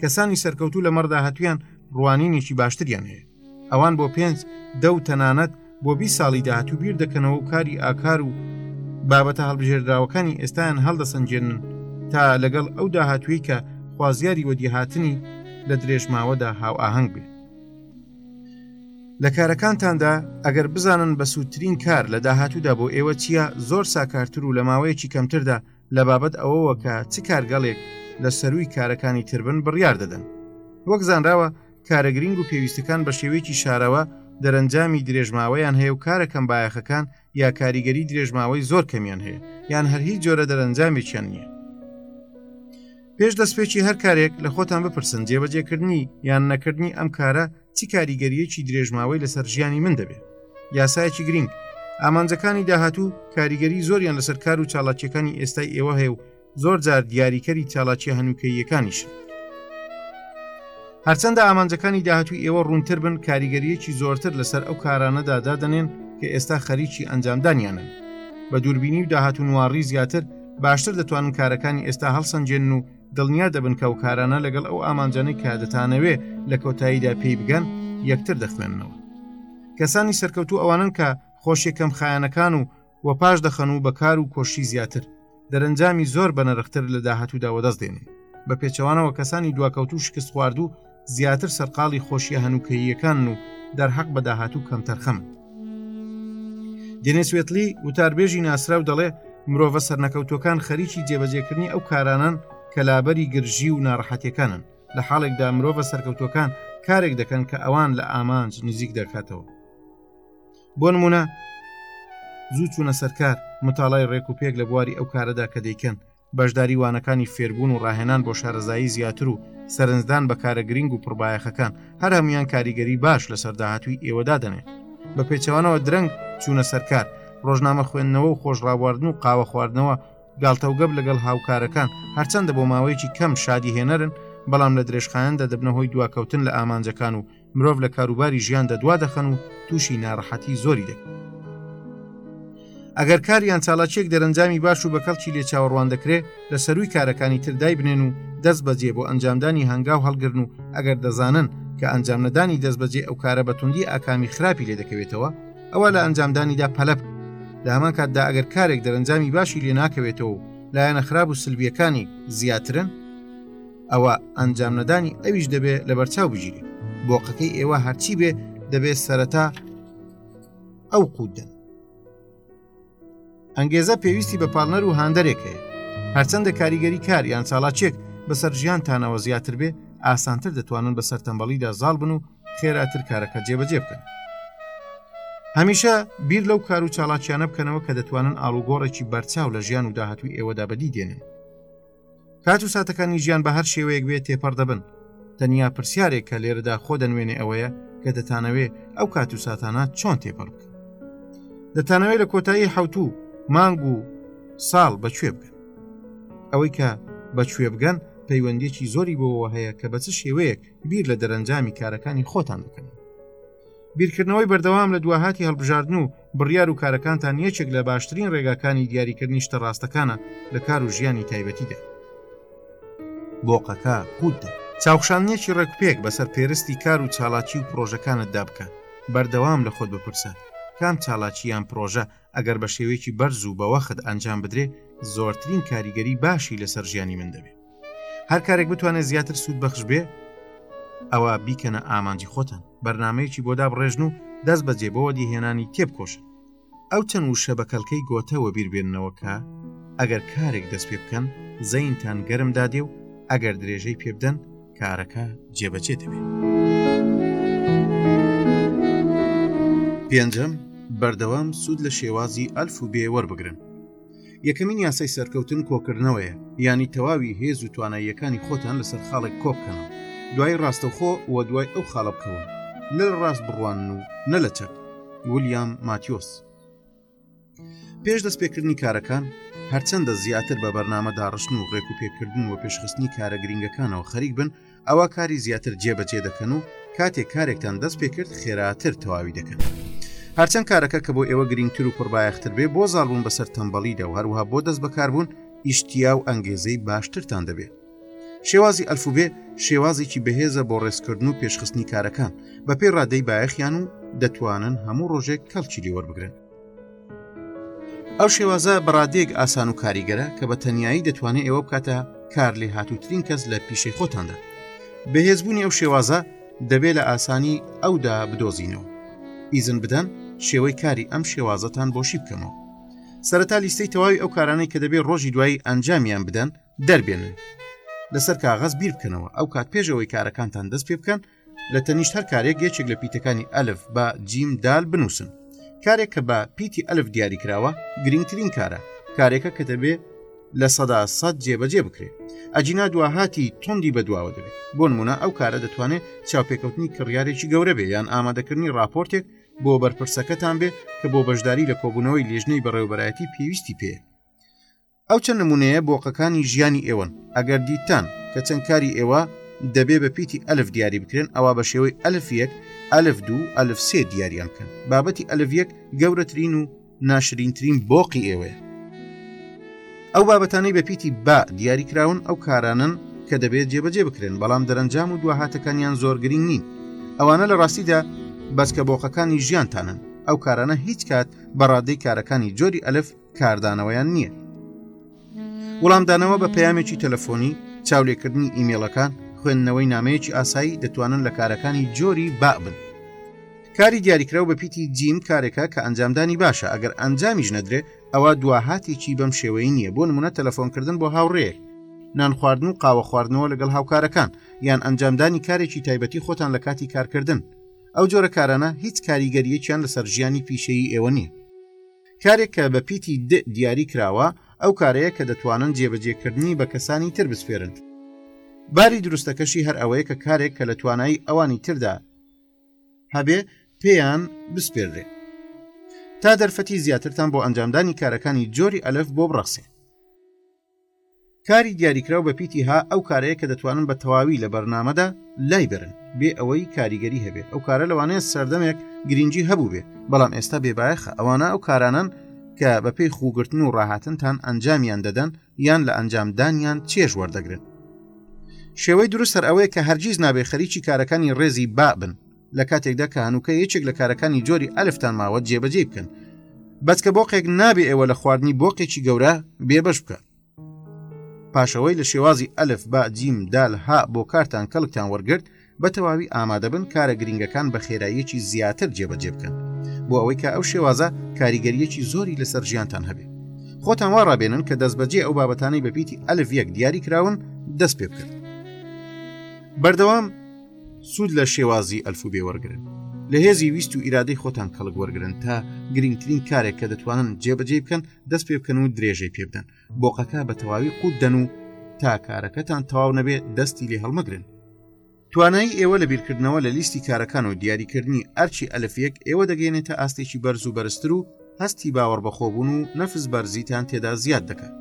کەسانی سەرکەوتوو لە مەڕدا هەتویان ڕوانینێکی باشتریان هەیە ئەوان بۆ پێنج دە و تەنانەت بۆ بی ساڵی داهاتوو بیر دەکەنەوە و کاری ئاکار و بابەتە هەڵبژێردراوەکانی ئێستایان هەڵدەسەنجێنن تا لەگەڵ ئەو داهاتوی کە خوازیاری وەدیهاتنی لە درێژماوەدا هاو ئاهەنگ بێت لە کارەکانتاندا ئەگەر بزانن بە سوودترین کار لە داهاتوودا بۆ ئێوە چییە زۆر ساکارتر و لە ماوەیەکی کەمتردا لە بابەت ئەوەوە کە چ کارگەڵێک لە سەروی کارەکانی تربن بڕیار دەدەن وەک زانراوە کارەگرنگ و پێویستەکان بە شێوەیەکی شارەوە دەرەنجامی درێژماوەیان هەیە و کارەکەم بایەخەکان یا کاریگەری درێژماوەی زۆر کەمیان هەیە یان هەر هیچ جۆرە دەرەنجامێکیان نییە پێش دەستپێکی هەر کارێک لە خۆتان بپرسن جێبەجێکردنی یان نەکردنی ئەم کارە چی کاریگەریەکی درێژماوەی لەسەر ژیانی من دەبێت یاسایەکی گرنگ ئامانجەکانی داهاتوو کاریگەری زۆریان لەسەر کار و چاڵاکیەکانی ئێستای ئێوە هەیە و زۆر جار دیاریکەری چالاکیە هەنوکەییەکانیشن هەرچەندە ئامانجەکانی داهاتوی ئێوە ڕوونتر بن کاریگەریەکی زۆرتر لەسەر ئەو کارانەدا دادەنێن کە ئێستا خەریکی ئەنجامدانیانن بە دووربینی و داهات و نوواڕی زیاتر باشتر دەتوانن کارەکانی ئێستا هەڵسەنجێن و دڵنیا دەبن کە و کارانە لەگەڵ ئەو ئامانجانەی کە دەتانەوێ لە کۆتاییدا پێی بگەن یەکتر دەخوێننەوە کەسانی سەرکەوتو ئەوانن کە خۆشیەکەم خایەنەکان و و پاش دەخەن و بە کار و کۆششی زیاتر دەرەنجامی زۆر بەنرختر لە داهاتوودا وەدەست دێنن بە پێچەوانەوە کەسانی دواکەوت و شکست خوارد و زیاتر سەرقاڵی خۆشیە هەنووکەییەکان و دەرحەق بە داهات و کەمتەرخەم دێنێس وێتلی وتاربێژی ناسراو دەڵێ مرۆڤە سەرنەکەوتوەکان خەریکی جێبەجێکردنی ئەو کارانن کە لابەری گرژی و ناڕەحەتەکانن لە حاڵێکدا مرۆڤە سەرکەوتوەکان کارێک دەکەن کە ئەوان لە ئامانج نزیک دەکاتەوە بۆ نمونە زوو چوونە سەرکار متالای ڕێک و پێک لە بواری ئەو کارەدا کە دەیکەن بەشداری وانەکانی فێربوون و ڕاهێنان بۆ شارەزایی زیاتر و سەرنجدان بە کارە گرنگ و پڕبایەخەکان هەر هەمویان کاریگەری باش لەسەر داهاتوی ئێوەدا دەنێ بە پێچەوانەوە درەنگ چوونە سەرکار ڕۆژنامە خوێندنەوە و خۆشڕاواردن و قاوە خواردنەوە گالتەوگەب لەگەڵ هاوکارەکان هەرچەندە بۆ ماوەیەکی کەم شادی هێنەرن بەڵام لە درێژخایەندا دەبنەهۆی دواکەوتن لە ئامانجەکان و مرۆڤ لە کاروباری ژیاندا دوا دەخەن و تووشی ناڕەحەتی زۆری دەکەن ئەگەر کاریان چالاکیێک دەرەنجامی باش و بە کەڵکی لێ چاوەڕوان دەکرێ لە سەروی کارەکانی تردای بنێن و دەست بەجێ بۆ ئەنجامدانی هەنگاو هەڵگرن و ئەگەر دەزانن کە ئەنجام نەدانی دەست بەجێ ئەو کارە بەتوندی ئاکامی خراپی لێ دەکەوێتەوە ئەوە لە ئەنجامدانیدا پەلەپ لە هەمان کاتدا ئەگەر کارێک دەرەنجامی باشی لێ ناکەوێتەوە و لایەنە خراپ و سلبیەکانی زیاترن ئەوە ئەنجام نەدانی ئەویش دەبێ لە بەرچاو بگیرێ بۆقەکەی ئێوە هەرچی بێ دەبێت سەرەتا ئەو قودن ئەنگێزە پێویستی بە پاڵنەر و هاندەرێک هەیە هەرچەندە کاریگەری کار یان چاڵاچێک بەسەر ژیانتانەوە زیاتر بێ ئاسانتر دەتوانن بە سەرتەمبەڵیدا زاڵ بن و خێراتر کارەکە جێبەجێ بکەن هەمیشە بیر لەو کار و چاڵاکیانە بکەنەوە کە دەتوانن ئاڵوگۆڕێکی بەرچاو لە ژیان و داهاتوی ئێوەدا بەدی دێنن کات و ساتەکانی ژیان بە هەر شێوەیەک بێت تێپەڕ دەبن تەنیا پرسیارێک کە لێرەدا خۆ دەنوێنێ ئەوەیە کە دەتانەوێ ئەو کات و ساتانە چۆن تێپەڕ بکەن دەتانەوێت لە کۆتایی حوتوو مانگ و ساڵ بەکوێ بگەن ئەوەی کە بەکوێ بگەن پەیوەندێکی زۆری بۆەوە هەیە کە بە چ شێوەیەک بیر لە دەرەنجامی کارەکانی خۆتان بکەن بیرکردنەوەی بەردەوام لە دواهاتی هەڵبژاردن و بڕیار و کارەکانتان یەکێک لە باشترین ڕێگاکانی دیاریکردنی شتە ڕاستەکانە لە کار و ژیانی تایبەتیدا بۆقەکە قوتدا چاوخشانیەکی ڕێکپێک بەسەر پێرستی کار و چالاکی و پرۆژەکانتدا بکە بەردەوام لە خۆت بپرسە کام چالاکییان پرۆژە ئەگەر بە شێوەیەکی بەرز و بەوەخت ئەنجام بدرێ زۆرترین کاریگەری باشی لەسەر ژیانی من دەبێت هەر کارێک بتوانێت زیاتر سوود بەخش بێ ئەوە بیکەنە ئامانجی خۆتان بەرنمەیەکی بۆدا بڕێژن و دەست بەجێ بۆ دیهێنانی تێبکۆشن ئەو چەند وشە بە کەلکەی گۆتەوە بیربێننەوە کە ئەگەر کارێک دەست پێ بکەن زەینتان گەرم دادێ و ئەگەر درێژەی پێبدەن کارەکە جێبەجێ دەبێت. پێنجەم بەردەوام سوود لە شێوازی ئەلف و بێ وەربگرن یەکەمین یاسای سەرکەوتن کۆکردنەوەیە ینی تەواوی هێز و تواناییەکانی خۆتان لەسەر خاڵێک کۆبکەنەوە دوای ڕاستەوخۆ و دوای ئەو خاڵە بکەون نە لە ڕاست بڕوان و نە لە چەپ ولیام ماتیۆس پێش دەست پێکردنی کارەکان هەرچەندە زیاتر بە بەرنامە داڕشتن و ڕێک و پێکردن و پێشخستنی کارە گرنگەکانەوە خەریک بن ئەوا کاری زیاتر جێبەجێ دەکەن و کاتێک کارێکتان دەست پێکرد خێراتر تەواوی دەکەن. هەرچەند کارەکە کە بۆ ئێوە گرنگتر و پڕبایەختر بێ بۆ زالبوون بەسەر تەمبەڵیدا و هەروها بۆ دەست بەکاربوون ئیشتیا و ئەنگێزەی باشترتان دەبێت. شێوازی ئەلفوبێ شێوازێکی بەهێزە بۆ ڕێزکردن و پێشخستنی کارەکان بەپێی ڕادەی بایەخیان و دەتوانن هەموو ڕۆژێک کەڵکی لێوەربگرن. ئەو شێوازە بەڕادێک ئاسان و کاریگەرە کە بە تەنایی دەتوانێت ئێوە بکاتە کار لێ هاتووترین کەس لە پیشەی خۆتاندا بەهێزبوونی ئەو شێوازە دەبێت لە ئاسانی ئەودا بدۆزینەوە ئیزن بدەن شێوەی کاری ئەم شێوازەتان بۆشی بکەمەوە سەرەتا لیستەی تەواوی ئەو کارانەی کە دەبێت ڕۆژی دوایی ئەنجامیان بدەن دەربێنن لەسەر کاغەز بیر بکەنەوە ئەو کات پێشەوەی کارەکانتان دەست پێ بکەن لە تەنیشت هەر کارێک یەکێک لە پیتەکانی ئەلف بە جیم دال بنووسن کارێک کە بە پیتی ئەلف دیاری کراوە گرنگترین کارە کارێکە کە دەبێ لە سەدا سەد جێبەجێ بکرێت ئەجینا دواهاتی تۆندی بەدواوە دەبێت بۆ نمونە ئەو کارە دەتوانێت چاوپێکەوتنی کڕیارێکی گەورە بێ یان ئامادەکردنی راپۆرتێک بۆ بەرپرسەکەتان بێ کە بۆ بەشداری لە کۆبوونەوەی لێژنەی بەڕێوبەرایەتی پێویستی پێ ئەو چەند نمونەیە بۆقەکانی ژیانی ئێوەن ئەگەر دیتان کە چەند کاری ئێوە دەبێ بە پیتی ئەلف دیاری بکرێن ئەوە بە شێوەی ئەلف یەک ئەلف دوو ئەلف سێ دیاریان بکەن بابەتی ئەلف یەک گەورەترین و ناشرینترین بۆقی ئێوەیە ئەو بابەتانەی بە پیتی با دیاری کراون ئەو کارانن کە دەبێت جێبەجێ بکرێن بەڵام دەرەنجام و دواهاتەکانیان زۆر گرنگ نین ئەوانە لە ڕاستیدا بەسکە بۆقەکانی ژیانتانن ئەو کارانە هیچ کات بەڕادەی کارەکانی جۆری ئەلف کاردانەوەیان نییە وڵامدانەوە بە پەیامێکی تەلەفۆنی چاولێکردنی ئیمێڵەکان خوێندنەوەی نامەیەکی ئاسایی دەتوانن لە کارەکانی جۆری بابن کاری دیاریکراو بە پیتی جیم کارێکە کە ئەنجامدانی باشە ئەگەر ئەنجامیش نەدرێ ئەوە دواهاتێکی بەم شێوەی نییە بۆ نمونە تەلەفۆنکردن بۆ هاوڕێک نان خواردن و قاوە خواردنەوە لەگەڵ هاوکارەکان یان ئەنجامدانی کارێکی تایبەتی خۆتان لە کاتی کارکردن ئەو جۆرە کارانە هیچ کاریگەریەکیان لەسەر ژیانی پیشەیی ئێوە نییە کارێک کە بە پیتی د دیاری کراوە ئەو کارەیە کە دەتوانن جێبەجێکردنی بە کەسانی تر بسپێرن باری دروستەکەشی هەر ئەوەیە کە کارێک کە لە توانایی ئەوانی تردا هەبێ پێیان بسپێردرێ تا دەرفەتی زیاترتان بۆ ئەنجامدانی کارەکانی جۆری ئەلف بۆ بڕەخسێ کاری دیاریکراو بە پیتی ها ئەو کارەیە کە دەتوانن بە تەواوی لە بەرنامەدا لای بەرن بێ ئەوەی کاریگەری هەبێت ئەو کارە لەوانەیە سەردەمێک گرنگی هەبوو بێ بەڵام ئێستا بێبایەخە ئەوانە ئەو کارانن کە بەپێی خوگرتن و ڕاهاتنتان ئەنجامیان دەدەن یان لە ئەنجامدانیان چێژ وەردەگرن شێوەی دروست هەر ئەوەیە کە هەرگیز نابێ خەریکی کارەکانی ڕێزی بابن لە کاتێکدا کە هەنووکە یەکێک لە کارەکانی جۆری ئەلفتان ماوە جێبەجێ بکەن بەچکە بۆقێک نابێ ئێوە لە خواردنی بۆقێکی گەورە بێبش بکە پاشەوەی لە شێوازی ئەلف با جیم دال ها بۆ کارتان کەڵکتان وەرگرت بە تەواوی ئامادەبن کارە گرنگەکان بە خێراییەکی زیاتر جێبەجێ بکەن بۆ ئەوەی کە ئەو شێوازە کاریگەریەکی زۆری لەسەر ژیانتان هەبێت خۆتان وا ڕابێنن کە دەست بەجێ ئەو بابەتانەی بەپیتی ئەلف یەک دیاری کراون دەست پێ بکرد بەردەوام سوود لە شێوازی ئەلفوبێ وەرگرن لە هێزی ویست و ئیرادەی خۆتان کەڵک وەرگن تا گرنگترین کارێک کە دەتوانن جێبەجێ بکەن دەست پێ بکەن و درێژەی پێ بدەن بۆقەکە بە تەواوی قوت دەن و تا کارەکەتان تەواو نەبێت دەستی لێ هەڵمەگرن توانایی ئێوە لە بیرکردنەوە لە لیستی کارەکان و دیاریکردنی ئەرچی ئەلفیەک ئێوە دەگەێنێتە ئاستێکی بەرز و بەرزتر و هەستی باوەڕ بەخۆبوون و نەفس بەرزیتان تێدا زیاد دەکەن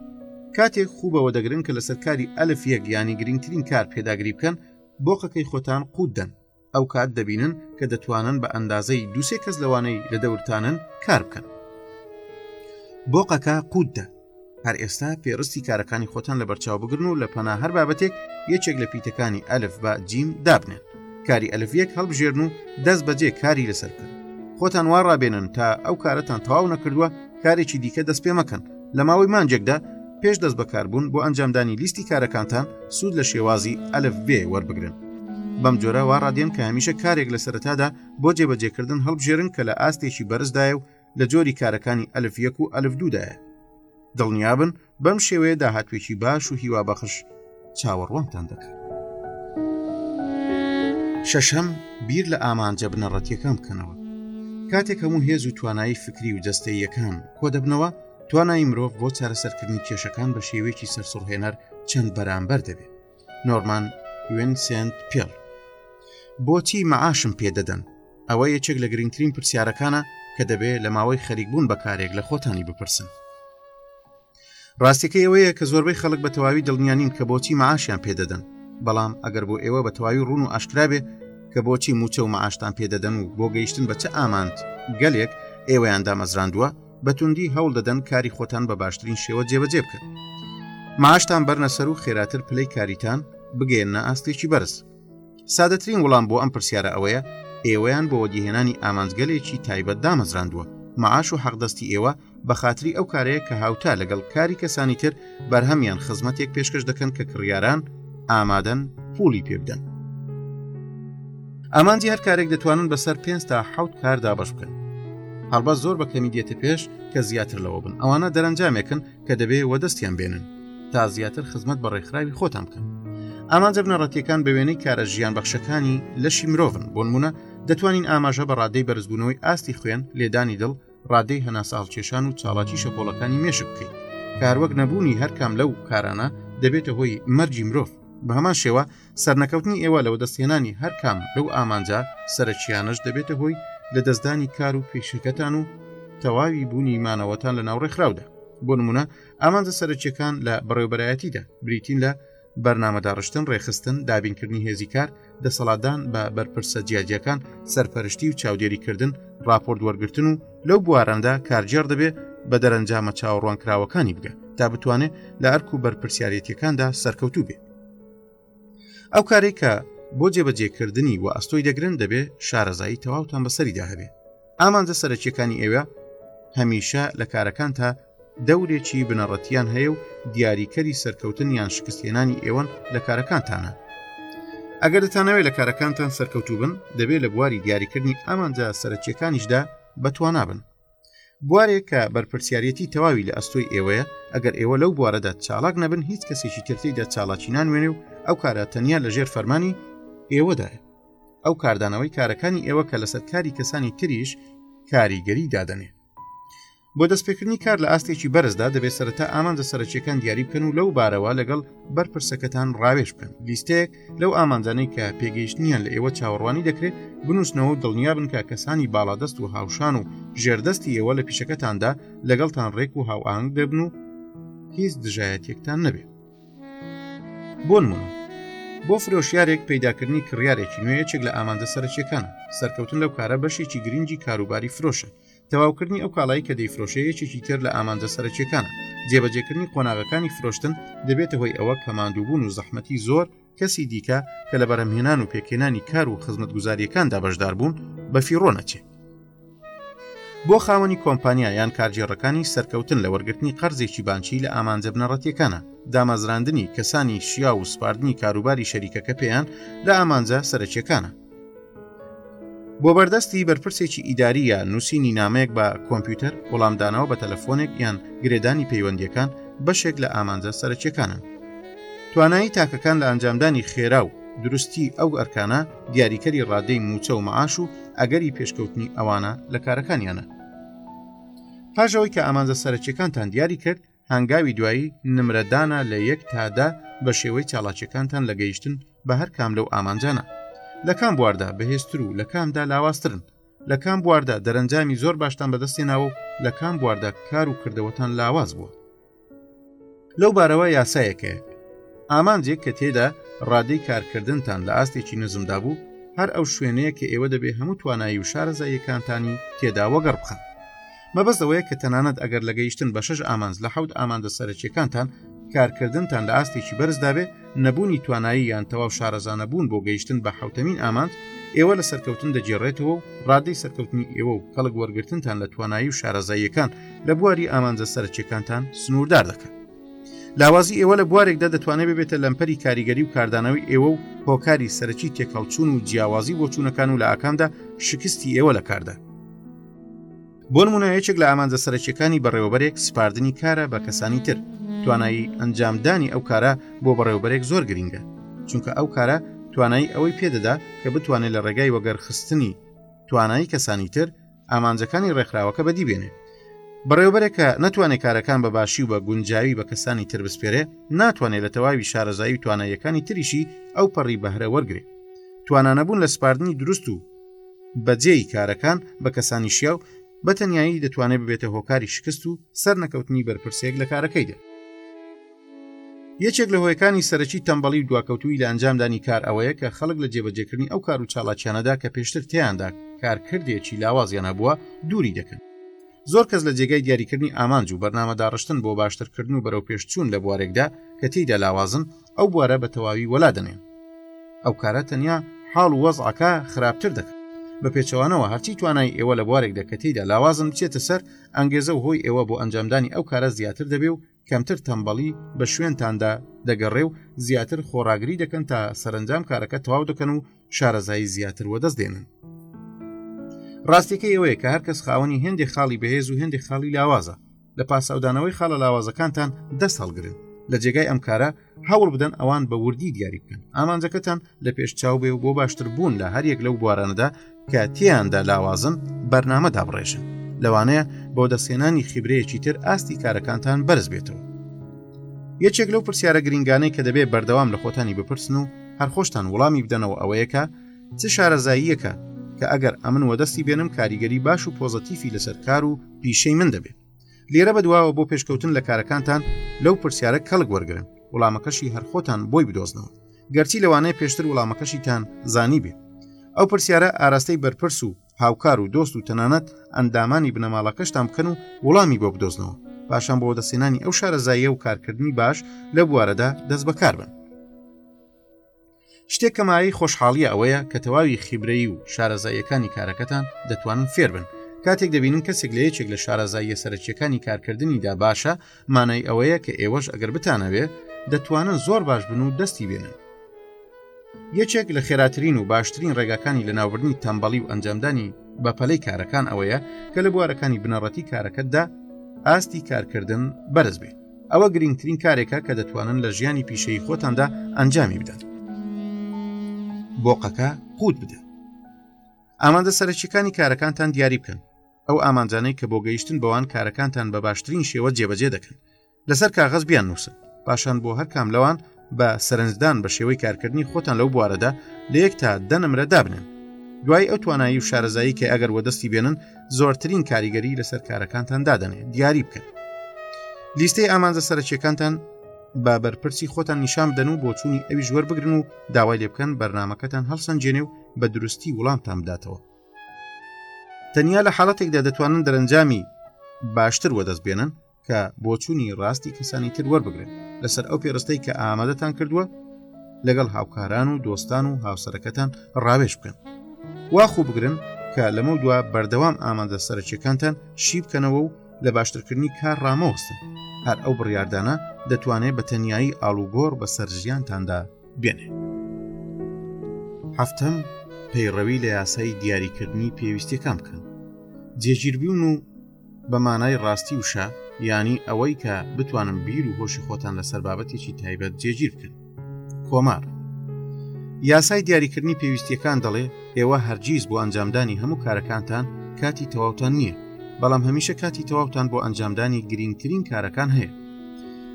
کاتێک خوبەوە دەگرن کە لەسەر کاری ئەلف یەک ینی گرنگترین کار پێداگری بکەن بۆقەکەی خۆتان قووت دەن ئەو کات دەبینن کە دەتوانن بە ئەندازەی دووسێ کەس لەوانەی لە دەورتانن کار بکەن بۆقەکە قووتدا هەر ئێستا پێڕستی کارەکانی خۆتان لە بەرچاو بگرن و لە پەنا هەر بابەتێک یەکێک لە پیتەکانی ئەلف بە جیم دابنێن کاری ئەلفیەک هەڵبژێرن و دەست بەجێ کاری لەسەر بکەن خۆتان وا ڕابێنن تا ئەو کارەتان تەواو نەکردووە کارێکی دیکە دەست پێ مەکەن لە ماوەی مانجێکدا پێش دەست بەکاربوون بۆ ئەنجامدانی لیستی کارەکانتان سوود لە شێوازی ئەلف بێ وەربگرن بەم جۆرە وا ڕادێن کە هەمیشە کارێک لە سەرەتادا بۆ جێبەجێکردن هەڵبژێرن کە لە ئاستێکی بەرزدایە و لە جۆری کارەکانی ئەلف یەک و ئەلف دوودایە دڵنیابن بەم شێوەیە داهاتوێکی باش و هیوا بەخش چاوەڕوانتان دەکات شەشەم بیر لە ئامانجە بنەڕەتیەکان بکەنەوە کاتێک هەموو هێز و توانایی فکری و جەستەییەکان کۆ دەبنەوە توانای مرۆڤ بۆ چارەسەرکردنی کێشەکان بە شێوەیەکی سەرسوڕهێنەر چەند بەرامبەر دەبێت نۆرمان وینسنت پێڵ بۆچی مەعاشم پێدەدەن ئەوە یەکێک لە گرنگترین پرسیارەکانە کە دەبێت لە ماوەی خەریکبوون بە کارێک لە خۆتانی بپرسن ڕاستیەکەی ئەوەیە کە زۆربەی خەڵک بە تەواوی دڵنیانین کە بۆچی معاشیان پێدەدەن بەڵام ئەگەر بۆ ئێوە بە تەواوی ڕون و ئاشکرابێ کە بۆچی موچە و معاشتان پێدەدەن و بۆ گەیشتن بە چ ئامانت گەلێک ئێوەیان دامەزراندووە بەتوندی هەوڵ دەدەن کاری خۆتان بە باشترین شێوە جێبەجێ بکەن معاشتان بەرنەسەر و خێراتر پلەی کاریتان بگەێنە ئاستێکی بەرز سادەترین وڵام بۆ ئەم پرسیارە ئەوەیە ئێوەیان بۆ وەدیهێنانی ئامانجگەلێکی تایبەت دامەزراندووە معاش و حەقدەستی ئێوە بە خااتری ئەو کارەیە کە هاوتا لەگەڵ کاری کەسانی تر بەرهەمیان خزمەتێک پێشکەش دەکەن کە کڕیاران ئامادەن پولی پێ بدەن ئامانجی هەر کارێک دەتوانن بەسەر پێ تا حوت کاردا بەش بکەن هەڵبەت زۆر بە کەمی دێتە پێش کە زیاتر لەوە بن ئەوانە دەرەنجامێکن کە دەبێ وەدەستیان بێنن تا زیاتر خزمەت بە ڕێکخراوی خۆتان بکەن ئامانجە بنەڕەتیەکان بە وێنەی کارە ژیان بەخشەکانی لەشی مرۆڤن بۆنمونە دەتوانین ئاماژە بە ڕادەی بەرزبوونەوەی ئاستی خوێن لێدانی دڵ ڕادەی هەناساڵکێشان و چاڵاکی شەپۆڵەکانی مێشک بکەیت کاروەک نەبوونی هەرکام لەو کارانە دەبێتە هۆی مەرجی مرۆڤ بە هەمان شێوە سەرنەکەوتنی ئێوە لە وەدەستهێنانی هەر کام لەو ئامانجە سەرەکییانەش دەبێتە هۆی لە دەستدانی کار و پیشەکەتان و تەواوی بوونی مانەوەتان لە ناو ڕێکخراودا بۆ نمونە ئامانجە سەرەکیەکان لە بەڕێوبەرایەتیدا بریتین لە بەرنامەداڕشتن ڕێخستن دابینکردنی هێزی کار دەسەڵاتدان بە بەرپرسە جیاجیەکان سەرپەرشتی و چاودێریکردن راپۆرت وەرگتن و لەو بواراندا کارجێڕ دەبێ بە دەرەنجامە چاوەڕوانکراوەکانی بگە تا بتوانێت لە ئەرک و بەرپرسیارەتەکاندا سەرکەوتوو بێت ئەو کارێک کە بۆ جێبەجێکردنی و ئەستۆی دەگرن دەبێ شارەزایی تەواوتان بەسەریدا هەبێ ئامانجە سەرەکیەکانی ئێوە هەمیشە لە کارەکان تا دەورێکی بنەڕەتیان هەیە و دیاریکەری سەرکەوتن یان شکستێنانی ئێوەن لە کارەکانتانە ئەگەر دەتانەوێت لە کارەکانتان سەرکەوتوو بن دەبێت لە بواری دیاریکردنی ئامانجا سەرەکیەکانیشدا بەتوانابن بوارێک کە بەرپرسیارەتی تەواوی لە ئەستۆی ئێوەیە ئەگەر ئێوە لەو بوارەدا چالاک نەبن هیچ کەسێکی ترتیدا چالاکی نانوێنێ و ئەو کارە تەنیا لە ژێر فەرمانی ئێوەدایە ئەو کاردانەوەی کارەکانی ئێوە کە لەسەر کاری کەسانی تریش کاریگەری دادنێ بۆ دەستپێکردنی کار لە ئاستێکی بەرزدا دەبێت سەرەتا ئامانجە سەرچیەکان دیاری بکەن و لەو بارەوە لەگەڵ بەرپرسەکەتان ڕاوێش بکەن لیستێک لەو ئامانجانەی کە پێگەیشتنیان لە ئێوە چاوەڕوانی دەکرێت بنووسنەوە و دڵنیا بن کە کەسانی باڵادەست و هاوشان و ژێردەستی ئێوە لە پیشەکەتاندا لەگەڵتان ڕێک و هاوئانگ دەبن و هیچ دژایەتێکتان نەبێت بۆن من بۆ فرۆشیارێک پەیداکردنی کڕیارێکی نوێ یەکێک لە ئامانجە سەرچیەکان سەرکەوتن لەو کارە بەشێکی گرنگی کاروباری فرۆشە تەواوکردنی ئەو کاڵایی کە دەیفرۆشە یەکێکی تر لە ئامانجە سەرەکیەکانە جێبەجێکردنی قۆناغەکانی فرۆشتن دەبێتە هۆی ئەوە کە ماندووبوون و زەحمەتی زۆر کەسی دیکە کە لە بەرەمهێنان و پێکێنانی کار و خزمەت گوزاریەکاندا بەشدار بوون بە فیڕۆ نەچێت بۆ خاوەنی کۆمپانیا یان کارگێڕەکانی سەرکەوتن لە وەرگرتنی قەرزێکی بانکی لە ئامانجە بنەڕەتیەکانە دامەزراندنی کەسانی شیا و سپاردنی کاروباری شەریکەکە پێیان لە ئامانجە سەرەکیەکانە بۆ بەردەستی بەرپرسێکی ئیداری یا نووسینی نامەیەک بە کۆمپیوتەر وەڵامدانەوە بە تەلەفۆنێک یان گرێدانی پەیوەندیەکان بەشێک لە ئامانجە سەرەکیەکانن. توانایی تاکەکان لە ئەنجامدانی خێرا و دروستی ئەو ئەرکانە دیاریکەری ڕادەی موچە و معاش و ئەگەری پێشکەوتنی ئەوانە لە کارەکانیانە. پاژەوەی کە ئامانجە سەرەکیەکانتان دیاری کرد هەنگاوی دوایی نمرە دانە لە یەک تا دە بە شێوەی چالاکیەکانتان لە گەیشتن بە هەر کام لەو ئامانجانە لە کام بواردا بەهێزتر و لە کامدا لاوازترن لە کام بواردا دەرەنجامی زۆر باشتان بەدەستێناوە و لە کام بواردا کار و کردەوەتان لاواز بووە لەو بارەوە یاسایەکە ئامانجێک کە تێدا ڕادەی کارکردنتان لە ئاستێکی نزمدا بوو هەر ئەو شوێنەیە کە ئێوە دەبێ هەموو توانایی و شارەزاییەکانتانی تێدا وەگەڕ بخەن مەبەست ئەوەیە کە تەنانەت ئەگەر لە گەیشتن بە شەش ئامانز لە حەوت ئاماندە سەرەکیەکانتان کارکردنتان لە ئاستێکی بەرزدابێ نەبوونی توانایی یان تەواو شارەزانە بوون بۆ گەیشتن بە حوتەمین ئامانج ئێوە لە سەرکەوتن دەگێڕێتەوە و ڕادەی سەرکەوتنی ئێوە و کەڵک وەرگتنتان لە توانایی و شارەزاییەکان لە بواری ئامانجە سەرچەکانتان سنووردار دەکەن. لاوازی ئێوە لە بوارێکدا دەتوانێت ببێتە لەمپەری کاریگەری و کاردانەوەی ئێوە و هۆکاری سەرەکی تێکەڵچوون و جیاوازی بۆچوونەکان و لە ئاکامدا شکستی ئێوە لە کاردا بۆ نمونە یەکێک لە ئامانجە سەرەکیەکانی بەڕێوەبەرێک سپاردنی کارە بە کەسانی تر توانایی ئەنجامدانی ئەو کارە بۆ بەڕێوبەرێک زۆر گرنگە چونکە ئەو کارە توانایی ئەوەی پێدەدا کە بتوانێت لە ڕێگای وەگەرخستنی توانایی کەسانی تر ئامانجەکانی ڕێکخراوەکە بەدی بێنێت بەڕێوبەرێکە ناتوانێت کارەکان بە باشی و بە گونجاوی بە کەسانی تر بسپێرێ ناتوانێت لە تەواوی شارەزایی و توانایەکانی تریشی ئەو پەڕی بەهرە وەرگێ توانانەبوون لە سپاردنی دروست و بە جێی کارەکان بە کەسانی شیاو بە تەنایی دەتوانێت ببێتە هۆکاری شکست و سەر نەکەوتنی بەرپرسێک لە کارەکەیدا یەکێک لە هۆیەکانی سەرەکی تەمبەڵی و دواکەوتوی لە ئەنجامدانی کار ئەوەیە کە خەڵک لە جێبەجێکردنی ئەو کار و چاڵاکیانەدا کە پێشتر تیاندا کارکردێکی لاوازیان هەبووە دووری دەکەن زۆر کەس لە جێگای دیاریکردنی ئامانج و بەرنامە داڕشتن بۆ باشترکردن و بەرەو پێشچوون لە بوارێکدا کە تێیدا لاوازن ئەو بوارە بە تەواوی وەلا دەنێن ئەو کارە تەنیا حاڵ و وەزعەکە خراپتر دەکەن بە پێچەوانەوە هەرچی توانای ئێوە لە بوارێک دەکەتیدا لاوازم بچێتە سەر ئەنگێزە و هۆی ئێوە بۆ ئەنجامدانی ئەو کارە زیاتر دەبێ و کەمتر تەمبەڵی بە شوێنتاندا دەگەڕێ و زیاتر خۆڕاگری دەکەن تا سەرنجام کارەکە تەواو دەکەن و شارەزایی زیاتر وەدەست دێنن ڕاستیەکە ئەوەیە کە هەرکەس خاوەنی هێندێک خاڵی بەهێز و هێندێک خاڵی لاوازە لە پاساودانەوەی خاڵە لاوازەکانتان دەست هەڵگرن لە جێگای ئەم کارە هەوڵ بدەن ئەوان بە وردی دیاری بکەن ئامانجەکەتان لە پێش چاو بێ و بۆ باشتر بوون لە هەریەک لەو بوارانەدا کە تیاندا لاوازن بەرنامە دابڕێژن لەوانەیە بۆ دەستێنانی خیبرەیەکی تر ئاستی کارەکانتان بەرز بێتەوە یەکێک لەو پرسیارە گرنگانەی کە دەبێت بەردەوام لە خۆتانی بپرسن و هەرخۆشتان وڵامی بدەنەوە ئەوەیەکە چ شارەزاییەکە کە ئەگەر ئەمن وەدەستی بێنم کاریگەری باش و پۆزەتیفی لەسەر کار و پیشەی من دەبێت لێرە بەدواوە بۆ پێشکەوتن لە کارەکانتان لەو پرسیارە کەڵک وەرگن وڵامەکەشی هەرخۆتان بۆی بدۆزنەوە گەرچی لەوانەیە پێشتر وڵامەکەشیتان زانی بێ ئەو پرسیارە ئاراستەی بەرپرس و هاوکار و دۆست و تەنانەت ئەندامانی بنەماڵەکەشتان بکەن و وڵامی بۆ بدۆزنەوە پاشان بۆ دەستێنانی ئەو شارەزاییە و کارکردنی باش لە بوارەدا دەست بەکار بن شتێک کە مایەی خۆشحاڵیە ئەوەیە کە تەواوی خیبرەی و شارەزاییەکانی کارەکەتان دەتوانن فێربن کاتێک دەبینن کەسێک لە یەکێک لە شارەزاییە سەرەکیەکانی کارکردنیدا باشە مانای ئەوەیە کە ئێوەش ئەگەر بتانەوێ دەتوانن زۆر باش بن و دەستی بێنن یەکێک لە خێراترین و باشترین ڕێگاکانی لەناوبردنی تەمبەڵی و ئەنجامدانی بە پەلەی کارەکان ئەوەیە کە لە بوارەکانی بنەڕەتی کارەکەتدا ئاستی کارکردن بەرز بێت ئەوە گرنگترین کارێکە کە دەتوانن لە ژیانی پیشەی خۆتاندا ئەنجامی بدەن بۆقەکە قووت بدە ئامادە سەرچەکانی کارەکانتان دیاری بکەن ئەو ئامانجانەی کە بۆ گەیشتن بەوان کارەکانتان بە باشترین شێوە جێبەجێ دەکەن لەسەر کاغەز بیان نووسن پاشان بۆ هەر کام لەوان بە سەرنجدان بە شێوەی کارکردنی خۆتان لەو بوارەدا لە یەک تا دەنمرە دابنێن دوای ئەو توانایی و شارەزایی کە ئەگەر وەدەستی بێنن زۆرترین کاریگەری لەسەر کارەکانتان دادەنێ دیاری بکەن لیستەی ئامانجە سەرچیەکانتان با بەرپرسی خۆتان نیشان بدەن و بۆچوونی ئەوی ژوەر بگرن و داوای لێ بکەن بەرنمەکەتان هەڵسەنجێنێ و بە درستی وڵامتان بداتەوە تەنیا لە حاڵەتێکدا دەتوانن دەرەنجامی باشتر وەدەست بێنن کە بۆچوونی ڕاستی کەسانی تر وەربگرن لەسەر ئەو پێرستەی کە ئامادەتان کردووە لەگەڵ هاوکاران و دۆستان و هاوسەرەکەتان ڕاوێش بکەن واخۆ بگرن کە لەمە دوا بەردەوام ئامادە سەرچەکانتان شی بکەنەوە و لە باشترکردنی کار ڕامۆستن هەر ئەو بڕاردانە دەتوانێت بە تەنایی ئاڵوگۆڕ بە سەرژیانتاندا بێنێ. هەفتم پەیڕەوی لە یاسای دیاریکردنی پێویستەکان بکەن جێگیربوون و بە مانای ڕاستی وشە یانی ئەوەی کە بتوانن بیر و هۆشی خۆتان لەسەر بابەتێکی تایبەت جێگیر بکەن کۆمار یاسای دیاریکردنی پێویستیەکان دەڵێ ئێوە هەرگیز بۆ ئەنجامدانی هەموو کارەکانتان کاتی تەواوتان نییە بەڵام هەمیشە کاتی تەواوتان بۆ ئەنجامدانی گرنگترین کارەکان هەیە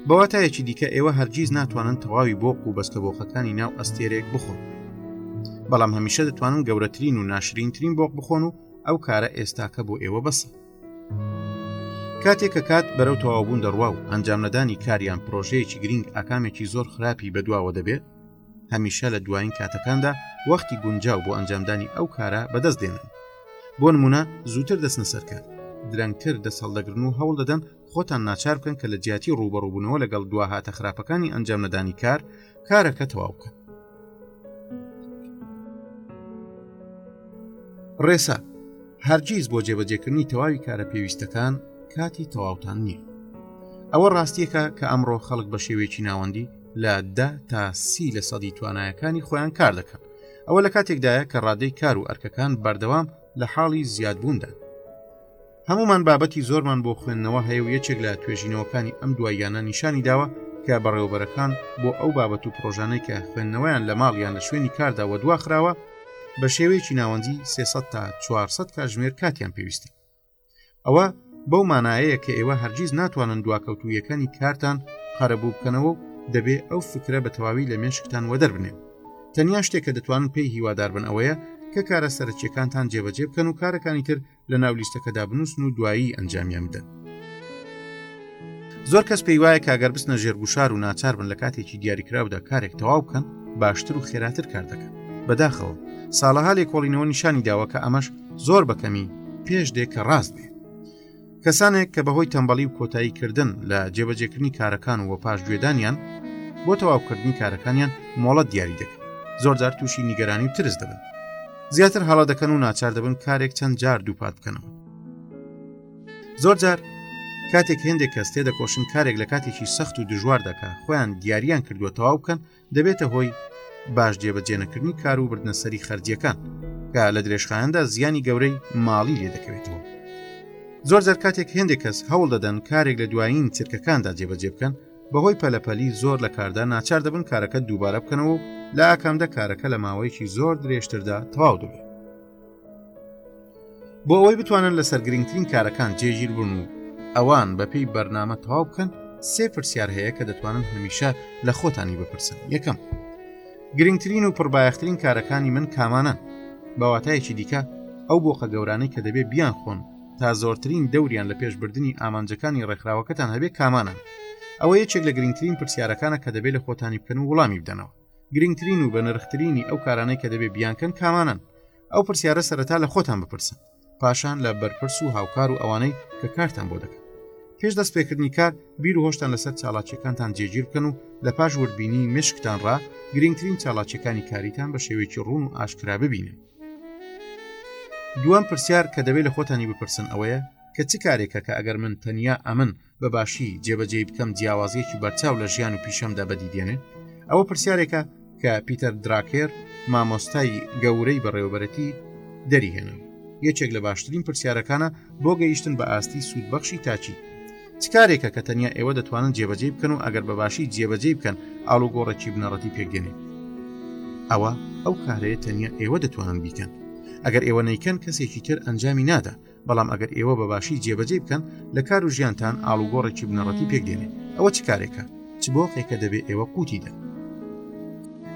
بەواتایەکی دیکە ئێوە هەرگیز ناتوانن تەواوی بۆ قو بەستە بۆخەکانی ناو ئەستێرێک بخۆن بەڵام هەمیشە دەتوانن گەورەترین و ناشرینترین بۆق بخۆن و ئەو کارە ئێستاکە بۆ ئێوە بەسە کاتێک کە کات بەرەو تەواوبوون دەڕوا و ئەنجام نەدانی کاریان پرۆژەیەکی گرنگ ئاکامێکی زۆر خراپی بەدواوە دەبێت هەمیشە لە دوایین کاتەکاندا وەختی گونجاو بۆ ئەنجامدانی ئەو کارە بەدەست دێنن بۆ نمونە زووتر دەستنە سەرکار درەنگتر دەست هەڵدەگرن و هەوڵ دەدەن خۆتان ناچار بکەن کە لە جیاتی ڕوبەڕوبوونەوە لەگەڵ دواهاتە خراپەکانی ئەنجام نەدانی کار کارەکە تەواو بکەن ڕێسا هەرگیز بۆ جێبەجێکردنی تەواوی کارە پێویستەکان کاتی تەواوتان نییە ئەوە ڕاستیەکە کە ئەمڕۆ خەڵک بە شێوەیەکی ناوەندی لە ده تا سی لە سەدی توانایەکانی خۆیان کار دەکەن ئەوە لە کاتێکدایە کە ڕادەی کار و ئەرکەکان بەردەوام لە حاڵی زیادبووندا هەمومان بابەتی زۆرمان بۆ خوێندنەوە هەیە و یەکێک لە توێژینەوەکانی ئەم دواییانە نیشانی داوە کە بەڕێوەبەرەکان بۆ ئەو بابەت و پرۆژانەی کە خوێندنەوەیان لە ماڵیان لە شوێنی کاردا وە دواخراوە بە شێوەیەکی ناوەندی 300 تا 400 کاژمێر کاتیان پێویستە ئەوە بەو مانایەیە کە ئێوە هەرگیز ناتوانن دواکەوتویەکانی کارتان قەرەبوو بکەنەوە و دەبێ ئەو فکرە بە تەواوی لە مێشکتان وەدەر بنێن تەنیا شتێکە دەتوانن پێی هیوادار بن ئەوەیە کە کارە سەرچیەکانتان جێبەجێ بکەن و کارەکانی تر لەناو لیستەکەدا بنووسن و دوایی ئەنجامیان بدەن. زۆر کەس پێی وایە کاگەر بستنە ژێرگوشار و ناچار بن لە کاتێکی دیاریکراودا کارێک تەواو بکەن باشتر و خێراتر کار دەکەن بەداخەوە ساڵەها لێکۆڵینەوە نیشانی داوە کە ئەمەش زۆر بەکەمی پێش دێ کە ڕاست بێ کەسانێک کە بەهۆی تەمبەڵی و کۆتایی کردن لە جێبەجێکردنی کارەکان و پاش گوێدانیان بۆ تەواوکردنی کارەکانیان مۆڵەت دیاری دەکەن زۆرجار تووشی نیگەرانی و ترس دەبن زیاتر هەڵە دەکەن و ناچار دەبن کارێک چەند جار دووپات بکەنەوە زۆر جار کاتێک هێندێک کەس تێ دەکۆشن کارێک لە کاتێکی سەخت و دژوار دەکە خۆیان دیاریان کردووە تەواو بکەن دەبێتە هۆی باش جێبەجێنەکردنی کار و بردنەسەری خەرجیەکان کە لە درێژخایەندا زیانی گەورەی ماڵی لێ دەکەوێتەوە زۆر جار کاتێک هێندێک کەس هەوڵ دەدەن کارێک لە دوایین چرکەکاندا جێبەجێ بکەن بەهۆی پەلەپەلی زۆر لە کاردا ناچار دەبن کارەکە دووبارە بکەنەوە و لە ئاکامدا کارەکە لە ماوەیەکی زۆر درێژتردا تەواو دەبێت بۆ ئەوەی بتوانن لەسەر گرنگترین کارەکان جێگیر بوون و ئەوان بەپی بەرنامە تەواو بکەن سێ پرسیار هەیە کە دەتوانن هەمیشە لە خۆتانی بپرسن یەکەم گرنگترین و پڕبایەخترین کارەکانی من کامانە بەواتایەکی دیکە ئەو بۆقە گەورانەی کە دەبێ بیان خۆن تا زۆرترین دەوریان لە پێشبردننی ئامانجەکانی ڕێکخراوەکەتان هەبێ کامانە ئەوە یەکێک لە گرنگترین پرسیارەکانە کە دەبێت لە خۆتانی بکەن و وڵامی بدەنەوە گرنگترین و بە نرخترینی ئەو کارانەی کە دەبێت بیانکەن کامانن ئەو پرسیارە سەرەتا لە خۆتان بپرسن پاشان لە بەرپرس و هاوکار و ئەوانەی کە کارتان بۆ دەکەن پێش دەست پێکردنی کار بیر و هۆشتان لەسەر چاڵاچەکانتان جێگیر بکەن و لە پاش وردبینی مشکتان ڕا گرنگترین چاڵاچەکانی کاریتان بە شێوەیەکی ڕوون و ئاشکرا ببینن دووەم پرسیار کە دەبێت لە خۆتانی بپرسن ئەوەیە کە چ کارێکە کە ئەگەر من تەنیا ئەمن بە باشی جێبەجێی بکەم جیاوازیەکی بەرچاو لە ژیان و پیشەمدا بەدی دێنێ ئەوە پرسیارێکە کە پیتەر دراکێر مامۆستای گەورەی بەڕێوەبەرەتی دەریهێنا یەکێک لە باشترین پرسیارەکانە بۆ گەیشتن بە ئاستی سوودبەخشی تاچی چ کارێکە کە تەنیا ئێوە دەتوانن جێبەجێ بکەن و ئەگەر بەباشی جێبەجێ بکەن ئالوگۆڕێکی بنەڕەتی پێکدێنێت ئەوە ئەو کارەیە تەنیا ئێوە دەتوانن بیکەن ئەگەر ئێوە نیکەن کەسێکی تر ئەنجامی نادا بەڵام ئەگەر ئێوە بەباشی جێبەجێ بکەن لە کار و ژیانتان ئالوگۆڕێکی بنەڕەتی پێکدێنێت ئەوە چ کارێکە چ بۆقێکە دەبێت ئێوە قوتیدا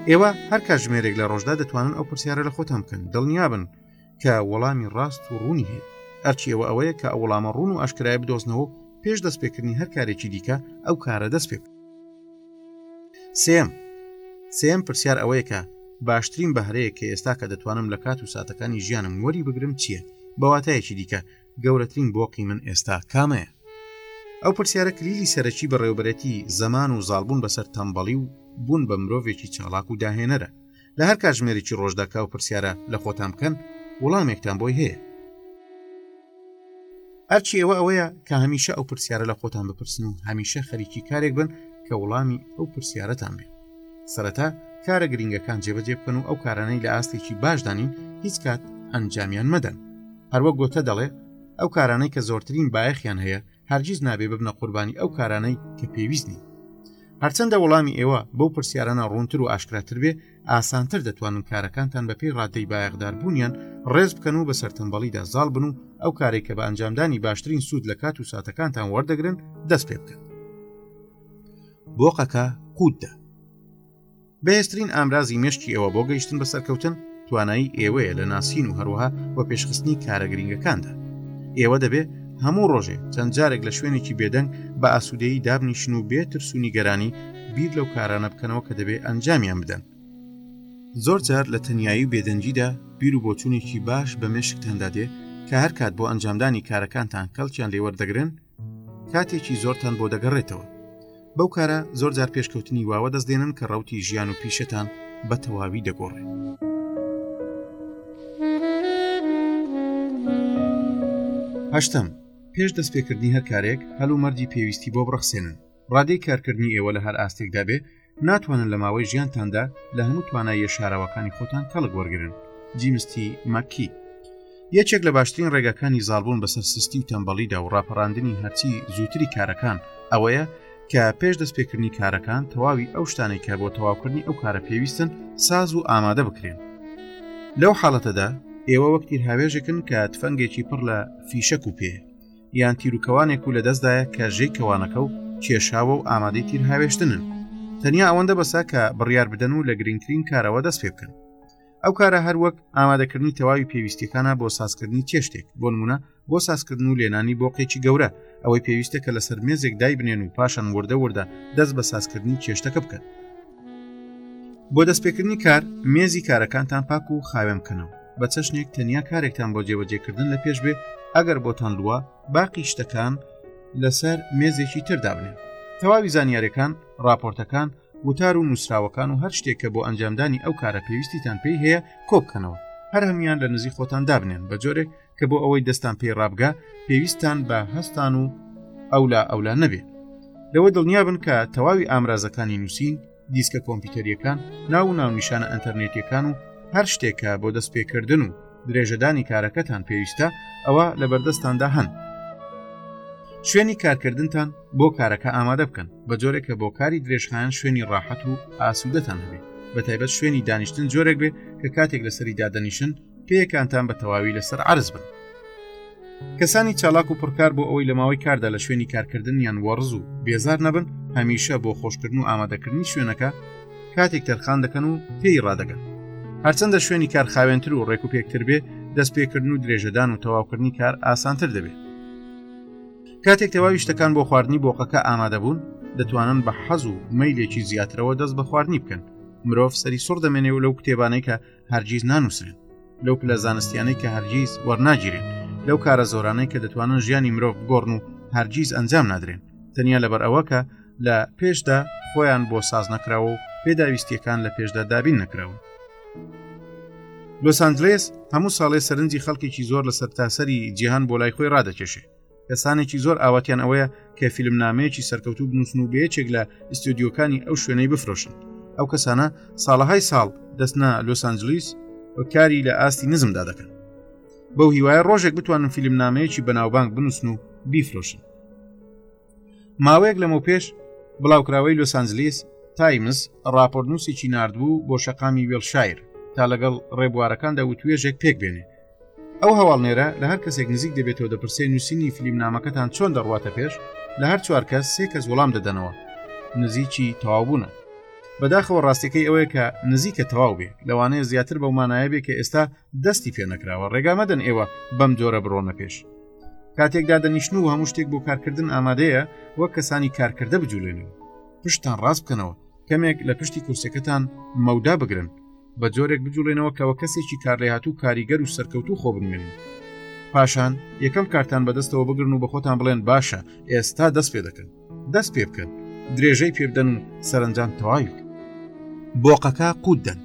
ئێوە هەر کاژمێرێک لە ڕۆژدا دەتوانن ئەو پرسیارە لە خۆتان بکەن دڵنیابن کە وەڵامی ڕاست و ڕوونی هەیە ئەرچی ئەوە ئەوەیە کە ئە وڵامە ڕون و ئاشکرای بدۆزنەوە پێش دەست پێکردنی هەر کارێکی دیکە ئەو کارە دەست پێ سم سم پرسیار ئەوەیە کە باشترین بەهرەیە کە ئێستا کە دەتوانم لە کات و ساتەکانی ژیانم وەری بگرم چییە بەواتایەکی دیکە گەورەترین بۆقی من ئێستا کامەیە ئەو پرسیارە کلیلی سەرەکی بەڕێوبەرەتی زەمان و زالبوون بەسەر تەمبەڵی و بوون بە مرۆڤێکی چاڵاک و داهێنەرە لە هەر کاتژمێرێکی ڕۆژدا کاو پرسیارە لە خۆتان بکەن وڵامێکتان بۆی هەیە ئەرچی ئێوە ئەوەیە کە هەمیشە ئەو پرسیارە لە خۆتان بپرسن و هەمیشە خەریکی کارێک بن کە وڵامی ئەو پرسیارەتان بێت سەرەتا کارە گرنگەکان جێبەجێ بکەن و ئەو کارانەی لە ئاستێکی باشدانین هیچ کات ئەنجامیان مەدەن هەروە گۆتە دەڵێ ئەو کارانەی کە زۆرترین بایەخیان هەیە هەرگیز نابێ ببنە قوربانی ئەو کارانەی کە پێویست نین هەرچەندە وەڵامی ئێوە بەو پرسیارانە ڕوونتر و ئاشکراتر بێ ئاسانتر دەتوانن کارەکانتان بە پێی ڕادەی بایەخدار بوونیان ڕێز بکەن و بەسەر تەمبەڵیدا زاڵ بن و ئەو کارێک کە بە ئەنجامدانی باشترین سوود لە کات و ساتەکانتان وەردەگرن دەست پێ بکەن بۆقەکە قوتدا بەهێزترین ئامرازی مێشکی ئێوە بۆ گەیشتن بە سەرکەوتن توانایی ئێوەیە لە ناسین و هەروەها بۆ پێشخستنی کارە گرنگەکاندا ئێوە دەبێت هەموو ڕۆژێ چەند جارێک لە شوێنێکی بێدەنگ بە ئاسوودەیی دابنیشن و بێ ترسونی گەرانی بیر لەو کارانە بکەنەوە کە دەبێ ئەنجامیان بدەن زۆر جار لە تەنایی و بێدەنگیدا بیر و بۆچوونێکی باش بە مێشکتاندا دێ کە هەر کات بۆ ئەنجامدانی کارەکانتان کەڵکیان لێوەردەگرن کاتێکی زۆرتان بۆ دەگەڕێتەوە بەو کارە زۆر جار پێشکەوتنی واوە دەست دێنن کە ڕوتی ژیان و پیشتان بە تەواوی دەگۆڕێت. هەشتم پێش دەستپێکردنی هەر کارێک هەلو مەرجی پێویستی بۆ بڕەخسێنن ڕادەی کارکردنی ئێوە لە هەر ئاستێکدا بێ ناتوانن لە ماوەی ژیانتاندا لە هەموو توانایە شاراوەکانی خۆتان کەڵک وەرگن جیمستی مەکی یەکێک لە باشترین ڕێگاکانی زالبوون بەسەر سستی و تەمبەڵیدا و ڕاپەڕاندنی هەرچی زووتری کارەکان ئەوەیە کە پێش دەست پێکردنی کارەکان تەواوی ئەو شتانەی کە بۆ تەواوکردنی ئەو کارە پێویستن ساز و ئامادە بکرێن لەو حاڵەتەدا ئێوە وەک تیرهاوێژێکن کە تفەنگێکی پڕ لە فیشەک و پێ یان تیرروکەوانێک و لەدەستدایە کە ژێی کەوانەکە و کێشاوە و ئامادەی تیر هاوێشتنن تەنیا ئەوەندە بەسا کە بڕیار بدەن و لە گرنگترین کارەوە دەست پێ بکەن ئەو کارە هەروەک ئامادەکردنی تەواوی پێویستەکانە بۆ سازکردنی چێشتێک بۆ نمونە بۆ سازکردن و لێنانی بۆقێکی گەورە ئەوەی پێویستە کە لەسەر مێزێک دای بنێن و پاشان وردە وردە دەست بە سازکردنی چێشتەکە بکەن بۆ دەستپێکردنی کار مێزی کارەکانتان پاک و خاوێن بکەنەوە بە چەشنێک تەنیا کارێکتان بۆ جێبەجێکردن لە پێش بێ ئەگەر بۆتان لووە باقی شتەکان لەسەر مێزێکی تردابنێن تەواوی زانیارەکان راپۆرتەکان وتار و نووسراوەکان و هەر شتێک کە بۆ ئەنجامدانی ئەو کارە پێویستیتان پێی هەیە کۆبکەنەوە هەر هەموان لە نزی خۆتان دابنێن بە جۆرێک کە بۆ ئەوەی دەستان پێی ڕابگە پێویستان بە هەستان و ئەولا ئەولا نەبێ لەوە دڵنیا بن کە تەواوی ئامرازەکانی نووسین دیسکە کۆمپیوتەریەکان ناو و ناونیشانە ئەتەرنێتیەکان و هەر شتێکە بۆ دەست پێکردن و درێژەدانی کارەکەتان پێویستە ئەوە لە بەردەستاندا هەن شوێنی کارکردنتان بۆ کارەکە ئامادە بکەن بە جۆرێک کە بۆ کاری درێژخایەن شوێنی ڕاحەت و ئاسوودەتان هەبێت بە تایبەت شوێنی دانیشتن جۆرێک بێ کە کاتێک لەسەری دادەنیشن پێیەکانتان بە تەواوی لەسەر عرز بن کەسانی چالاک و پڕکار بۆ ئەوەی لە ماوەی کاردا لە شوێنی کارکردنیان وەڕز و بێزار نەبن هەمیشە بۆ خۆشکردن و ئامادەکردنی شوێنەکە کاتێک تەرخان دەکەن و پێی ڕدەگەن هەرچەندە شوێنی کار خاوێنتر و ڕێک و پێکتر بێ دەست پێکردن و درێژەدان و تەواوکردنی کار ئاسانتر دەبێت کاتێک تەواوی شتەکان بۆ خواردنی بۆقەکە ئامادەبوون دەتوانن بە حەز و مەیلێکی زیاترەوە دەست بە خواردنی بکەن مرۆڤ سەری سڕ دەمێنێ و لەو کتێبانەی کە هەرگیز نانووسرێن لەو پلە زانستیانەی کە هەرگیز وەرناگیرێن لەو کارە زۆرانەی کە دەتوانن ژیانی مرۆڤ بگۆڕن و هەرگیز ئەنجام نادرێن تەنیا لەبەر ئەوەکە لە پێشدا خۆیان بۆ ساز نەکراوە و پێداویستیەکان لە پێشدا دابین نەکراون لۆسانجلس هەموو ساڵێ سەرنجی خەڵکێکی زۆر لەسەر تاسەری جیهان بۆ لای خۆی ڕادەکێشێ کەسانێکی زۆر ئاواتیان ئەوەیە کە فیلم نامەیەکی سەرکەوتوو بنووسن و بەیەکێک لە ئیسیۆدیۆکانی ئەو شوێنەی بفرۆشن ئەو کەسانە ساڵەهای ساڵ دەستنا لۆسانجلیس و کاری لە ئاستی نزمدا دەکەن بەو هیوایە ڕۆژێک بتوانن فیلم نامەیەکی بەناوبانگ بنووسن و بیفرۆشن ماوەیەک لەمە پێش بڵاوکراوەی لۆسانجلیس تایمز ڕاپۆرنووسێکی نردبوو بۆ شەقامی وێڵشایر تا لەگەڵ ڕێبوارەکاندا و توێژێک پێک بێنێ ئەو هەواڵنێرە لە هەر کەسێک نزیک دەبێتەوە دەپرسێ نووسینی فلیمنامەکەتان چۆن دەڕواتە پێش لە هەر چوار کەس سێ کەس وەڵام دەدەنەوە نزیکی تەواوبوونە بەداخەوە ڕاستەکەی ئەوەیە کە نزیکە تەواو بێ لەوانەیە زیاتر بەو مانایە بێ کە ئێستا دەستی پێ نەکراوە ڕێگامەدەن ئێوە بەم جۆرە بڕۆنە پێش کاتێک دادەنیشتن و هەموو شتێک بۆ کارکردن ئامادەیە وەک کەسانی کارکردە بجوولێنەوە پشتان ڕاست بکەنەوە کەمێک لە پشتی کورسەکەتان مەودا بگرن بە جۆرێک بجوڵێنەوە کەەوە کەسێکی کارلێهاتوو کاریگەر و سەرکەوتوو خۆ بنوێن پاشان یەکەم کارتان بەدەستەوە بگرن و بەخۆتان بڵێن باشە ئێستا دەست پێ دەکەن دەست پێ بکەن درێژەی پێبدەن و سەرنجام تەواوی بۆقەکە قوتدەن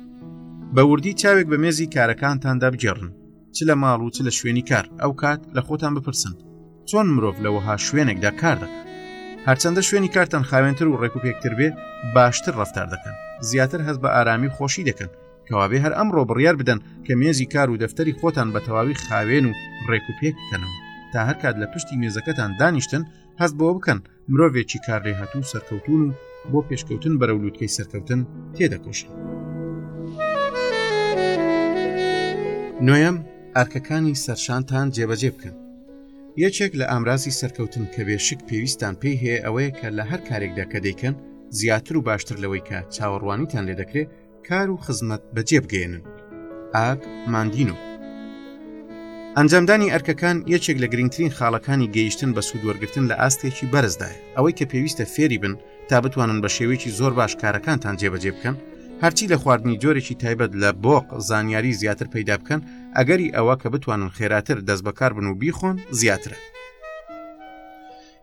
بە وردی چاوێک بە مێزی کارەکانتاندا بگێڕن چ لە ماڵ و چ لە شوێنی کار ئەو کات لە خۆتان بپرسن چۆن مرۆڤ لەوەها شوێنێکدا کار دەکەن هەرچەندە شوێنی کارتان خاوێنتر و ڕێک و پێکتر بێ باشتر ڕفتار دەکەن زیاتر هەست بە ئارامی خۆشی دەکەن کەوابێ هەر ئەمڕۆ بڕیار بدەن کە مێزی کار و دەفتەری خۆتان بە تەواوی خاوێن و ڕێک و پێک بکەنەوە تا هەر کات لە پشتی مێزەکەتان دانیشتن هەست بۆ بکەن مرۆڤێکی کارلێهاتوو و سەرکەوتون و بۆ پێشکەوتن بەرەو لووتکەی سەرکەوتن تێدەکۆشن. نوێم ئەرکەکانی سەرشانتان جێبەجێ بکەن. یەکێک لە ئامرازی سەرکەوتن کە بێشک پێویستان پێی هەیە ئەوەیە کە لە هەر کارێکدا کە دەیکەن زیاتر و باشتر لەوەی کە چاوەڕوانیتان لێ دەکرێت کار و خزمەت بەجێ بگەێنن ئاک ماندین و ئەنجامدانی ئەرکەکان یەکێک لە گرنگترین خاڵەکانی گەیشتن بە سوودوەرگتن لە ئاستێکی بەرزدایە ئەوەی کە پێویستە فێری بن تا بتوانن بە شێوەیەکی زۆر باش کارەکانتان جێبەجێ بکەن هەرچی لە خواردنی جۆرێکی تایبەت لە بۆق زانیاری زیاتر پەیدا بکەن ئەگەری ئەوە کە بتوانن خێراتر دەست بەکار بن و بیخۆن زیاترە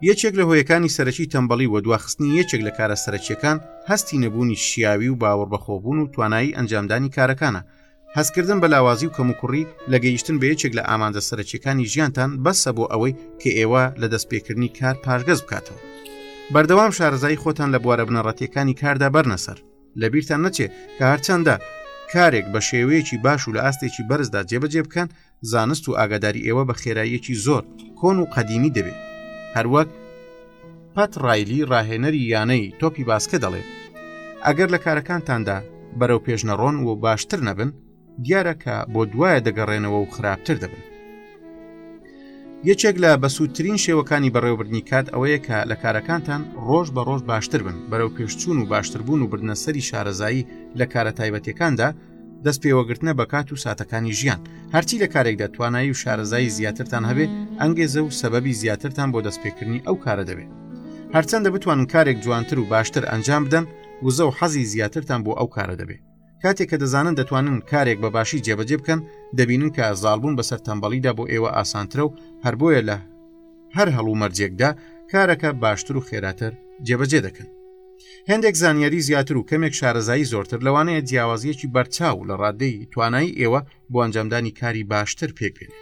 یەکێک لە هۆیەکانی سەرەکی تەمبەڵی و دواخستنی یەکێک لە کارە سەرەکیەکان هەستی نەبوونی شیاوی و باوەڕ بەخۆبوون و توانایی ئەنجامدانی کارەکانە هەستکردن بە لاوازی و کەموکوڕی لە گەیشتن بە یەکێک لە ئامانجە سەرەکیەکانی ژیانتان بەسە بۆ ئەوەی کە ئێوە لە دەستپێکردنی کار پاشگەز بکاتەوە بەردەوام شارزایی خۆتان لە بوارە بنەڕەتیەکانی کاردا بەرنەسەر لە بیرتان نەچێ کە هەرچەندە کارێک بە شێوەیەکی باش و لە ئاستێکی بەرزدا جێبەجێ بکەن زانست و ئاگاداری ئێوە بە خێراییەکی زۆر کۆن و قەدیمی دەبێت هەروەک پەت ڕایلی ڕاهێنەری یانەی تۆپی باسکە دەڵێت ئەگەر لە کارەکانتاندا بەرەو پێش نەڕۆن و باشتر نەبن دیارە کە بۆ دوایە دەگەڕێنەوە و خراپتر دەبن یەکێک لە بەسوودترین شێوەکانی بەڕێوەبردنی کات ئەوەیە کە لە کارەکانتان ڕۆژ بە ڕۆژ باشتر بن بەرەو پێشچوون و باشتربوون و بردنەسەری شارەزایی لە کارە تایبەتەکاندا دەست پێوەگرتنە بە کات و ساتەکانی ژیان هەرچی لە کارێکدا توانایی و شارەزایی زیاترتان هەبێ ئەنگێزە و سەبەبی زیاترتان بۆ دەستپێکردنی ئەو کارە دەبێت هەرچەندە بتوانن کارێک جوانتر و باشتر ئەنجام بدەن وزە و حەزی زیاترتان بۆ ئەو کارە دەبێت کاتێک کە دەزانن دەتوانن کارێک بە باشی جێبەجێ بکەن دەبینن کە زالبوون بەسەر تەمبەڵیدا بۆ ئێوە ئاسانترە و هەر بۆیە لە هەر هەڵوو مەرجێکدا کارەکە باشتر و خێراتر جێبەجێ دەکەن هێندێک زانیاری زیاتر و کەمێک شارەزایی زۆرتر لەوانەیە جیاوازیەکی بەرچاو لە ڕادەی توانای ئێوە بۆ ئەنجامدانی کاری باشتر پێکبێنێ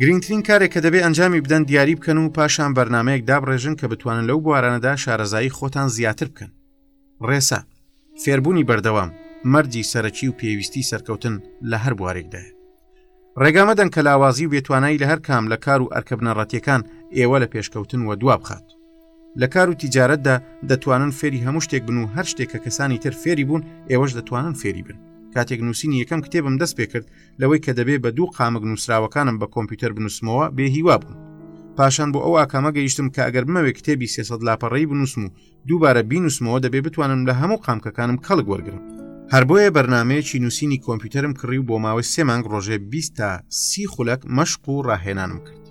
گرنگترین کارێک کە دەبێ ئەنجامی بدەن دیاری بکەن و پاشان بەرنمەیەک دابڕێژن کە بتوانن لەو بوارانەدا شارەزایی خۆتان زیاتر بکەن ڕێسا فێربوونی بەردەوام مەرجی سەرەکی و پێویستی سەرکەوتن لە هەر بوارێکدایە ڕێگا مەدەن کە لاوازی و بێتوانایی لە هەر کام لە کار و ئەرکە بنەڕەتیەکان ئێوە لە پێشکەوتن و دوا بخات لە کار و تیجارەتدا دەتوانن فێری هەموو شتێک بن و هەر شتێک کە کەسانی تر فێری بوون ئێوەش دەتوانن فێری بن کاتێک نووسینی یەکەم کتێبم دەست پێ کرد لەوەی کە دەبێ بە دوو قامک نووسراوەکانم بە کۆمپیوتەر بنووسمەوە بێ هیوا بووم پاشان بۆ ئەو ئاکامە گەیشتم کە ئەگەر بمەوێ کتێبی سێسەد لاپەڕەی بنووسم و دووبارە بینوسمەوە دەبێ بتوانم لە هەموو قامکەکانم کەڵک وەرگم هەر بۆیە بەرنمەیەکی نووسینی کۆمپیوتەرم کڕی و بۆ ماوەی سێ مانگ ڕۆژێ 20 تا سی خولەک مەشق و ڕاهێنانم کرد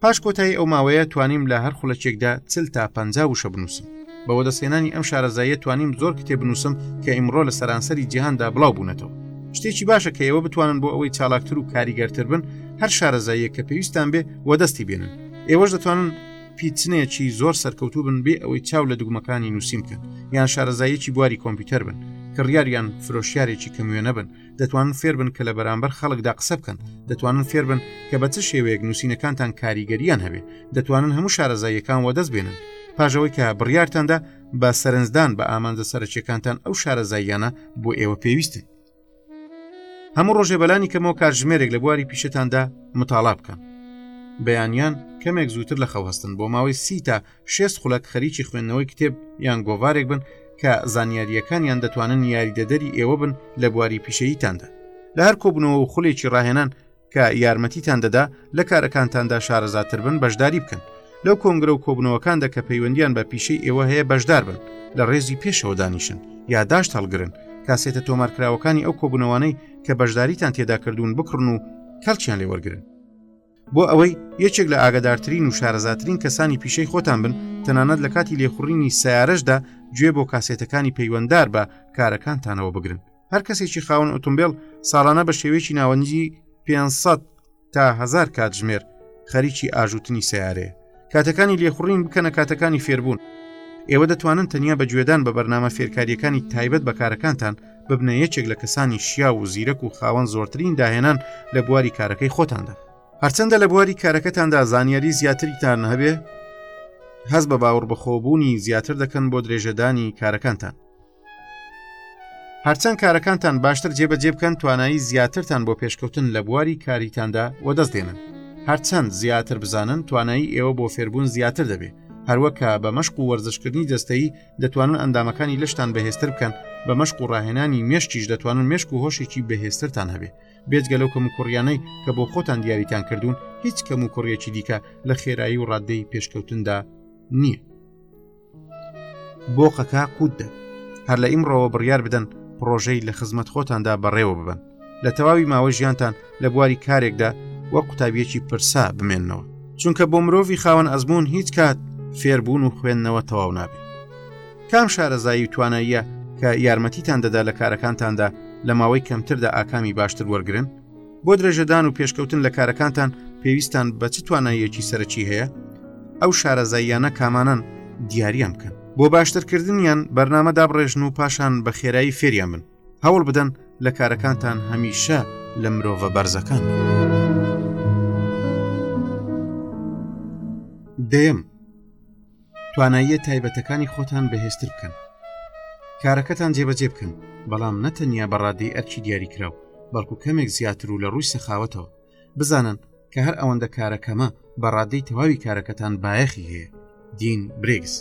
پاش کۆتایی ئەو ماوەیە توانیم لە هەر خولەکێکدا چل تا پ وشە بنووسم بەوە دەستێنانی ئەم شارەزاییە توانیم زۆر کتێ بنووسم کە ئیمڕۆ لە سەرانسەری جیهاندا بڵاو بوونەتەوە شتێکی باشە کە ئێوە بتوانن بۆ ئەوەی چالاکتر و کاریگەرتر بن هەر شارەزاییە کە پێویستان بێ وەدەستی بێنن ئێوەش دەتوانن پیتنێکی زۆر سەرکەوتوو بن بێ ئەوەی چاو لە دوگمەکانی نووسین بکەن یان شارەزاییەکی بواری کۆمپیوتەر بن کڕیاریان فرۆشیارێکی کەموێ نەبن دەتوانن فێربن کە لە بەرامبەر خەڵکدا قسە بکەن دەتوانن فێربن کە بە چ شێوەیەک نووسینەکانتان کاریگەریان هەبێ دەتوانن هەموو شارەزاییەکان وەدەست بێنن پاژەوەی کە بڕیارتاندا بە سەرنجدان بە ئامانجە سەرچەکانتان ئەو شارەزاییانە بۆ ئێوە پێویستن هەموو ڕۆژێ بەلانی کەمەوە کارژمێرێک لە بواری پیشتاندا متاڵا بکەن بەیانیان کەمێک زووتر لە خەوهستن بۆ ماوەی سی تا شێست خولک خەریکی خوێندنەوەی کتێب یان گۆوارێک بن کە زانیارییەکانیان دەتوانن یاریدەدەری ئێوە بن لە بواری پیشەییتاندا لە هەر کۆبنەوە و خولێکی ڕاهێنان کە یارمەتیتان دەدا لە کارەکانتاندا شارەزاتر بن بەشداری بکەن لەو کۆنگرە و کۆبنەوەکاندا کە پەیوەندیان بە پیشەی ئێوە هەیە بەشدار بن لە ڕێزی پێشەوە دانیشن یاداشت هەڵگرن کاسێتە تۆمارکراوەکانی ئەو کۆبنەوانەی کە بەشداریتان تێدا کردوون بکڕن و کەڵکیان لێوەرگن بۆ ئەوەی یەکێک لە ئاگادارترین و شارەزاترین کەسانی پیشەی خۆتان بن تەنانەت لە کاتی لێخوڕینی سیارەشدا گوێ بۆ کاسێتەکانی پەیوەندار بە کارەکانتانەوە بگرن هەر کەسێکی خاون ئۆتۆمبیل ساڵانە بە شێوەیەکی ناوەنجی 500 تا هزار کاتژمێر خەریکی ئاژوتنی سیارەیە کاتەکانی لێخوڕین بکەنە کاتەکانی فێربوون ئێوە دەتوانن تەنیا بە گوێدان بە بەرنامە فێرکاریەکانی تایبەت بەکارەکانتان ببنە یەکێک لە کەسانی شیا و زیرەک و خاوەن زۆرترین داهێنان لە بواری کارەکەی خۆتاندا هەرچەندە لە بواری کارەکەتاندا زانیاری زیاتریتان هەبێ هەز بە باوەڕ بەخۆبوونی زیاتر دەکەن بۆ درێژەدانی کارەکانتان هەرچەند کارەکانتان باشتر جێبەجێ بکەن توانایی زیاترتان بۆ پێشکەوتن لە بواری کاریتاندا وەدەست دێنن هەرچەند زیاتر بزانن توانایی ئێوە بۆ فێربوون زیاتر دەبێت هەروەکە بە مەشق و وەرزشکردنی دەستەی دەتوانن ئەندامەکانی لەشتان بەهێستر بکەن بە مەشق و ڕاهێنانی مێشتیش دەتوانن مێشک و هۆشێکی بەهێسترتان هەبێ بێجگە لەو کەم و کوڕیانەی کە بۆ خۆتان دیاریتان کردوون هیچ کەم و کوڕیەکی دیکە لە خێرایی و ڕاددەی پێشکەوتندا نییە بۆقەکە قووت دەن هەر لە ئیمڕەوە بڕیار بدەن پرۆژەی لە خزمەت خۆتاندا بەڕێوە ببن لە تەواوی ماوە ژیانتان لە بواری کارێکدا وە قوتابیەکی پرسا بمێنەوە چونکە بۆ مرۆڤی خاوەن ئەزمون هیچ کات فێربوون و خوێندنەوە تەواو نابێت کام شارەزایی و تواناییە کە یارمەتیتان دەدا لە کارەکانتاندا لە ماوەی کەمتردا ئاکامی باشتر وەرگن بۆ درێژەدان و پێشکەوتن لە کارەکانتان پێویستان بە چ تواناییەکی سەرەکی هەیە ئەو شارەزاییانە کامانان دیاریان بکەن بۆ باشترکردنیان بەرنامە دابڕێژن و پاشان بە خێرایی فێریان من هەوڵ بدەن لە کارەکانتان هەمیشە لە مرۆڤە بەرزەکان دەم تواناییە تایبەتەکانی خۆتان بەهێزتر بکەن کارەکەتان جێبەجێ بکەن بەڵام نەتەنیا بەڕادەی ئەرکی دیاریکراو بەڵکو کەمێک زیاتر و لە ڕووی سەخاوەتەوە بزانن کە هەر ئەوەندە کارەکەمە بەڕادەی تەواوی کارەکەتان بایەخی هەیە دین برێگز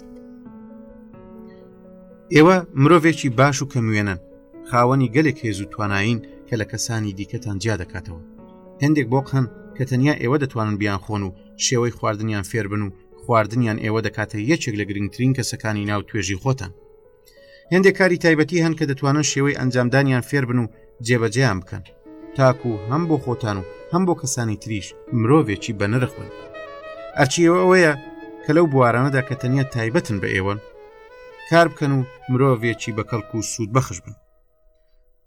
ئێوە مرۆڤێکی باش و کەموێنن خاوەنی گەلێک هێز و توانایین کە لە کەسانی دیکەتان جیا دەکاتەوە هەندێک بۆق هەن کە تەنیا ئێوە دەتوانن بیان خۆن و شێوەی خواردنیان فێربن و خواردنیان ئێوە دەکاتە یەکێک لە گرنگترین کەسەکانی ناو توێژی خۆتان هێندێک کاری تایبەتی هەن کە دەتوانن شێوەی ئەنجامدانیان فێربن و جێبەجیان بکەن تاکو هەم بۆ خۆتان و هەم بۆ کەسانی تریش مرۆڤێکی بەنرخ بن ئەرچیەوە ئەوەیە کە لەو بوارانەدا کە تەنیا تایبەتن بە ئێوەن کار بکەن و مرۆڤێکی بە کەڵک و سوود بەخش بن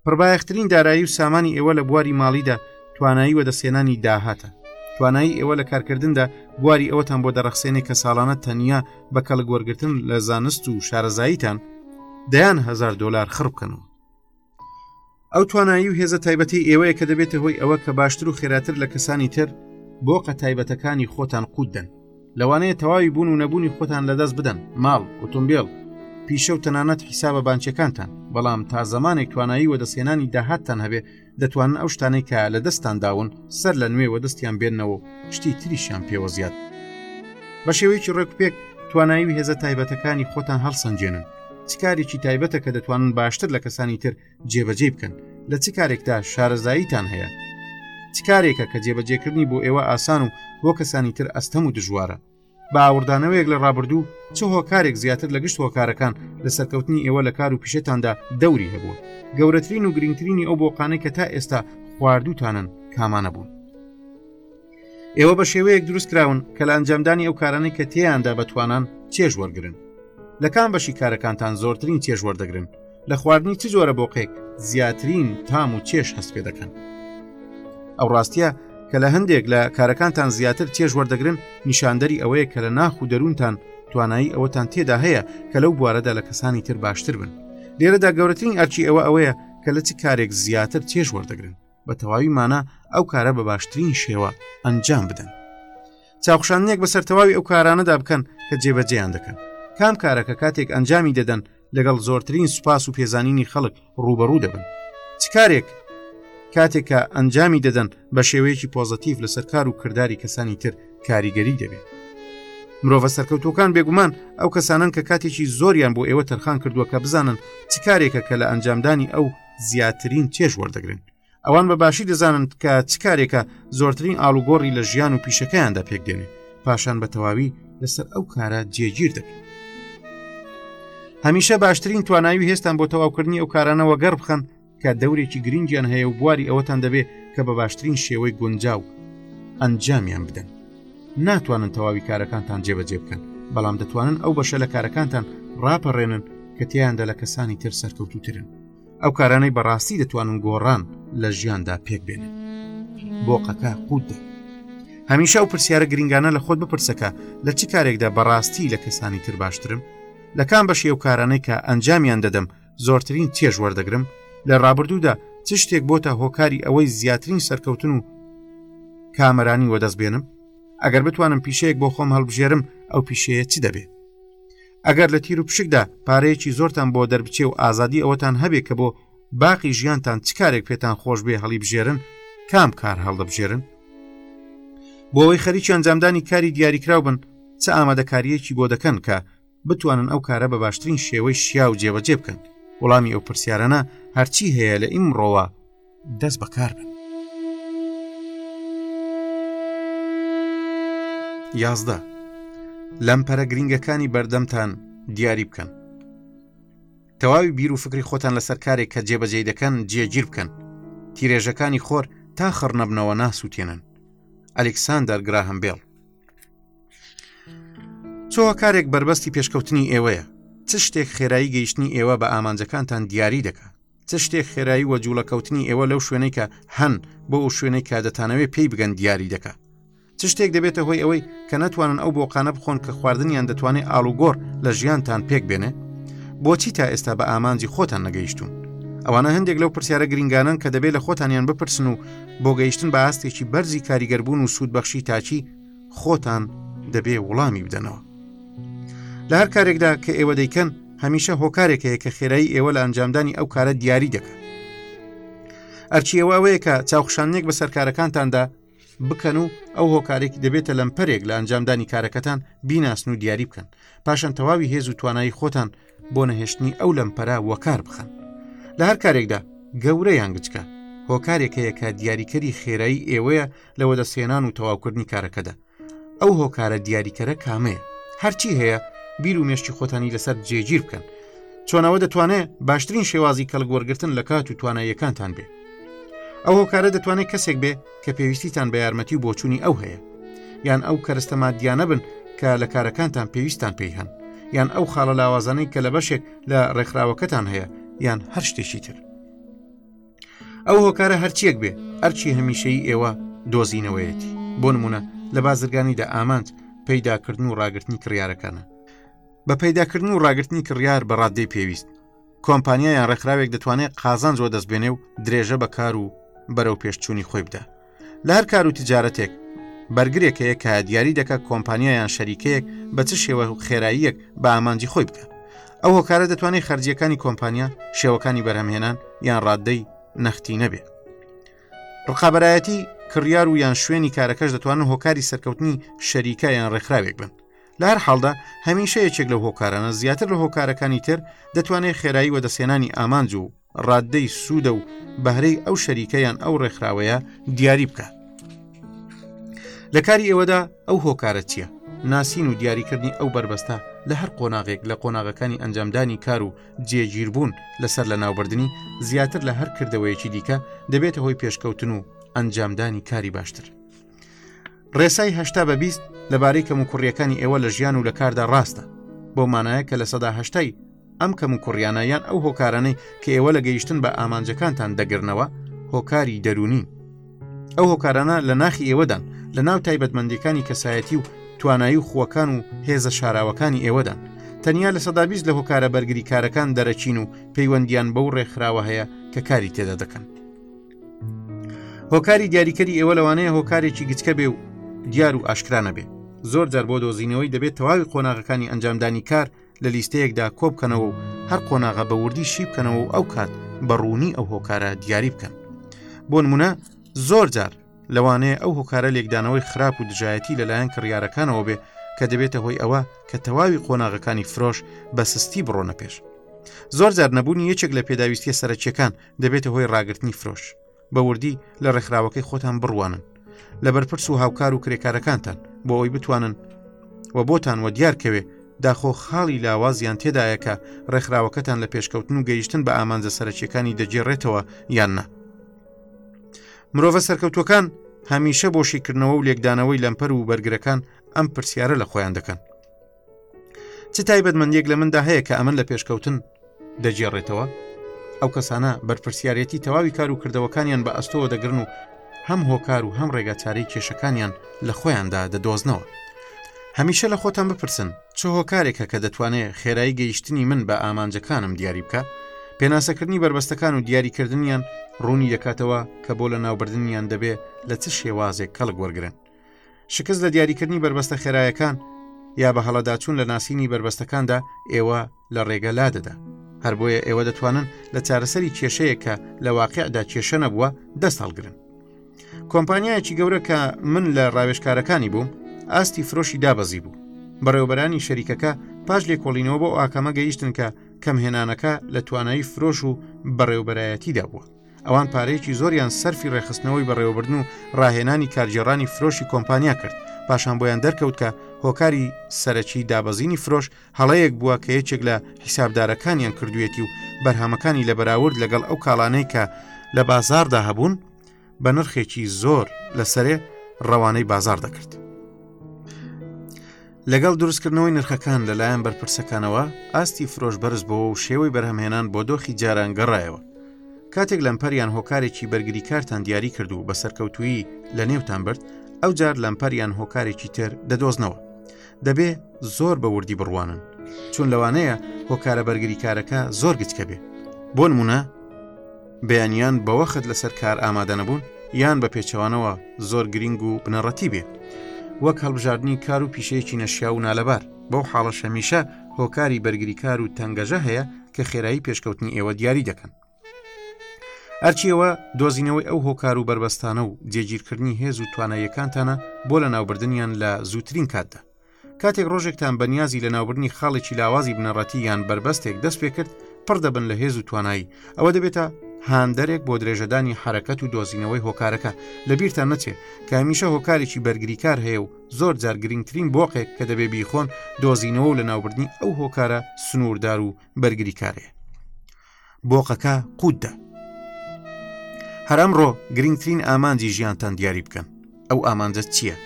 پڕبایەخترین دارایی و سامانی ئێوە لە بواری ماڵیدا توانایی وەدەستێنانی داهاتە توانایی ئێوە لە کارکردندا بواری ئەوەتان بۆ دەڕخسێنێ کە ساڵانە تەنیا بە کەڵک وەرگتن لە زانست و شارەزاییتان دەیان هزار دلار خڕبکەنەوە ئەو توانایی و هێزە تایبەتی ئێوەیە کە دەبێتە هۆی ئەوە کە باشتر و خێراتر لە کەسانی تر بۆقە تایبەتەکانی خۆتان قوتدەن لەوانەیە تەواوی بوون و نەبوونی خۆتان لەدەست بدەن ماڵ ئۆتۆمبیل پیشە و تەنانەت حیسابە بانچەکانتان بەڵام تا زمانێک توانایی وەدەستێنانی داهاتتان هەبێ دەتوانن ئەو شتانەی کە لە دەستان داون سەر لە نوێ وەدەستیان بێننەوە و شتی تریشیان پێوە زیاد بە شێوەیەکی ڕێکپێک توانایی هێزە تایبەتەکانی خۆتان هەڵسەنجێنن چکارێکی تایبەتە کە دەتوانن باشتر لە کەسانی تر جێبەجێی بکەن لە چ کارێکدا شارەزاییتان هەیە چ کارێکە کە جێبەجێکردنی بۆ ئێوە ئاسان و بۆ کەسانی تر ئەستەم و دژوارە باوەڕدانەوەیەک لە ڕابردوو چ هۆکارێک زیاتر لە گشت هۆکارەکان لە سەرکەوتنی ئێوە لە کار و پیشەتاندا دەوری هەبووە گەورەترین و گرنگترینی ئەو بۆقانەی کە تا ئێستا خواردوتانن کامانە بوون ئێوە بە شێوەیەک دروست کراون کە لە ئەنجامدانی ئەو کارانەی کە تێیاندا بەتوانان چێژ وەرگن لە کام بەشی کارەکانتان زۆرترین چێژ وەردەگرن لە خواردنی چ جۆرە بۆقێک زیاترین تام و چێش هەست پێ دەکەن ئەو ڕاستە کە لە هەندێک لە کارەکانتان زیاتر چێژ وەردەگرن نیشاندەری ئەوەیە کە لە ناخ و دەروونتان توانایی ئەوەتان تێدا هەیە کە لەو بوارەدا لە کەسانی تر باشتر بن لێرەدا گەورەترین ئەرچی ئەوە ئەوەیە کە لە چ کارێک زیاتر چێژ وەردەگرن بە تەواوی مانە ئەو کارە بە باشترین شێوە ئەنجام بدەن چاخشاننیەک بەسەر تەواوی ئەو کارانەدا بکەن کە جێبەجێیان دەکەن کام کارە کە کاتێک ئەنجامی دەدەن لەگەڵ زۆرترین سوپاس و پێزانینی خەڵک ڕوبەڕوو دەبن چ کارێک کاتێکە ئەنجامی دەدەن بە شێوەیەکی پۆزتیف لەسەر کار و کردداری کەسانی تر کاریگەری دەبێت مرۆڤە سەرکەوتوەکان بێگومان ئەو کەسانن کە کاتێکی زۆریان بۆ ئێوە تەرخان کردووە کە بزانن چ کارێکە کە لە ئەنجامدانی ئەو زیاترین چێژ وەردەگرن ئەوان بە باشی دەزانن کە چ کارێکە زۆرترین ئاڵوگۆڕی لە ژیان و پیشەکەیاندا پێکدێنێ پاشان بە تەواوی لەسەر ئەو کارە جێگیر دەبن هەمیشە باشترین تواناوی هێستان بۆ تەواوکردنی ئەو کارانەوە گەڕ بخەن کە دەورێکی گرنگیان هەیە و بواری ئەوەتان دەبێت کە بە باشترین شێوەی گونجاو ئەنجامیان بدەن ناتوانن تەواوی کارەکانتان جێبەجێ بکەن بەڵام دەتوانن ئەو بەشە لە کارەکانتان ڕاپەڕێنن کە تیاندا لە کەسانی تر سەرکەوتوترن ئەو کارانەی بەڕاستی دەتوانن گۆڕان لە ژیاندا پێک بێنن بۆقەکە قوتدا هەمیشە ئەو پرسیارە گرنگانە لە خۆت بپرسەکە لە چ کارێکدا بەڕاستی لە کەسانی تر باشترم لە کام بەشی ئەو کارانەی کە ئەنجامیان دەدەم زۆرترین چێژ وەردەگرم لە ڕابردوودا چ شتێک بۆتە هۆکاری ئەوەی زیاترین سەرکەوتن و کامەرانی وەدەست بێنم ئەگەر بتوانم پیشەیەک بۆ خۆم هەڵبژێرم ئەو پیشەیە چ دەبێت ئەگەر لە تیر و پشکدا پارەیەکی زۆرتان بۆ دەربچێ و ئازادی ئەوەتان هەبێ کە بۆ باقی ژیانتان چ کارێک پێتان خۆش بێ هەڵی بژێرن کام کار هەڵدەبژێرن بۆ ئەوەی خەریکی ئەنجامدانی کاری دیاریکراو بن چ ئامادەکاریەکی بۆ دەکەن کە بتوانن ئەو کارە بە باشترین شێوەی شیا و جێبەجێ بکەن وەڵامی ئەو پرسیارانە هەرچی هەیە لە ئیمڕۆوە دەست بەکار بن یازدە لەم پەرە گرنگەکانی بەردەمتان دیاری بکەن تەواوی بیر و فکری خۆتان لەسەر کارێک کە جێبەجێ دەکەن جێگیر بکەن تیرێژەکانی خۆر تا خڕنەبنەوە ناسووتێنن ئەلکساندەر گراهمبێڵ چۆوە کارێک بەربەستی پێشکەوتنی ئێوەیە چ شتێک خێرایی گەیشتنی ئێوە بە ئامانجەکانتان دیاری دەکات چ شتێک خێرایی وە جوڵەکەوتنی ئێوە لەو شوێنەی کە هەن بۆ ئەو شوێنەی کە دەتانەوێت پێی بگەن دیاری دەکات چ شتێک دەبێتە هۆی ئەوەی کە ناتوانن ئەو بۆقانە بخۆن کە خواردنیان دەتوانێت ئالوگۆڕ لە ژیانتان پێک بێنێ بۆچی تا ئێستا بە ئامانجی خۆتان نەگەیشتون ئەوانە هەندێک لەو پرسیارە گرنگانن کە دەبێت لە خۆتانیان بپرسن و بۆ گەیشتن بە ئاستێکی بەرزی کاریگەربوون و سوودبەخشی تاکی خۆتان دەبێ وڵامی بدەنەوە لە هەر کارێکدا کە ئێوە دەیکەن هەمیشە هۆکارێک هەیە کە خێرایی ئێوە لە ئەنجامدانی ئەو کارە دیاری دەکەن ئەرچی ئەوە ئەوەیە کە چاوخشانێک بە سەرکارەکانتاندا بکەن و ئەو هۆکارێک دەبێتە لەمپەرێک لە ئەنجامدانی کارەکەتان بیناسن و دیاری بکەن پاشان تەواوی هێز و توانایی خۆتان بۆ نەهێشتنی ئەو لەمپەرە وەکار بخەن لە هەر کارێکدا گەورە یان گچکە هۆکارێک هەیە کە دیاریکەری خێرایی ئێوەیە لە وەدەسێنان و تەواوکردنی کارەکەدا ئەو هۆکارە دیاریکەرە کامەیە هەرچی هەیە بیر و مێشتی خۆتانی لەسەر جێگیر بکەن چۆنەوە دەتوانێت باشترین شێوازی کەڵک وەرگتن لە کات و توانایەکانتان بێ ئەو هۆکارە دەتوانێت کەسێک بێ کە پێویستیتان بە یارمەتی و بۆچوونی ئەو هەیە یان ئەو کەرستە مادیانە بن کە لە کارەکانتان پێویستان پێی هەن یان ئەو خاڵە لاوازانەی کە لە بەشێک لە ڕێکخراوەکەتان هەیە یان هەر شتێکی تر ئەو هۆکارە هەرچیەک بێ ئەرچی هەمیشەی ئێوە دۆزینەوەیەتی بۆ نمونە لە بازرگانیدا ئامانج پەیداکردن و ڕاگررتنی کڕارەکانە بە پەیداکردن و ڕاگررتنی کڕیار بە ڕادەی پێویست کۆمپانیا یان ڕێکخراوێک دەتوانێت قازانج وە دەست بێنێ و درێژە بە کار و بەرەو پێشچووی خۆی بدا لە هەر کار و تجارەتێک بەرگرێک هەیە کە دیاری دەکە کۆمپانیا یان شەریکەیەک بە چ شێوە و خێراییەک بە ئامانجی خۆی بکە ئەو هۆکارە دەتوانێت خەرجیەکانی کۆمپانیا شێوەکانی بەرهەمهێنان یان ڕاددەی نەختی نەبێ ڕقابەتی کڕیار و یان شوێنی کارەکەش دەتوانن هۆکاری سەرکەوتنی شەریکە یان ڕێکخراوێک بن لە هەر حاڵدا هەمیشە یەکێک لە هۆکارانە زیاتر لە هۆکارەکانی تر دەتوانێت خێرایی وەدەسێنانی ئامانج و ڕاددەی سوودە و بەهرەی ئەو شەریکەیان ئەو ڕێکخراوەیە دیاری بکە لە کاری ئێوەدا ئەو هۆکارە چییە ناسین و دیاریکردنی ئەو بەربەستە لە هەر قۆناغێک لە قۆناغەکانی ئەنجامدانی کار و جێگیربوون لەسەر لە ناوبردنی زیاتر لە هەر کردەوەیەکی دیکە دەبێتە هۆی پێشکەوتن و ئەنجامدانی کاری باشتر. ڕێسای هەشتا بە بیست لەبارەی کەم و کوڕیەکانی ئێوە لە ژیان و لە کاردا ڕاستە بۆ مانایە کە لە سەدا هەشتای ئەم کەم و کوڕیانە یان ئەو هۆکارانەی کە ئێوە لە گەیشتن بە ئامانجەکانتان دەگرنەوە هۆکاری دەرونین ئەو هۆکارانە لە ناخی ئێوەدان لە ناو تایبەتمەندیەکانی کەسایەتی و توانایی و خوەکان و هێزە شاراوەکانی ئێوەدان تەنیا لە سەدابیست لە هۆکارە بەرگری کارەکان دەرەچین و پەیوەندیان بەو ڕێکخراوە هەیە کە کاری تێدا دەکەن هۆکاری دیاریکەری ئێوە لەوانەیە هۆکارێکی گچکە بێ و دیار و ئاشکرانە بێ زۆر جار بۆ دۆزینەوەی دەبێت تەواوی قۆناغەکانی ئەنجامدانی کار لە لیستەیەکدا کۆبکەنەوە و هەر قۆناغە بە وردی شی بکەنەوە و ئەو کات بە ڕوونی ئەو هۆکارە دیاری بکەن بۆ نمونە زۆر جار لەوانەیە ئەو هۆکارە لێکدانەوەی خراپ و دژایەتی لەلایەن کڕیارەکانەوە بێ کە دەبێتە هۆی ئەوە کە تەواوی قۆناغەکانی فرۆش بە سستی بڕۆنە پێش زۆر جار نەبوونی یەکێک لە پێداویستیە سەرەکیەکان دەبێتە هۆی ڕاگررتنی فرۆش بە وردی لە ڕێکخراوەکەی خۆتان بڕوانن لە بەرپرس و هاوکار و کرێکارەکانتان بۆ ئەوی بتوانن و بۆتان وە دیارکەوێ داخۆ خاڵی لاوازیان تێدایە کە ڕێکخراوەکەتان لە پێشکەوتن و گەیشتن بە ئامانجە سەرەکیەکانی دەگێڕێتەوە یان نا. مرۆڤە سەرکەوتوەکان هەمیشە بۆ شیکردنەوە و لێکدانەوەی لەمپەر و بەرگرەکان ئەم پرسیارە لە خۆیان دەکەن. چ تایبەتمەندێک لە مندا هەیە کە ئەمن لە پێشکەوتن دەجێڕێتەوە ئەو کەسانە بەرپرسیارەتی تەواوی کار و کردەوەکانیان بە ئەستۆوە دەگرن و هەم هۆکار و هەم ڕێگاچارەی کێشەکانیان لە خۆیاندا دەدۆزنەوە هەمیشە لە خۆتان بپرسن چ هۆکارێکە کە دەتوانێت خێرایی گەیشتنی من بە ئامانجەکانم دیاری بکە پێناسەکردنی بربەستەکان و دیاریکردنیان ڕوونی دەکاتەوە کە بۆ لە ناوبردنیان دەبێ لە چ شێوازێک کەڵک وەرگن شکست لە دیاریکردنی بەربەستە خێرایەکان یا بە هەڵەداچوون لە ناسینی بەربەستەکاندا ئێوە لە ڕێگە لا دەدا هەر بۆیە ئێوە دەتوانن لە چارەسەری کێشەیە کە لە واقعدا کێشە نەبووە دەست هەڵگرن کۆمپانیایەکی گەورە کە من لە ڕاوێشکارەکانی بووم ئاستی فرۆشی دابەزی بوو بەڕێوبەرانی شەریکەکە پاش لێکۆڵینەوە بۆ ئاکەمە گەیشتن کە کەمهێنانەکە لە توانایی فرۆش و بەڕێوبەرایەتیدا بووە ئەوان پارەیەکی زۆریان سەرفی ڕێخستنەوەی بەڕێوەبردن و ڕاهێنانی کارگێڕانی فرۆشی کۆمپانیا کرد پاشان بۆیان دەرکەوت کە هۆکاری سەرەکی دابەزینی فرۆش هەڵەیەک بووە کە یەکێک لە حیسابدارەکانیان کردوێتی و بەرهەمەکانی لە بەراورد لەگەڵ ئەو کاڵانەی کە لە بازاردا هەبوون بە نرخێکی زۆر لەسەرێ ڕەوانەی بازار دەکرد. لەگەڵ دروستکردنەوەی نرخەکان لەلایەن بەرپرسەکانەوە ئاستی فرۆش بەرز بۆەوە و شێوەی بەرهەمهێنان بۆ دۆخی جاران گەڕایەوە کاتێک لەمپەریان هۆکارێکی بەرگری کارتان دیاری کرد و بە سەرکەوتویی لە نێوتان برد ئەو جار لەمپەریان هۆکارێکی تر دەدۆزنەوە دەبێ زۆر بە وردی بڕوانن چون لەوانەیە هۆکارە بەرگریکارەکە زۆر گچکە بێ بۆ نمونە بەیانیان بەوەخت لەسەر کار ئامادەنەبوون یان بە پێچەوانەوە زۆر گرنگ و بنەڕەتی بێ وەک هەڵبژاردننی کار و پیشەیەکی نەشیا و نالەبار بەو حاڵە شەمیشە هۆکاری بەرگری کار و تەنگەژە هەیە کە خێرایی پێشکەوتنی ئێوە دیاری دەکەن ئەرچیەوە دۆزینەوەی ئەو هۆکار و بربەستانە و جێگیرکردنی هێز و تواناییەکانتانە بۆ لە ناوبردنیان لە زووترین کاتدا کاتێک ڕۆژێکتان بەنیازی لە ناوبرنی خاڵێکی لاوازی بنەڕەتی یان بەربەستێک دەست پێ کرد پڕ دەبن لە هێز و توانایی ئەوە دەبێتە هاندەرێک بۆ درێژەدانی حرەکەت و دۆزینەوەی هۆکارەکە لە بیرتان نەچێت کە هەمیشە هۆکارێکی بەرگریکار هەیە و زۆر جار گرنگترین بۆقێک کە دەبێ بیخۆن دۆزینەوە و لە ناوبردنی ئەو هۆکارە سنووردار و بەرگریکارەیە بۆقەکە قوتدا هەر ئەمڕۆ گرنگترین ئامانجی ژیانتان دیاری بکەن ئەو ئامانجە چییە؟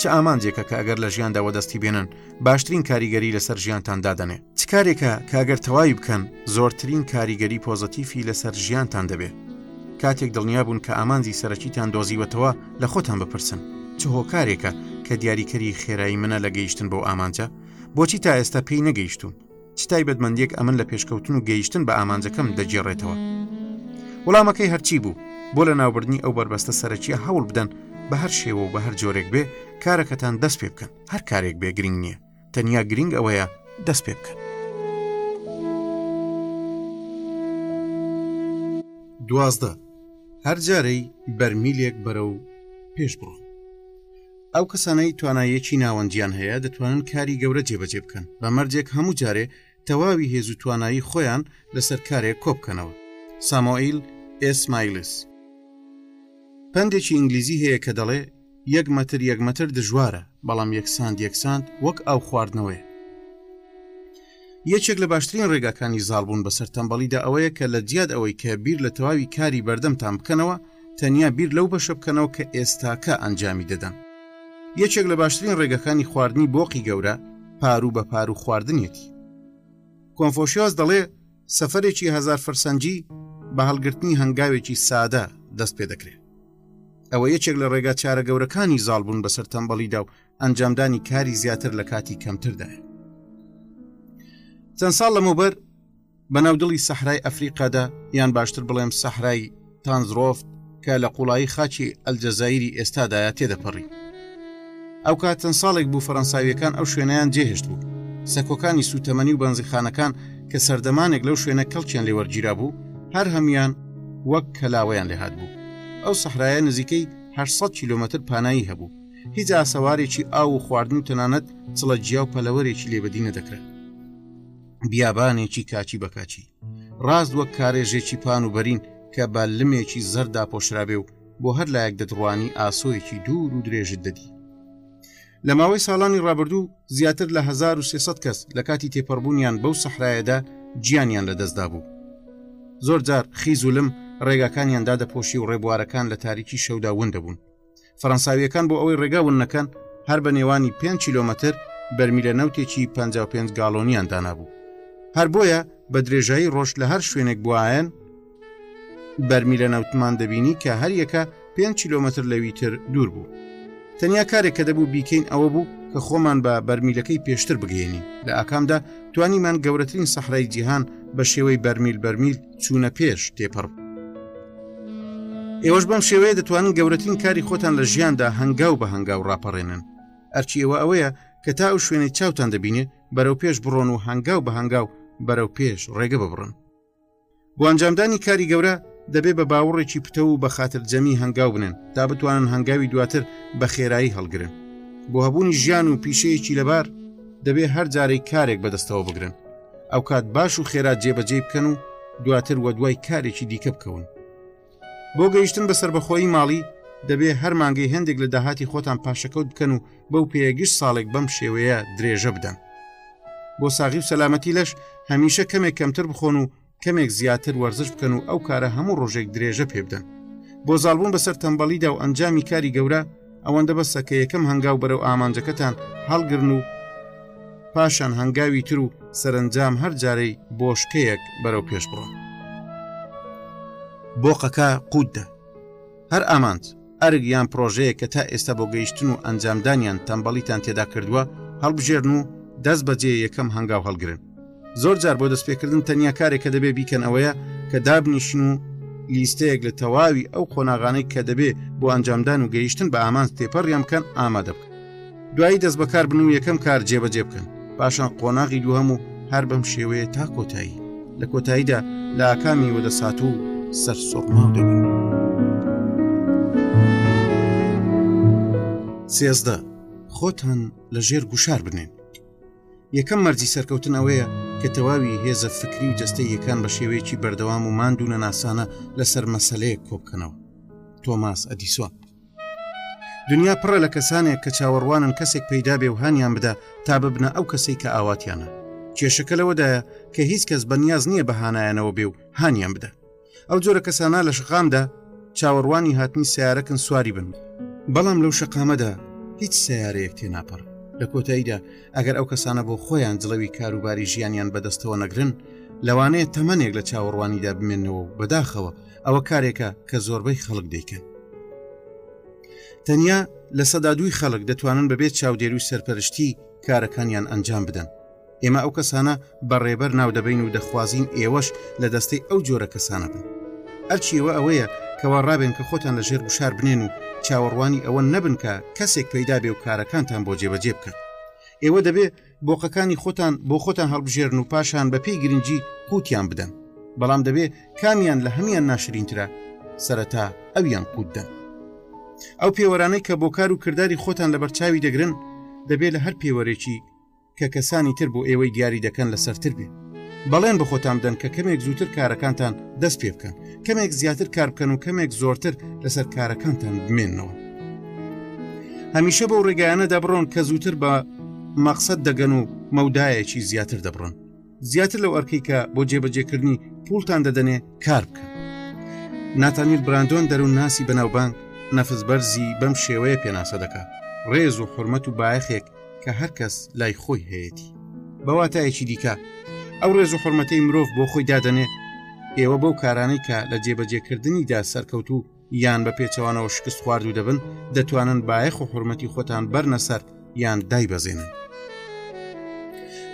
چ ئامانجێکە کە ئەگەر لە ژیاندا وەدەستی بێنن باشترین کاریگەری لەسەر ژیانتان دادەنێ چ کارێکە کاگەر تەواوی بکەن زۆرترین کاریگەری پۆزەتیفی لەسەر ژیانتان دەبێت کاتێک دڵنیا بوون کە ئامانجی سەرەکیتان دۆزیوەتەوە لە خۆتان بپرسن چ هۆکارێکە کە دیاریکەری خێرایی منە لە گەیشتن بۆ ئامانجە بۆچی تا ئێستا پێی نەگەیشتون چ تایبەتمەندیەک ئەمن لە پێشکەوتن و گەیشتن بە ئامانجەکەم دەگێڕێتەوە وەڵامەکەی هەرچی بوو بۆ لە ناوبردنی ئەو بەربەستە سەرەکیە هەوڵ بدەن بە هەر شێوە و بە هەر جۆرێک بێ کارەکەتان دەست پێ بکەن هەر کارێک بێ گرنگ نییە تەنیا گرنگ ئەوەیە دەست پێ بکەن دوازدە هەر جارەی بەرمیلێک بەرە و پێش بڕۆن ئەو کەسانەی تواناییەکی ناوەندیان هەیە دەتوانن کاری گەورە جێبەجێ بکەن بە مەرجێک هەموو جارێ تەواوی هێز و توانایی خۆیان لەسەر کارێک کۆبکەنەوە سامۆئیل ئێس مایلس پەندێکی ئینگلیزی هەیە کە دەڵێ یەک مەتر یەک مەتر دژوارە بەڵام یەکساند یەکساند وەک ئاو خواردنەوەی یەکێک لە باشترین ڕێگاکانی زاڵبوون بەسەر تەمبەڵیدا ئەوەیە کە لە جیات ئەوەی کە بیر لە تەواوی کاری بەردەمتان بکەنەوە، تەنیا بیر لەو بەشە بکەنەوە کە ئێستاکە ئەنجامی دەدەن. یەکێک لە باشترین ڕێگاکانی خواردنی بۆقی گەورە، پارو بە پارو خواردنیەتی. کۆنفۆشیۆس دەڵێ، سەفەرێکی هەزار فەرسەنگی بە هەڵگرتنی هەنگاوێکی سادە دەست پێ دەکرێ. ئەوە یەکێک لە ڕێگا چارە گەورەکانی زاڵبوون بەسەر تەمبەڵیدا و ئەنجامدانی کاری زیاتر لە کاتی کەمتردایە چەند ساڵ لەمەوبەر بەناو دڵی سەحرای ئەفریقادا یان باشتر بڵێم سەحرای تانزرۆفت کە لە قوڵایی خاچی ئەلجەزایری ئێستادایە تێدەپەڕی ئەو کات چەند ساڵێک بوو فەەنساویەکان ئەو شوێنیان جێهێشت بوو سەکۆکانی سوتەمەنی و بەنزیخانەکان کە سەردەمانێک لەو شوێنە کەڵکیان لێوەرگیرا بوو هەر هەموان وەک کەلاوەیان لێهات بوو ئەو سەحرایە نزیکەی 600 کیلومتر پانایی هەبوو هیچ ئاسەوارێکی ئاو و خواردن و تەنانەت چڵە جیا و پەلەوەرێکی لێبدی نەدەکرا بیابانێکی کاچی بەکچی ڕاست وەک کارێژێکی پان و بەرین کە بە لمێکی زەر داپۆشرابێ و بۆ هەر لایەک دەدڕوانی ئاسۆیەکی دوور و درێژت دەدی لە ماوەی ساڵانی ڕابردوو زیاتر لە 1300 کەس لە کاتی تێپەڕبوونیان بەو سەحرایەدا گیانیان لە دەستدا بوو زۆر جار خیزولم ڕێگاکانیان دادەپۆشی و ڕێبوارەکان لە تاریکی شەودا ون دەبوون فەرەنساویەکان بۆ ئەوەی ڕێگا ون نەکەن هەر بە نێوانی 5 کیلومتر بەرمیلە نەوتێکی 55 گاڵۆنیان دانابوو هەر بۆیە بە درێژایی ڕۆژ لە هەر شوێنێک بواەن بەرمیلە نەوتمان دەبینی کە هەریەکە 5 کیلومتر لەوی تر دوور بوو تەنیا کارێک کە دەبوو بیکەین ئەوە بوو کە خۆمان بە بەرمیلەکەی پێشتر بگەێنی لە ئاکامدا توانیمان گەورەترین سەحرای جیهان بە شێوەی بەرمیل بەرمیل چوونە پێش تێپەڕ ئێوەش بەم شێوەیە دەتوانن گەورەترین کاری خۆتان لە ژیاندا هەنگاو بە هەنگاو ڕاپەڕێنن ئەرچی ئێوە ئەوەیە کە تا ئەو شوێنەی چاوتان دەبینێ بەرەو پێش بڕۆن و هەنگاو بە هەنگاو بەرەو پێش ڕێگە ببڕن بۆ ئەنجامدانی کاری گەورە دەبێ بە باوەڕێکی پتە و بە خاتر جەمی هەنگاو بنن تا بتوانن هەنگاوی دواتر بە خێرایی هەڵگرن بۆ هەبوونی ژیان و پیشەیەکی لەبار دەبێ هەر جارەی کارێک بەدەستەوە بگرن ئەو کات باش و خێرا جێبەجێی بکەن و دواتر وە دوای کارێکی دیکە بکەون بۆ گەیشتن بە سربەخۆی ماڵی دەبێ هەر مانگەی هەندێک لە داهاتی خۆتان پاشەکەوت بکەن و بەو پێگشت ساڵێک بەم شێوەیە درێژە بدەن بۆ ساغی و سەلامەتی لەش هەمیشە کەمێک کەمتر بخۆن و کەمێک زیاتر وەرزش بکەن و ئەو کارە هەموو ڕۆژێک درێژە پێبدەن بۆ زالبوون بەسەر تەمبەڵیدا و ئەنجامی کاری گەورە ئەوەندە بەسە کە یەکەم هەنگاو بەرەو ئامانجەکەتان هەڵگرن و پاشان هەنگاوی تر و سەرنجام هەر جارەی بۆشکەیەک بەرەو پێش بڕۆن بۆقەکە قوتدا هەر ئامانج ئەرگ یان پرۆژەیە کە تا ئێستا بۆ گەیشتن و ئەنجامدانیان تەمبەڵیتان تێدا کردووە هەڵبژێرن و دەست بەجێ یەکەم هەنگاو هەڵگرن زۆر جار بۆ دەستپێکردن تەنیا کارێک کە دەبێ بیکەن ئەوەیە کە دابنیشن و لیستەیەک لە تەواوی ئەو قۆناغانەی کە دەبێ بۆ ئەنجامدان و گەیشتن بە ئامانج تێپەڕیان بکەن ئامادە بکەن دوایی دەست بەکار بن و یەکەم کار جێبەجێ بکەن پاشان قۆناغی دووهەم و هەر بەم شێوەیە تا کۆتایی لە کۆتاییدا لە ئاکامی وەدەسات و سەر سۆقماو دەبن سێزدە خۆتان لە ژێر گوشار بنێن یەکەم مەرجی سەرکەوتن ئەوەیە کە تەواوی هێزە فکری و جەستەییەکان بە شێوەیەکی بەردەوام و ماندوو نەناسانە لەسەر مەسلەیەک کۆبکەنەوە تۆماس ئەدیسۆن دنیا پڕە لە کەسانێک کە چاوەڕوانن کەسێک پەیدا بێ و هانیان بدا تا ببنە ئەو کەسەی کە ئاواتیانە کێشەکە لەوەدایە کە هیچ کەس بەنیاز نییە بە هانایانەوە بێ و هانیان بدە ئەو جۆرە کەسانە لە شقامدا چاوەڕوانی هاتنی سیارەکن سواری بن بەڵام لەو شقامەدا هیچ سیارەیەک تێناپەڕ لە کۆتاییدا ئەگەر ئەو کەسانە بۆ خۆیان جڵەوی کاروباری ژیانیان بەدەستەوە نەگرن لەوانەیە تەمەنێک لە چاوەڕوانیدا بمێنەوە و بەداخەوە ئەوە کارێکە کە زۆربەی خەڵک دەیکەن تەنیا لە سەدا دووی خەڵک دەتوانن بەبێت چاودێری و سەرپەرشتی کارەکانیان ئەنجام بدەن ئێمە ئەو کەسانە بە ڕێبەر ناودەبین و دەخوازین ئێوەش لە دەستەی ئەو جۆرە کەسانە بن ئەرچیەوە ئەوەیە کەوا ڕابێن کە خۆتان لە ژێر گوشار بنێن و چاوەڕوانی ئەوە نەبن کە کەسێک پەیدا بێ و کارەکانتان بۆ جێبەجێ بکەن ئێوە دەبێ بۆقەکانی خۆتان بۆ خۆتان هەڵبژێرن و پاشان بە پێی گرنگجی قوتیان بدەن بەڵام دەبێ کامیان لە هەمان ناشرینترە سەرەتا ئەویان قوتدەن ئەو پێوەرانەی کە بۆ کار و کردداری خۆتان لە بەرچاوی دەگرن دەبێت لە هەر پێوەرێکی کە کەسانی تر بۆ ئێوەی دیاری دەکەن لە سەرتر بێ بەڵێن بە خۆتان بدەن کە کەمێک زووتر کارەکانتان دەست پێ بکەن کەمێک زیاتر کار بکەن و کەمێک زۆرتر لەسەر کارەکانتان بمێنەوە هەمیشە بەو ڕێگایانەدا بڕۆن کە زووتر بە مەقصد دەگەن و مەودایەکی زیاتر دەبڕن زیاتر لەو ئەرکەی کە بۆ جێبەجێکردنی پوڵتان دەدەنێ کار بکەن ناتانیل براندۆن دەروون ناسی بەناوبانگ نەفس بەرزی بەم شێوەیە پێناسە دەکات ڕێز و حرمەت و بایەخێک کە هەرکەس لای خۆی هەیەی بەواتایەکی دیکە ئەو ڕێز و حرمەتەی مرۆڤ بۆ خۆی دادەنێ ئێوە بەو کارانەی کە لە جێبەجێکردنیدا سەرکەوتوو یان بە پێچەوانەوە شکست خواردوو دەبن دەتوانن بایەخ و حرمەتی خۆتان بەرنە سەر یان دایبەزێنن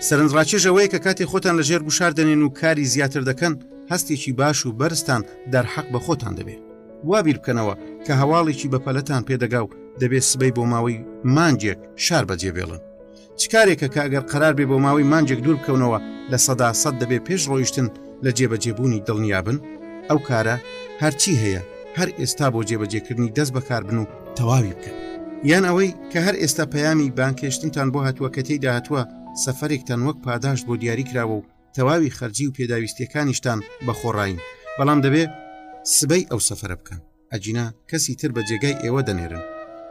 سەرنجڕاکێش ئەوەیە کە کاتی خۆتان لە ژێر گوشار دەنێن و کاری زیاتر دەکەن هەستێکی باش و بەرزتان دەرحەق بە خۆتان دەبێت وابیر بکەنەوە کە هەواڵێکی بەپەلتان پێدەگا و دەبێت سبەی بۆ ماوەی مانجێک شار بەجێبێڵن چ کارێکە کە ئەگەر قرار بێ بۆ ماوەی مانجێک دوور بکەونەوە لە سەدا سەد دەبێ پێش ڕۆیشتن لە جێبەجێبوونی دڵنیابن ئەو کارە هەرچی هەیە هەر ئێستا بۆ جێبەجێکردنی دەست بەکاربن و تەواوی بکەن یان ئەوەی کە هەر ئێستا پەیامی بانکێشتنتان بۆ هاتووە کە تێیدا هاتووە سەفرێکتان وەک پاداشت بۆ دیاری کراوە و تەواوی خەرجی و پێداویستیەکانیشتان بە خۆڕین بەڵام دەبێ سبەی ئەو سەفرە بکەن ئەگینا کەسی تر بە جێگای ئێوە دەنێرن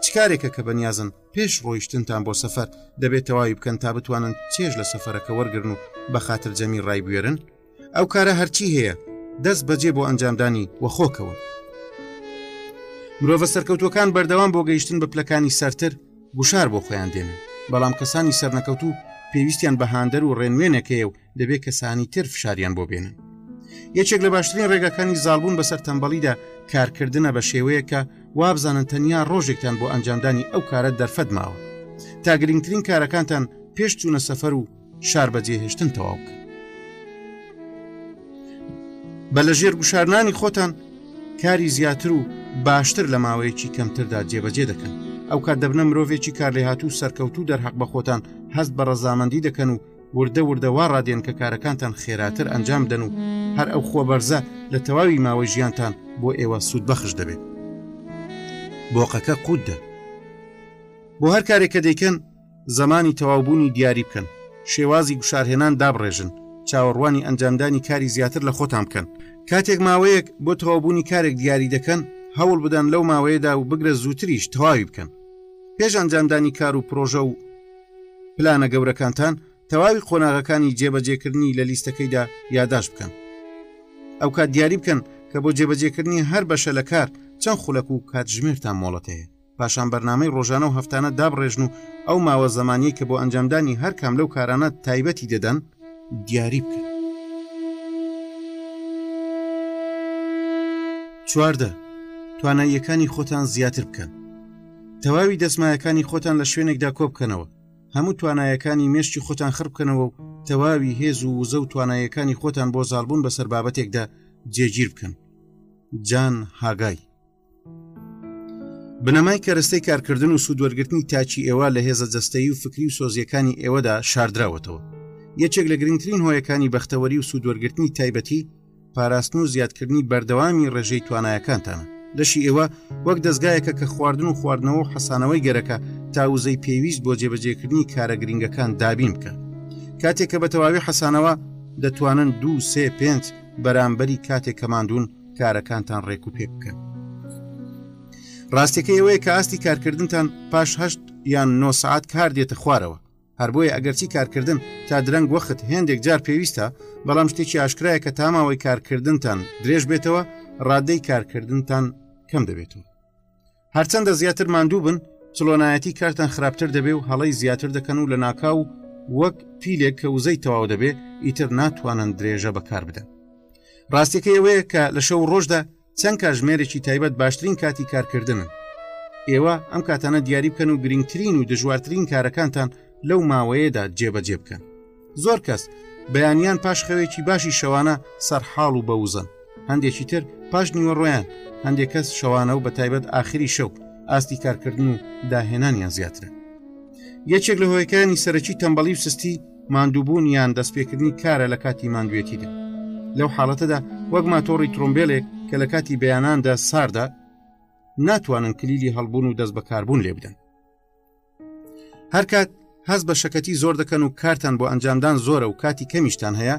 چ کارێکە کە بەنیازن پێش ڕۆیشتنتان بۆ سەفەر دەبێت تەواوی بکەن تا بتوانن چێژ لە سەفەرەکە وەرگن و بە خاتر جەمی ڕای بوێرن ئەو کارە هەرچی هەیە دەست بەجێ بۆ ئەنجامدانی وەخۆکەوە مرۆڤە سەرکەوتوەکان بەردەوام بۆ گەیشتن بە پلەکانی سەرتر گوشار بۆ خۆیان دێنن بەڵام کەسانی سەرنەکەوتوو پێویستیان بە هاندەر و ڕێنوێنەکەیە و دەبێت کەسانی تر فشاریان بۆ بێنن یەکێک لە باشترین ڕێگاکانی زالبوون بەسەر تەمبەڵیدا کارکردنە بە شێوەیەکە وابزانن تەنیا ڕۆژێکتان بۆ ئەنجامدانی ئەو کارە دەرفەت ماوە تا گرنگترین کارەکانتان پێش چوونە سەفەر و شار بەجێهێشتن تەواو بکە بە لە ژێر گوشارنانی خۆتان کاری زیاتر و باشتر لە ماوەیەکی کەمتردا جێبەجێ دەکەن ئەو کات دەبنە مرۆڤێکی کارلێهاتوو سەرکەوتوو دەرحەق بە خۆتان هەست بە ڕەزامەندی دەکەن و وردە وردە وا ڕادێن کە کارەکانتان خێراتر ئەنجام بدەن و هەر ئەو خۆ بەرزە لە تەواوی ماوەی ژیانتان بۆ ئێوە سوود بەخش دەبێت بۆقەکە قوتدە بۆ هەر کارێک کە دەیکەن زمانی تەواوبوونی دیاری بکەن شێوازی گوشارهێنان دابڕێژن چاوەڕوانی ئەنجامدانی کاری زیاتر لە خۆتان بکەن کاتێک ماوەیەک بۆ تەوابوونی کارێک دیاری دەکەن هەوڵ بدەن لەو ماوەیەدا و بگرە زووتریش تەواوی بکەن پێش ئەنجامدانی کار و پرۆژە و پلانە گەورەکانتان تەواوی قۆناغەکانی جێبەجێکردنی لە لیستەکەیدا یاداش بکەن ئەو کات دیاری بکەن کە بۆ جێبەجێکردنی هەر بەشە لە کار چەند خولەک و کاتژمێرتان مۆڵەت هەیە پاشان بەرنمەی ڕۆژانە و هەفتانە دابڕێژن و ئەو ماوە زمانی کە بۆ ئەنجامدانی هەر کام لەو کارانە تایبەتی دەدەن دیاری بکەن چواردە تواناییەکانی خۆتان زیاتر بکەن تەواوی دەسمایەکانی خۆتان لە شوێنێکدا کۆبکەنەوە هەموو توانایەکانی مێشتی خۆتان خڕبکەنەوە و تەواوی هێز و وزە و توانایەکانی خۆتان بۆ زالبوون بەسەر بابەتێکدا جێگیر بکەن جان هاگای بنەمای کەرەستەی کارکردن و سوودوەرگرتنی تاچی ئێوە لە هێزە جەستەیی و فکری و سۆزیەکانی ئێوەدا شاردراوەتەوە یەکێک لە گرنگترین هۆیەکانی بەختەوەری و سوودوەرگرتنی تایبەتی پاراستن و زیادکردنی بەردەوامی ڕێژەی توانایەکانتانە لەشی ئێوە وەک دەستگایەکە کە خواردن و خواردنەوە و حەسانەوەی گەرەکە تا وزەی پێویست بۆ جێبەجێکردنی کارە گرنگەکان دابین بکە کاتێک کە بە تەواوی حەسانەوە دەتوانن دو سێ پێنج بەرامبەری کاتێک کەماندون کارەکانتان ڕێک و پێک بکەن ڕاستەکە ئەوەیە کە ئاستی کارکردنتان پاش هەشت یان 9 سعات کار دێتە خوارەوە هەر بۆیە ئەگەرچی کارکردن تا درەنگ وەخت هێندێک جار پێویستە بەڵام شتێکی ئاشکرایە کە تاماوەی کارکردنتان درێژ بێتەوە ڕادەی کارکردنتان کەم دەبێتەوە هەرچەندە زیاتر ماندوو بن چلۆنایەتی کارتان خراپتر دەبێ و هەڵی زیاتر دەکەن و لە ناکاو و وەک پیلێک کە وزەی تەواو دەبێ ئیتر ناتوانن درێژە بەکار بدەن ڕاستەکەی ئەوەیە کە لە شەو ڕۆژدا چەند کاژمێرێکی تایبەت باشترین کاتی کارکردنن ئێوە ئەم کاتانە دیاری بکەن و گرنگترین و دژوارترین کارەکانتان لەو ماوەیەدا جێبەجێ بکەن زۆر کەس بەیانیان پاش خەوێکی باشی شەوانە سەرحاڵ و بەوزن هەندێکی تر پاش نیوەڕۆیان هەندێک کەس شەوانە و بە تایبەت ئاخری شەو ئاستی کارکردن و داهێنانیان زیاترە یەکێک لە هۆیەکانی سەرەکی تەمبەڵی و سستی ماندووبوون یان دەستپێکردنی کارە لە کاتی ماندوێتیدا لەو حاڵەتەدا وەک ماتۆڕی ترۆمبیلێک کە لە کاتی بەیاناندا ساردە ناتوانن کلیلی هەڵبوون و دەست بەکاربوون لێ بدەن هەرکات هەز بە شەکەتی زۆر دەکەن و کارتان بۆ ئەنجامدان زۆرە و کاتی کەمیشتان هەیە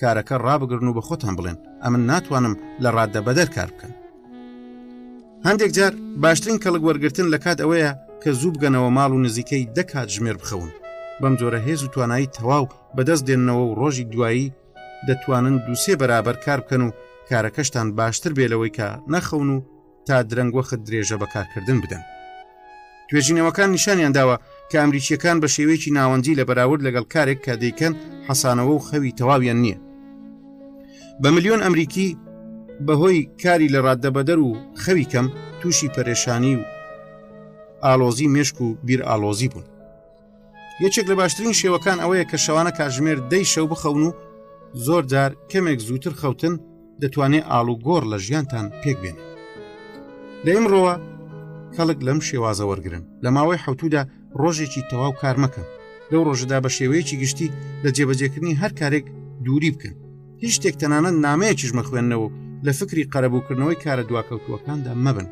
کارەکە ڕابگرن و بە خۆتان بڵێن ئەمن ناتوانم لە ڕاددە بەدەر کار بکەن هەندێک جار باشترین کەڵک وەرگتن لە کات ئەوەیە کە زوو بگەنەوە ماڵ و نزیکەی دەکات ژمێر بخەون بەم جۆرە هێز و توانایی تەواو بەدەست دێننەوە و ڕۆژی دوایی دەتوانن دووسێ بەرابەر کار بکەن و کارەکەشتان باشتر بێلەوەی کە نەخەون و تا درەنگ وەخت درێژە بە کارکردن بدەن توێژینەوەکان نیشانیان داوە کە ئەمریکیەکان بە شێوەیەکی ناوەندی لە بەراورد لەگەڵ کارێک کە دەیکەن حەسانەوە و خەوی تەواویان نییە بە ملیۆن ئەمریکی بەهۆی کاری لە ڕاددەبەدەر و خەوی کەم تووشی پەرێشانی و ئالۆزی مێشک و بیر ئالۆزی بوون یەکێک لە باشترین شێوەکان ئەوەیە کە شەوانە کاژمێر دەی شەو بخەون و زۆر جار کەمێک زووتر خەوتن دەتوانێت ئاڵو گۆڕ لە ژیانتان پێک بێن لە ئمڕۆوە کەڵک لەم شێوازە وەرگن لە ماوەی حوتودا ڕۆژێکی تەواو کارمەکەن لەو ڕۆژەدا بە شێوەیەکی گشتی لە جێبەجێکردنی هەر کارێک دووری بکەن هیچ شتێک تەنانەت نامەیەکیش مەخوێندنەوە و لە فکری قەرەبووکردنەوەی کارە دواکەوتووەکاندا مەبن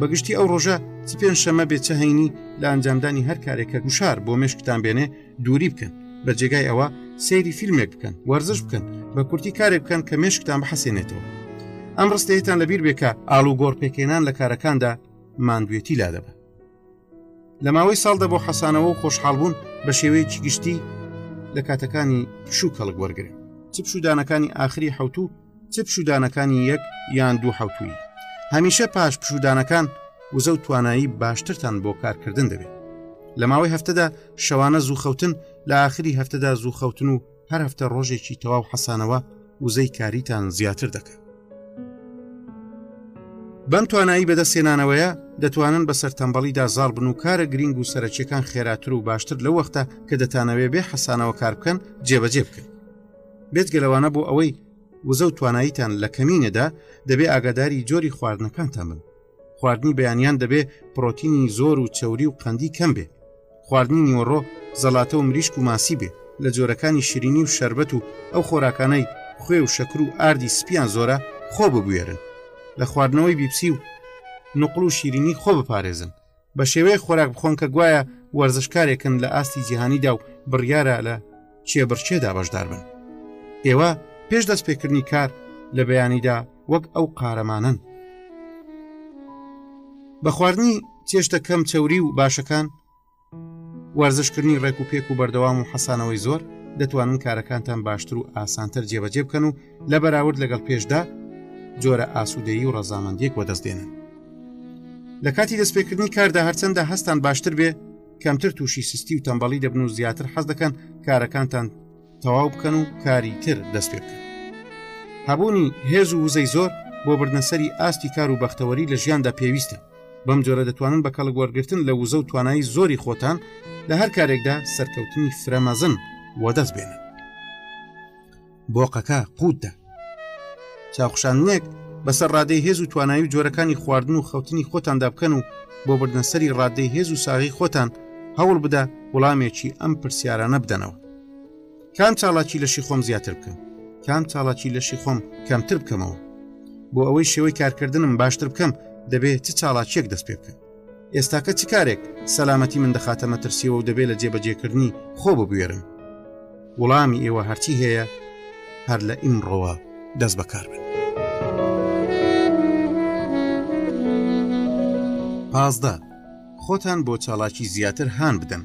بەگشتی ئەو ڕۆژە چ پێنج شەمە بێ چە هەینی لە ئەنجامدانی هەر کارێکە گوشار بۆ مشکتان بێنێ دووری بکەن بە جێگای ئەوە سەیری فیلمێک بکەن وەرزش بکەن بە کورتی کارێک بکەن کە مشکتان بحەسێنێتەوە ئەم ڕستەیەتان لەبیر بێکە ئالو گۆڕ پێکێنان لە کارەکاندا ماندوێتی لا دەبن لە ماوەی ساڵدا بۆ حەسانەوە و خۆشحاڵبوون بە شێوەیەکی گشتی لە کاتەکانی پشوو کەڵک وەرگن چ پشودانەکانی ئاخری حوتو چ پشودانەکانی یەک یان دوو حوتووی هەمیشە پاش پشودانەکان وزە و توانایی باشترتان بۆ کارکردن دەبێت لە ماوەی هەفتەدا شەوانە زوو خەوتن لە ئاخری هەفتەدا زوو خەوتن و هەر هەفتە ڕۆژێکی تەواو حەسانەوە وزەی کاریتان زیاتر دەکە بەم توانایی بەدەستێنانەوەیە دەتوانن بەسەر تەمبەڵیدا زاڵ بن و کارە گرنگ و سەرچیەکان خێراتر و باشتر لە وەختە کە دەتانەوێ بێ حەسانەوە کار بکەن جێبەجێ بکەن بێت گەلەوانە بۆ ئەوەی وزە و تواناییتان لە کەمینەدا دەبێ ئاگاداری جۆری خواردنەکانتان بن خواردنی بەیانیان دەبێ پرۆتینی زۆر و چەوری و قەندی کەم بێ خواردنی نیوەڕۆ زەڵاتە و مریشک و ماسی بێ لە جۆرەکانی شیرینی و شربەت و ئەو خۆراکانەی خوێ و شەکر و ئاردی سپیان زۆرە خۆ ببوێرن لە خواردنەوەی بیپسی و نقل و شیرینی خۆ بپارێزن بە شێوەیە خۆراک بخۆن کە گوایە وەرزشکارێکن لە ئاستی جیهانیدا و بڕیارە لە چێبڕچێدا بەشدار بن ئێوە پێش دەست پێکردنی کار لە بەیانیدا وەک ئەو قارەمانن بە خواردنی چێشتە کەم چەوری و باشەکان وەرزشکردنی ڕێک و پێک و بەردەوام و حەسانەوەی زۆر دەتوانن کارەکانتان باشتر و ئاسانتر جێبەجێ بکەن و لە بەراورد لەگەڵ پێشدا جۆرە ئاسوودەیی و ڕەزامەندیەک وەدەست دێنن لە کاتی دەستپێکردنی کاردا هەرچەندە هەستان باشتر بێ کەمتر تووشی سستی و تەمبەڵی دەبن و زیاتر حەز دەکەن کارەکانتان تەواو بکەن و کاری تر دەست پێ بکەن هەبوونی هێز و وزەی زۆر بۆ بردنەسەری ئاستی کار و بەختەوەری لە ژیاندا پێویستە بەم جۆرە دەتوانن بە کەڵک وەرگتن لە وزە و توانایی زۆری خۆتان لە هەر کارێکدا سەرکەوتنی فرەمەزن وەدەست بێنن بۆقەکە قووتدا چاخشانێک بەسەر ڕادەی هێز و توانایی و جۆرەکانی خواردن و خەوتنی خۆتاندا بکەن و بۆ بردنەسەری ڕادەی هێز و ساغی خۆتان هەوڵ بدە وڵامێکی ئەم پرسیارانە بدەنەوە کام چاڵاکی لەشی خۆم زیاتر بکەم کام چاڵاکی لەشی خۆم کەمتر بکەمەوە بۆ ئەوەی شێوەی کارکردنم باشتر بکەم دەبێت چ چاڵاکیەک دەست پێ بکەم ئێستاکە چ کارێک سەلامەتی من دەخاتە مەترسیەوە و دەبێت لە جێبەجێکردنی خۆ ببوێرن وڵامی ئێوە هەرچی هەیە هەر لە ئیمڕەوە دەست بەکار بن پازدە خۆتان بۆ چاڵاکی زیاتر هان بدەن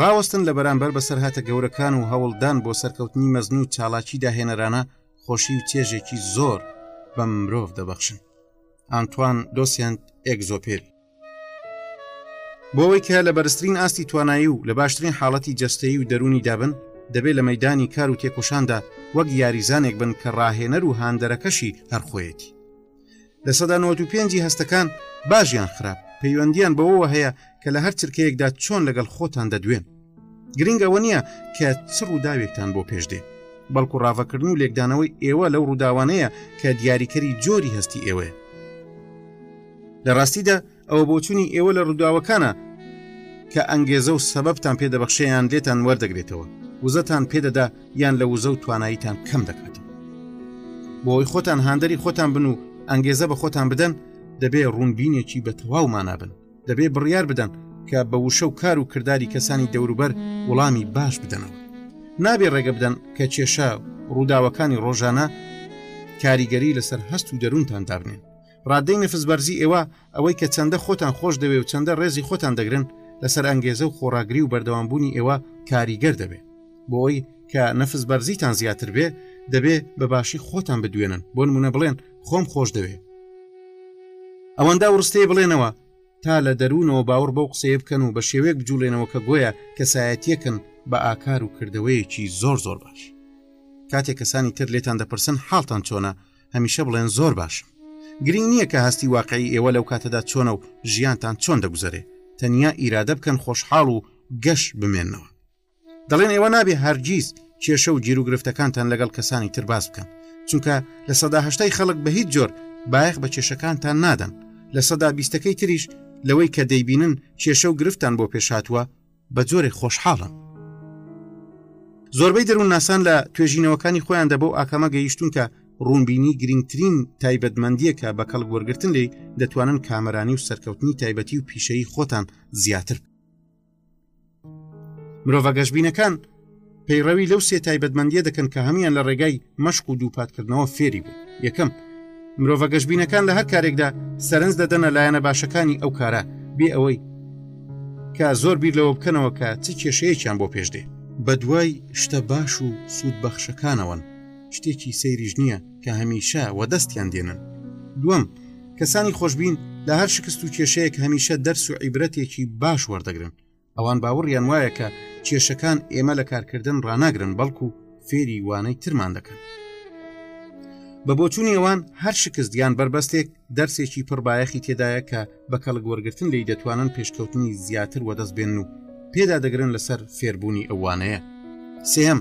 ڕاوەستن لە بەرامبەر بەسەرهاتە گەورەکان و هەوڵدان بۆ سەرکەوتنی مەزن و چاڵاکی داهێنەرانە خۆشی و چێژێکی زۆر بە مرۆڤ دەبەخشن ئەنتوان دۆسیند ئەگزۆپێری بۆەوەی کە لە بەرزترین ئاستی توانایی و لە باشترین حاڵەتی جەستەیی و دەرونی دابن دەبێت لە مەدانی کار و تێکۆشاندا وەک یاریزانێک بن کە ڕاهێنەر و هاندەرەکەشی هەرخۆیەتی لە سەدا 95 هەستەکان باشیان خراپ پەیوەندیان بەوەوە هەیە کە لە هەر چرکەیەکدا چۆن لەگەڵ خۆتان دەدوێن گرنگەوە نییە کە چ ڕووداوێکتان بۆ پێشدێ بەڵکو ڕاڤەکردن و لێکدانەوەی ئێوە لەو ڕووداوانەیە کە دیاریکەری جۆری هەستی ئێوەیە لە ڕاستیدا ئەوە بۆچوونی ئێوە لە ڕووداوەکانە کە ئەنگێزە و سەبەبتان پێ دەبەخشیان لێتان وەردەگرێتەوە وزەتان پێدەدا یان لە وزە و تواناییتان کەم دەکاتەوە بۆی خۆتان هاندەری خۆتان بن و ئەنگێزە بە خۆتان بدەن دەبێ ڕوونبینێکی بە تەواو مانابن دەبێ بڕیار بدەن کە بە وشە و کار و کردداری کەسانی دەوروبەر وڵامی باش بدەنەوە نابێ ڕێگە بدەن کە کێشە ڕووداوەکانی ڕۆژانە کاریگەری لەسەر هەست و دەروونتان دابنێن ڕادەی نەفسبەرزی ئێوە ئەوەی کە چەندە خۆتان خۆش دەوێ و چەندە ڕێزی خۆتان دەگرن لەسەر ئەنگێزە و خۆڕاگری و بەردەوامبوونی ئێوە کاریگەر دەبێ بۆی کە نەفس بەرزیتان زیاتر بێ دەبێ بە باشی خۆتان بدوێنن بۆ نمونە بڵێن خۆم خۆش دەوێ ئەوەندا وڕستەیە بڵێنەوە تا لە دەروونەوە باوەڕ بەو قسەیە بکەن و بە شێوەیەک بجوڵێنەوە کە گۆیە کەسایەتیەکەن بە ئاکار و کردەوەیەکی زۆر زۆر باش کاتێک کەسانی تر لێتان دەپرسن حاڵتان چۆنە هەمیشە بڵێن زۆر باشم گرنگ نییە کە هەستی واقعی ئێوە لەو کاتەدا چۆنە و ژیانتان چۆن دەگوزەرێ تەنیا ئیرادە بکەن خۆشحاڵ و گەش بمێنەوە دەڵێن ئێوە نابێ هەرگیز کێشە و جیروگرفتەکانتان لەگەڵ کەسانی تر باس بکەن چونکە لە سەداهشتای خەڵک بە هیچ جۆر بایەخ بە کێشەکانتان نادەن لە سەدا بیستەکەی تریش لەوەی کە دەیبینن کێشە و گرفتان بۆ پێشاتوە بە جۆرێک خۆشحاڵم زۆربەی دەروونناسان لە توێژینەوەکانی خۆیاندا بەو ئاکامە گەیشتون کە ڕوونبینی گرنگترین تایبەتمەندیەکە بە کەڵک وەرگتن لی دەتوانن کامەرانی و سەرکەوتنی تایبەتی و پیشەی خۆتان زیاتر مرۆڤە گەشببینەکان پەیڕەوی لەو سێ تایبەتمەندیە دەکەن کە هەموان لە ڕێگای مەشق و دووپاتکردنەوە فێری بوو یەکەم مرۆڤە گەشببینەکان لە هەر کارێکدا سەرنج دەدەنە لایەنە باشەکانی ئەو کارە بێ ئەوەی کە زۆر بیر لەوە بکەنەوە کە چ کێشەیەکیان بۆ پێش دێ بە دوای شتە باش و سوود بەخشەکانەوەن شتێکی سەیریش نییە کە هەمیشە وە دەستیان دێنن دوم کەسانی خۆشببین لە هەر شکست و کێشەیەک هەمیشە دەرس و عیبرەتێکی باش وەردەگرن ئەوان باوەڕیان وایە کە کێشەکان ئێمە لە کارکردن ڕناگرن بەڵکو فێری وانەی ترمان دەکەن بە بۆچوونی ئەوان هەر شکستیان بربەستێک دەرسێکی پڕبایەخی تێدایە کە بە کەڵک وەرگتن لی دەتوانن پێشکەوتنی زیاتر وەدەست بێن و پێدا دەگرن لەسەر فێربوونی ئەوانەیە سێم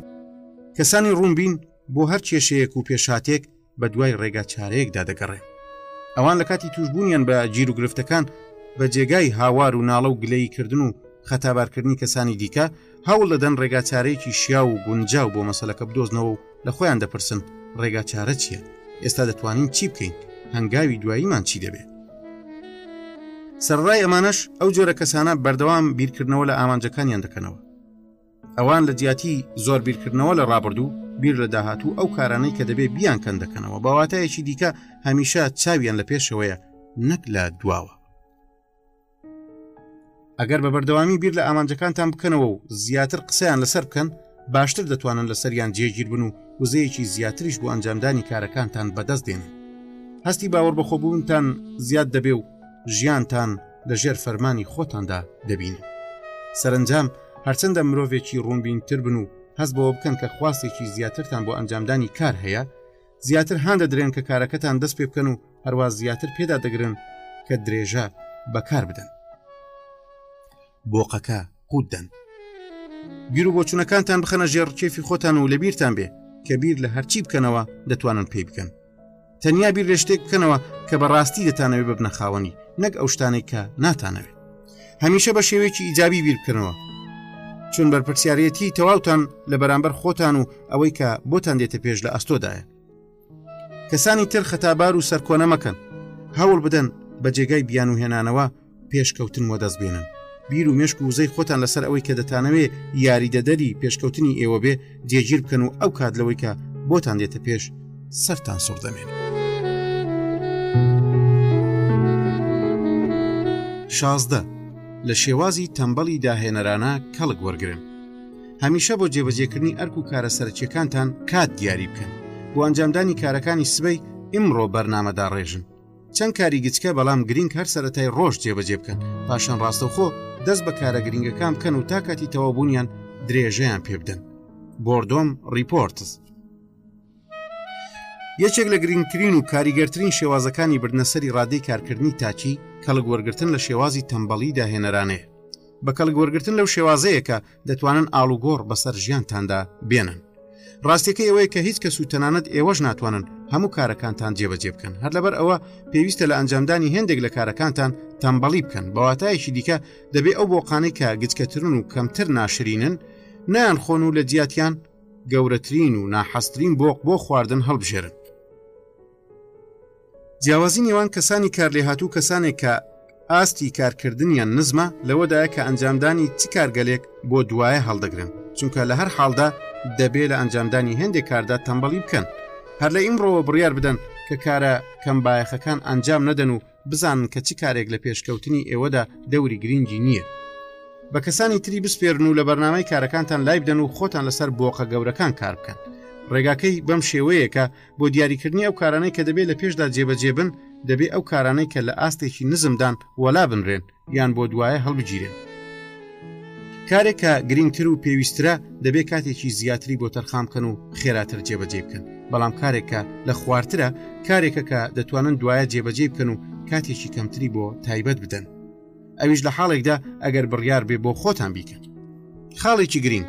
کەسانی ڕوونبین بۆ هەر کێشەیەک و پێشاتێک بە دوای ڕێگا چارەیەکدا دەگەڕێ ئەوان لە کاتی توشببوونیان بە گیر و گرفتەکان بە جێگای هاوار و ناڵە و گلەیی کردن و خەتابارکردنی کەسانی دیکە هەوڵ دەدەن ڕێگا چارەیەکی شیا و گونجاو بۆ مەسلەکە بدۆزنەوە و لە خۆیان دەپرسن ڕێگا چارە چییە ئێستا دەتوانین چی بکەین هەنگاوی دواییمان چی دەبێت سەرڕای ئەمانەش ئەو جۆرە کەسانە بەردەوام بیرکردنەوە لە ئامانجەکانیان دەکەنەوە ئەوان لە جیاتی زۆر بیرکردنەوە لە ڕابردوو بیر لە داهاتوو ئەو کارانەی کە دەبێ بیان کەن دەکەنەوە بەواتایەکی دیکە هەمیشە چاویان لە پێشەوەیە نەک لە دواوە ئەگەر بە بەردەوامی بیر لە ئامانجەکانتان بکەنەوە و زیاتر قسەیان لەسەر بکەن باشتر دەتوانن لەسەریان جێگیر بن و وزەیەکی زیاتریش بۆ ئەنجامدانی کارەکانتان بەدەست دێن هەستی باوەڕ بەخۆبوونتان زیاد دەبێ و ژیانتان لە ژێر فەرمانی خۆتاندا دەبینن سەرنجام هەرچەندە مرۆڤێکی ڕوونبینتر بن و هەست بەوە بکەن کە خواستێکی زیاترتان بۆ ئەنجامدانی کار هەیە زیاتر هاان دەدرێن کە کارەکەتان دەست پێ بکەن و هەروە زیاتر پێدا دەگرن کە درێژە بەکار بدەن بۆقەکە قوتدەن بیر و بۆچوونەکانتان بخەنە ژێڕ کێفی خۆتان و لەبییرتان بێ کە بیر لە هەرچی بکەنەوە دەتوانن پێی بکەن تەنیا بیر لە شتێک بکەنەوە کە بەڕاستی دەتانەوێت ببنە خاوەنی نەک ئەو شتانێک کە ناتانەوێت هەمیشە بە شێوەیەکی ئیجابی بیر بکەنەوە چون بەرپرسیارەتی تەواوتان لە بەرامبەر خۆتان و ئەوەی کە بۆتان دێتە پێش لە ئەستۆدایە کەسانی تر خەتابار و سەرکۆنە مەکەن هەوڵ بدەن بە جێگای بیان و هێنانەوە پێشکەوتن وەدەست بێنن بیر و مشک و وزەی خۆتان لەسەر ئەوەی کە دەتانەوێ یاریدەدەری پێشکەوتنی ئێوە بێ جێگیر بکەن و ئەو کات لەوەی کە بۆتان دێتە پێش سەران سوڕ دەمێن. شازدە لە شێوازی تەمبەڵی داهێنەرانە کەڵک وەرگن هەمیشە بۆ جێبەجێکردنی ئەرک و کارە سەرچیەکانتان کات دیاری بکەن بۆ ئەنجامدانی کارەکانی سبەی ئیمڕۆ بەرنامەدا ڕێژن چەند کاری گچکە بەڵام گرنگ هەر سەتای ڕۆژ جێبەجێ بکەن پاشان ڕاستەوخۆ دەست بە کارە گرنگەکان بکەن و تا کاتی تەوابوونیان درێژەیان پێ بدەن بردۆم ریپۆرتس یەکێک لە گرنگترین و کاریگەرترین شێوازەکانی بردنەسەری ڕادەی کارکردنی تاکی کەڵک وەرگتن لە شێوازی تەمبەڵی داهێنەرانەیە بە کەڵک وەرگتن لەو شێوازەیەکە دەتوانن ئاڵوگۆڕ بەسەر ژیانتاندا بێنن ڕاستەکەی ئەوەیە کە هیچ کەس و تەنانەت ئێوەش ناتوانن هەموو کارەکانتان جێبەجێ بکەن هەر لەبەر ئەوە پێویستە لە ئەنجامدانی هەندێک لە کارەکانتان تەمبەڵی بکەن بەواتایەکی دیکە دەبێ ئەو بۆقانەی کە گچکەترن و کەمتر ناشرینن نیان خۆن و لە جیاتیان گەورەترین و ناحەسترین بۆق بۆ خواردن هەڵبژێرن جیاوازی نێوان کەسانی کارلێهات و کەسانێک کە ئاستی کارکردنیان نزمە لەوەدایە کە ئەنجامدانی چ کارگەلێک بۆ دوایە هەڵدەگرن چونکە لە هەر حاڵدا دەبێ لە ئەنجامدانی هەندێک کاردا تەمبەڵی بکەن هەر لە ئیمڕۆوە بڕیار بدەن کە کارە کەمبایەخەکان ئەنجام نەدەن و بزانن کە چ کارێک لە پێشکەوتنی ئێوەدا دەوری گرنگی نییە بە کەسانی تری بسپێرن و لە بەرنمەی کارەکانتان لای بدەن و خۆتان لەسەر بۆقە گەورەکان کار بکەن ڕێگاکەی بەم شێوەیەکە بۆ دیاریکردنی ئەو کارانەی کە دەبێت لە پێشدا جێبەجێ بن دەبێ ئەو کارانەی کە لە ئاستێکی نزمدان وەلا بنرێن یان بۆ دوایە هەڵبگیرێن کارێکە گرنگتر و پێویسترە دەبێت کاتێکی زیاتری بۆ تەرخام بکەن و خێراتر جێبەجێ بکەن بەڵام کارێکە لە خوارترە کارێکە کە دەتوانن دوایە جێبەجێ بکەن و کاتێکی کەمتری بۆ تایبەت بدەن ئەویش لە حاڵێکدا ئەگەر بڕیار بێ بۆ خۆتان بیکەن خاڵێکی گرنگ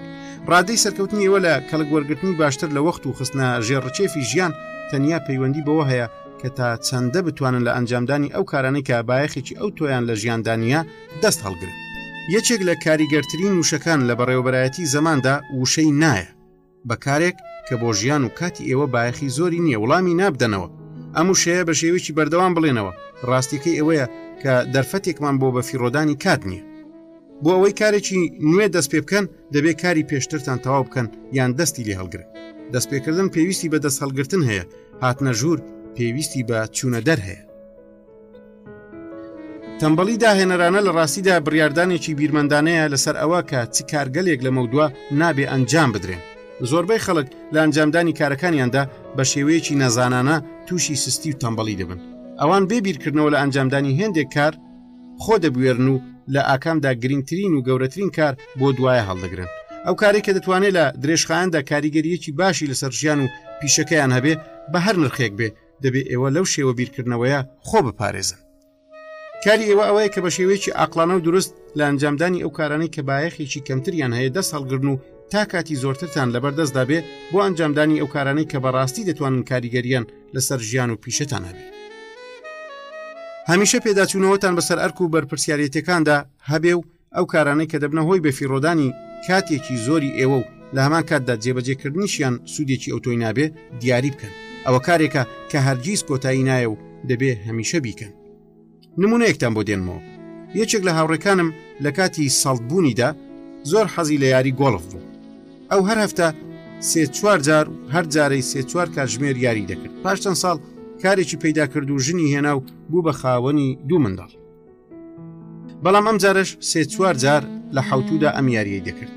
ڕادەی سەرکەوتنی ئێوە لە کەڵک وەرگرتنی باشتر لە وەخت و خستنە ژێر ڕچێفی ژیان تەنیا پەیوەندی بەوە هەیە کە تا چەندە بتوانن لە ئەنجامدانی ئەو کارانەی کە بایەخێکی ئەو تۆیان لە ژیاندانە دەست هەڵگرن یەکێک لە کاریگەرترین وشەکان لە بەڕێوەبەرایەتی زەماندا وشەی نایە بە کارێک کە بۆ ژیان و کاتی ئێوە بایەخی زۆری نییە وڵامی نابدەنەوە ئەم وشەیە بە شێوێکی بەردەوام بڵێنەوە ڕاستیەکەی ئەوەیە کە دەرفەتێکمان بۆ بە فیڕۆدانی کات نییە بۆ ئەوەی کارێکی نوێ دەست پێ بکەن دەبێت کاری پێشترتان تەواو بکەن یان دەستی لێ هەڵگرن دەستپێکردن پێویستی بە دەست هەڵگرتن هەیە هاتنە ژوور پێویستی بە چوونە دەر هەیە تەمبەڵی داهێنەرانە لە ڕاستیدا بڕاردانێکی بیرمەندانەیە لەسەر ئەوە کە چ کارگەلێک لە مەودوا نابێ ئەنجام بدرێن زۆربەی خەڵک لە ئەنجامدانی کارەکانیاندا بە شێوەیەکی نەزانانە تووشی سستی و تەمبەڵی دەبن ئەوان بێ بیرکردنەوە لە ئەنجامدانی هێندێک کار خۆ دەبوێرن و لە ئاکامدا گرنگترین و گەورەترین کار بۆ دوایە هەڵدەگرن ئەو کاری کە دەتوانێت لە درێژخایەندا کاریگەریەکی باشی لەسەر ژیان و پیشەکەیان هەبێ بە هەر نرخێک بێ دەبێ ئێوە لەو شێوە بیرکردنەوەیە خۆ بپارێزن کاری ئێوە ئەوەیە کە بە شێوەیەکی ئاقلانە و دروست لە ئەنجامدانی ئەو کارانەی کە بایەخێکی کەمتریان هەیە دەست هەڵگرن و تا کاتی زۆرترتان لەبەردەستدا بێ بۆ ئەنجامدانی ئەو کارانەی کە بەڕاستی دەتوانن کاریگەریان لەسەر ژیان و پیشتان هەبێ هەمیشە پێداچوونەوەتان بەسەر ئەرک و بەرپسیارەتەکاندا هەبێ و ئەو کارانەی کە دەبنە هۆی بەفیڕۆدانی کاتێکی زۆری ئێوە و لە هەمان کاتدا جێبەجێکردنیشیان سوودێکی ئەوتۆی نابێ دیاری بکەن ئەوە کارێکە کە هەرگیز کۆتایی نایە و دەبێ هەمیشە بیکەن نمونەیەکتان بۆ دێنمەوە یەکێک لە هاوڕەکانم لە کاتی ساڵبوونیدا زۆر حەزی لە یاری گۆڵف بوو ئەو هەر هەفتە سێ چوار جار و هەر جارەی سێ چوار کاتژمێر یاری دەکرد پاشتن ساڵ کارێکی پەیدا کرد و ژنی هێنا و بوو بە خاوەنی دوو منداڵ بەڵام ئەم جارش سێ چوار جار لە حوتودا ئەم یاریەی دەکرد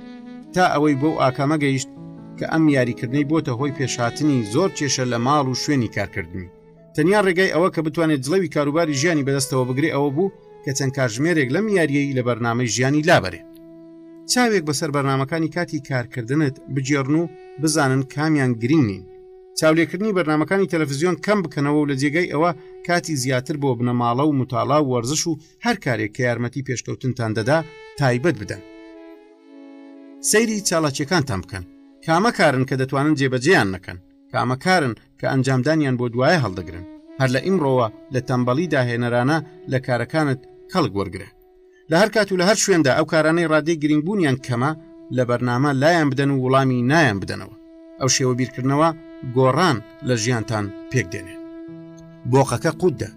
تا ئەوەی بۆ ئاکامە گەیشت کە ئەم یاریکردنەی بۆتە هۆی پێشهاتنی زۆر کێشە لە ماڵ و شوێنی کارکردنی تەنیا ڕێگای ئەوە کە بتوانێت جڵەوی کاروباری ژیانی بەدەستەوە بگرێ ئەوە بوو کە چەند کاژمێرێک لەم یاریەی لە بەرنامەی ژیانی لابەرێ چاوێک بەسەر بەرنمەکانی کاتی کارکردنت بگێڕن و بزانن کامیان گرنگ نین چاولێکردنی بەرنمەکانی تەلەڤزیۆن کەم بکەنەوە و لە جێگای ئەوە کاتی زیاتر بۆ بنەماڵە و متاڵا و وەرزش و هەر کارێک کە یارمەتی پێشکەوتنتان دەدا تایبەت بدەن سەیری چاڵاکیەکانتان بکەن کامە کارن کە دەتوانن جێبەجێیان نەکەن کامە کارن کە ئەنجامدانیان بۆ دوایە هەڵدەگرن هەر لە ئیمڕۆوە لە تەمبەڵی داهێنەرانە لە کارەکانت کەڵک وەرگرە لە هەر کات و لە هەر شوێندا ئەو کارانەی ڕادەی گرنگ بوونیان کەمە لە بەرنامە لایەن بدەن و وڵامی نایان بدەنەوە ئەو شێوە بیرکردنەوە گۆڕان لە ژیانتان پێک دێنێ بۆقەکە قوتدا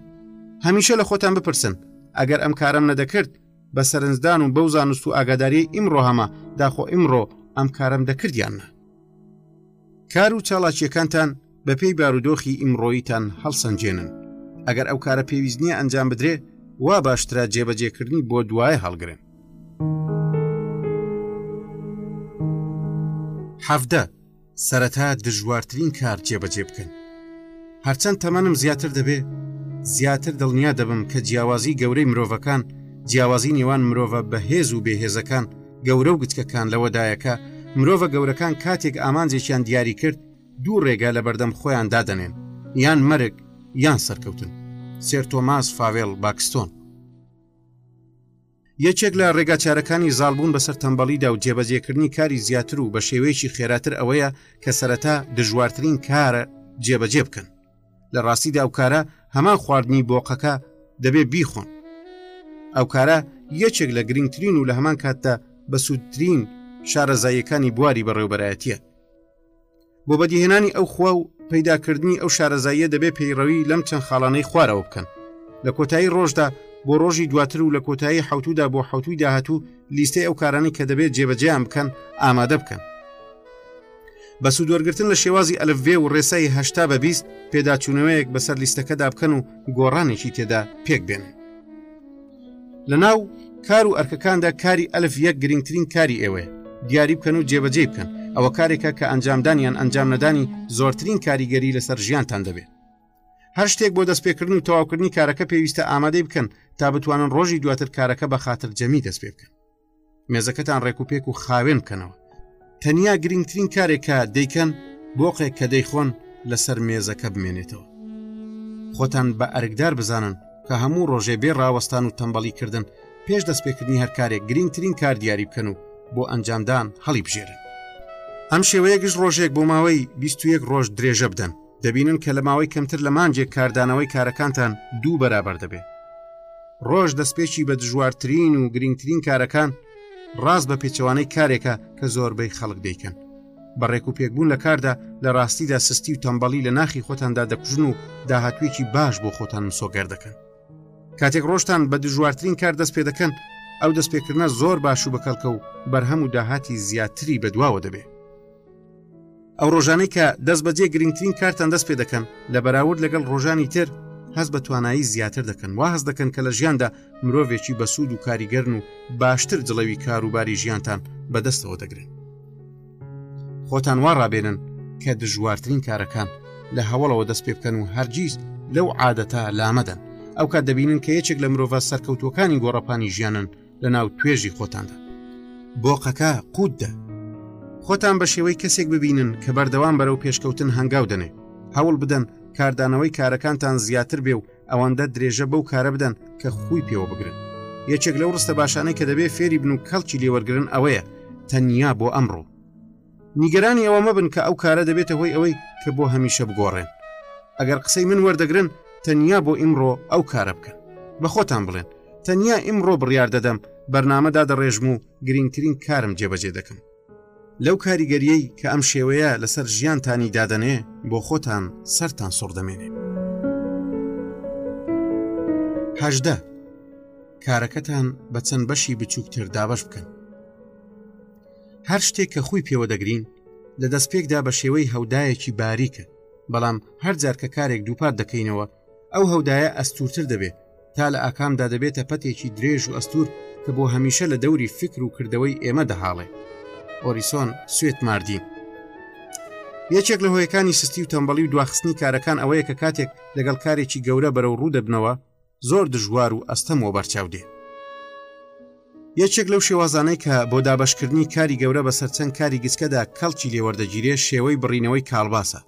هەمیشە لە خۆتان بپرسن ئەگەر ئەم کارم نەدەکرد بە سەرنجدان و بەو زانست و ئاگاداری ئیمڕۆ هەمە داخۆ ئیمڕۆ ئەم کارم دەکردیاننا کار و چاڵاکیەکانتان بەپێی بارودۆخی ئیمڕۆیتان هەڵسەنجێنن ئەگەر ئەو کارە پێویست نییە ئەنجام بدرێ وا باشترا جێبەجێکردنی بۆ دوایە هەڵگرن حەفدە سەرەتا دژوارترین کار جێبەجێ بکەن هەرچەند تەمەنم زیاتر دەبێ زیاتر دڵنیا دەبم کە جیاوازی گەورەی مرۆڤەکان جیاوازی نێوان مرۆڤە بەهێز و بێهێزەکان گەورە و گچکەکان لەوەدایە کە مرۆڤە گەورەکان کاتێک ئامانجێکیان دیاری کرد دوو ڕێگا لە بەردەم خۆیان دادەنێن یان مەرگ یان سەرکەوتن سێر تۆماس فاوێڵ باکستۆن یەکێک لە ڕێگا چارەکانی زالبوون بەسەر تەمبەڵیدا و جێبەجێکردنی کاری زیاتر و بە شێوەیەکی خێراتر ئەوەیە کە سەرەتا دژوارترین کارە جێبەجێ بکەن لە ڕاستیدا ئەو کارە هەمان خواردنی بۆقەکە دەبێ بیخۆن ئەو کارە یەکێک لە گرنگترین و لە هەمان کاتدا بەسوودترین شارەزاییەکانی بواری بەڕێوبەرایەتە بۆ بەدیهێنانی ئەو خوا و پەیداکردنی ئەو شارەزاییە دەبێ پەیڕەوی لەم چەند خاڵانەی خوارەوە بکەن لە کۆتایی ڕۆژدا بۆ ڕۆژی دواتر و لە کۆتایی حوتودا بۆ حوتوی داهاتوو لیستەی ئەو کارانی کە دەبێت جێبەجیان بکەن ئامادە بکەن بە سوودوەرگتن لە شێوازی ئەلفێ و ڕێسای هەشتا بە بیست پێداچوونەوەیەک بەسەر لیستەکەدا بکەن و گۆڕانێکی تێدا پێک بێن لە ناو کار و ئەرکەکاندا کاری ئەلف یەک گرنگترین کاری ئێوەیە دیاری بکەن و جێبەجێ بکەن ئەوە کارێکە کە ئەنجامدانیان ئەنجام نەدانی زۆرترین کاریگەری لەسەر ژیانتان دەبێت هەر شتێک بۆ دەستپێکردن و تەواوکردنی کارەکە پێویستە ئامادەی بکەن تا بتوانن ڕۆژی دواتر کارەکە بە خاطر جەمی دەست پێ بکەن مێزەکەتان ڕێک و پێک و خاوێن بکەنەوە تەنیا گرنگترین کارێکە دەیکەن بۆقێک کە دەیخۆن لەسەر مێزەکە بمێنێتەوە خۆتان بە ئەرکدار بزانن کە هەموو ڕۆژێ بێ ڕاوەستان و تەمبەڵی کردن پێش دەستپێکردنی هەر کارێک گرنگترین کار دیاری بکەن و بۆ ئەنجامدان هەڵی بژێرن ئەم شێوەیە گشت ڕۆژێک بۆ ماوەی 21 ڕۆژ درێژە بدەن دەبینن کە لە ماوەی کەمتر لە مانجێک کاردانەوەی کارەکانتان دوو بەرابەر دەبێت ڕۆژ دەستپێکی بە دژوارترین و گرنگترین کارەکان ڕاست بە پێچەوانەی کارێکە کە زۆربەی خەڵک دەیکەن بە ڕێک و پێکبوون لە کاردا لە ڕاستیدا سستی و تەمبەڵی لە ناخی خۆتاندا دەکوژن و داهاتوێکی باش بۆ خۆتان مسۆگەر دەکەن کاتێک ڕۆشتان بە دژوارترین کار دەست پێ دەکەن ئەو دەستپێکردە زۆر باش و بەکەڵکە و بەرهەم و داهاتی زیاتری بەدواوە دەبێت ئەو ڕۆژانەی کە دەست بەجێ گرنگترین کارتان دەست پێ دەکەن لە بەراورد لەگەڵ ڕۆژانی تر هەست بە توانایی زیاتر دەکەن وا هەست دەکەن کە لە ژیاندا مرۆڤێکی بەسوود و کاریگەرن و باشتر جڵەوی کاروباری ژیانتان بەدەستەوە دەگرن خۆتان وا ڕابێنن کە دژوارترین کارەکان لە هەوڵەوە دەست پێ بکەن و هەرگیز لەو عادەتە لامەدەن ئەو کات دەبینن کە یەکێک لە مرۆڤ سەرکەوتوەکانی گۆڕەپانی ژیانن لە ناو توێژی خۆتاندا بۆقەکە قوتدا خۆتان بە شێوەی کەسێک ببینن کە بەردەوام بەرەو پێشکەوتن هەنگاو دەنێ هەوڵ بدەن کاردانەوەی کارەکانتان زیاتر بێ و ئەوەندە درێژە بەو کارە بدەن کە خوی پێوە بگرن یەکێک لەو ڕستە باشانەی کە دەبێ فێری بن و کەڵکی لێوەرگن ئەوەیە تەنیا بۆ ئەمڕۆ نیگەرانی ئەوە مەبن کە ئەو کارە دەبێتە هۆی ئەوەی کە بۆ هەمیشە بگۆڕێن ئەگەر قسەی من وەردەگرن تەنیا بۆ ئیمڕۆ ئەو کارە بکەن بە خۆتان بڵێن تەنیا ئیمڕۆ بڕیار دەدەم بەرنامەدا دەڕێژم و گرنگترین کارم جێبەجێ دەکەم لەو کاریگەریەی کە ئەم شێوەیە لەسەر ژیانتانی دادەنێ بۆ خۆتان سەران سوڕ دەمێنێ هەژدە کارەکەتان بە چەند بەشی بچووکتر دابش بکەن هەر شتێک کە خوی پێوە دەگرین لە دەستپێکدا بە شێوەی هەودایەکی باریکە بەڵام هەر جار کە کارێک دووپات دەکەینەوە ئەو هەودایە ئەستورتر دەبێت تا لە ئاکامدا دەبێتە پەتێکی درێژ و ئەستور کە بۆ هەمیشە لە دەوری فکر و کردەوەی ئێمە دەهاڵێ ئۆریسۆن سوێت ماردین یەکێک لە هۆیەکانی سستی و تەمبەڵی و دواخستنی کارەکان ئەوەیە کە کاتێک لەگەڵ کارێکی گەورە بەرەو ڕوو دەبنەوە زۆر دژوار و ئەستەم و بەرچاو دێ یەکێک لەو شێوازانەی کە بۆ دابشکردنی کاری گەورە بەسەر چەند کاری گچکەدا کەڵکی لێوەردەگیرێ شێوەی بڕینەوەی کاڵباسە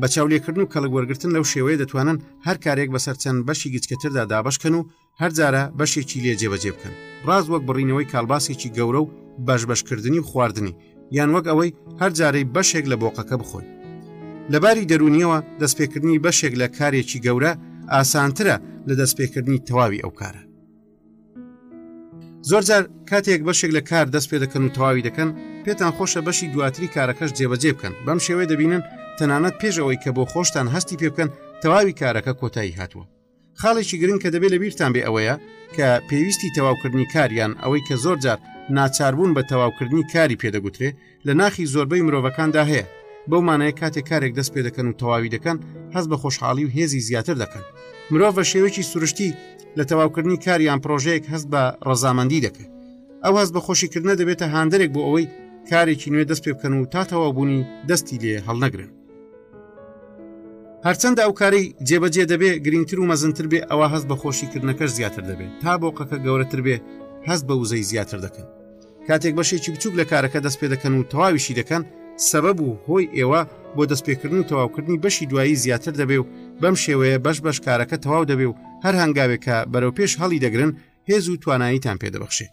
بە چاولێکردن و کەڵک وەرگتن لەو شێوەیە دەتوانن هەر کارێک بەسەر چەند بەشی گچکەتردا دابشکەن و هەرجارە بەشێکی لێ جێبەجێ بکەن ڕاز وەک بڕینەوەی کاڵباسێکی گەورە و بەشبەشکردنی و خواردنی یان وەک ئەوەی هەر جارەی بەشێک لە بۆقەکە بخۆی لەباری دەرونیەوە دەستپێکردنی بەشێک لە کارێکی گەورە ئاسانترە لە دەستپێکردنی تەواوی ئەو کارە زۆرجار کاتێک بەشێک لە کار دەست پێ دەکەن و تەواوی دەکەن پێتان خۆشە بەشی دواتری کارەکەش جێبەجێ بکەن بەم شێوەیە دەبینن تەنانەت پێش ئەوەی کە بۆ خۆشتان هەستی پێ بکەن تەواوی کارەکە کۆتایی هاتووە خاڵێکی گرنگ کە دەبێت لە بیرتان بێ ئەوەیە کە پێویستی تەواوکردنی کاریان ئەوەی کە زۆر جار ناچاربوون بە تەواوکردنی کاری پێدەگوترێ لە ناخی زۆربەی مرۆڤەکاندا هەیە بەو مانەیە کاتێک کارێک دەست پێ دەکەن و تەواوی دەکەن هەز بە خۆشحاڵی و هێزی زیاتر دەکەن مرۆڤ بە شێوەیەکی سروشتی لە تەواوکردنی کاریان پرۆژەیەک هەست بە ڕەزامەندی دەکەن ئەو هەز بە خۆشیکردە دەبێتە هاندێک بۆ ئەوەی کارێکی نوێ دەست پێ بکەن و تاتەوا بوونی دەستی لێ هەڵنەگرن هەرچەندە ئەو کارەی جێبەجێ دەبێ گرنگتر و مەزنتر بێ ئەوە هەست بە خۆشیکردنەکەش زیاتر دەبێت تا بۆقەکە گەورەتر بێ هەست بە وزەی زیاتر دەکەن کاتێک بەشێکی بچووک لە کارەکە دەست پێ دەکەن و تەواویشی دەکەن سەبەب و هۆی ئێوە بۆ دەستپێکردن و تەواوکردنی بەشی دوایی زیاتر دەبێ و بەم شێوەیە بەش بەش کارەکە تەواو دەبێ و هەر هەنگاوێکە بەرەو پێش هەڵی دەگرن هێز و تواناییتان پێدەبخشێت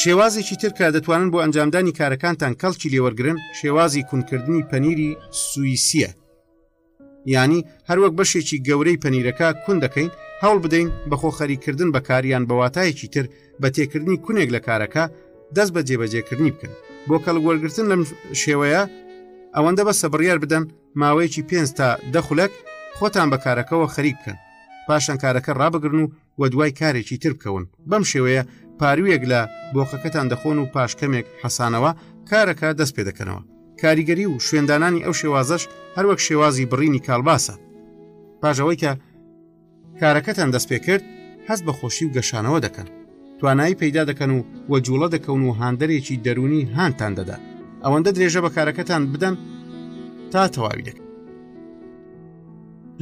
شێوازێکی تر کە دەتوانن بۆ ئەنجامدانی کارەکانتان کەڵکی لێوەرگن شێوازی کونکردنی پەنیری سوئیسیە ینی هەروەک بەشێکی گەورەی پەنیرەکە کون دەکەین هەوڵ بدەین بەخۆ خەریکردن بە کاریان بەواتایەکی تر بە تێکردنی کونێک لە کارەکە دەست بە جێبەجێکردنی بکەن بۆ کەڵگوەرگتن لەم شێوەیە ئەوەندە بە سەبڕیار بدەن ماوەیەکی پێنج تا دەخولەک خۆتان بەکارەکەەوە خەریک بکەن پاشان کارەکە ڕابگرن و و دوای کارێکی تر بکەون بەم شێوەیە پارویەک لە بۆقەکەتان دەخۆن و پاشکەمێک حەسانەوە کارەکە دەست پێ دەکەنەوە کاریگەری و شوێندانانی ئەو شێوازەش هەروەک شێوازی بڕینی کالباسە پاژەوەی کە کارەکەتان دەست پێ کرد هەست بە خۆشی و گەشانەوە دەکەن توانایی پەیدا دەکەن و وە جوڵە دەکەون و هاندەرێکی دەرونی هاانتان دەدا ئەوەندە درێژە بە کارەکەتان بدەن تا تەواوی دەکەن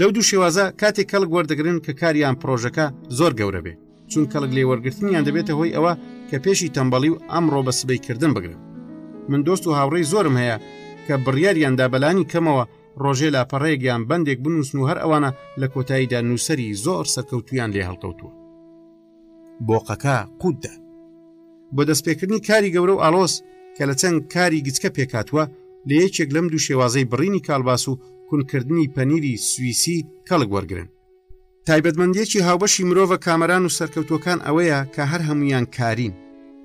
لەو دوو شێوازە کاتێک کەڵک وەردەگرن کە کاریان پرۆژەکە زۆر گەورە بێ چون کەڵک لێ وەرگرتنیان دەبێتە هۆی ئەوە کە پێشی تەمبەڵی و ئەمڕۆ بە سبەی کردن بگرن من دۆست و هاوڕێی زۆرم هەیە کە بڕیاریاندا بەلانی کەمەوە ڕۆژێ لاپەڕەیەک یان بەندێک بنووسن و هەر ئەوانە لە کۆتاییدا نووسری زۆر سەرکەوتویان لێ هەڵکەوتووە بۆقەکە قووت دا. بۆ دەستپێکردنی کاری گەورە و ئالۆز کە لە چەند کاری گچکە پێکاتوە لە یەکێک لەم دوو شێوازەی بڕینی کالباس و کونکردنی پەنیری سویسی کەڵک وەرگن. تایبەتمەندیەکی هاوبەشی مرۆڤە کامەران و سەرکەوتوەکان ئەوەیە کە هەر هەموویان کارین.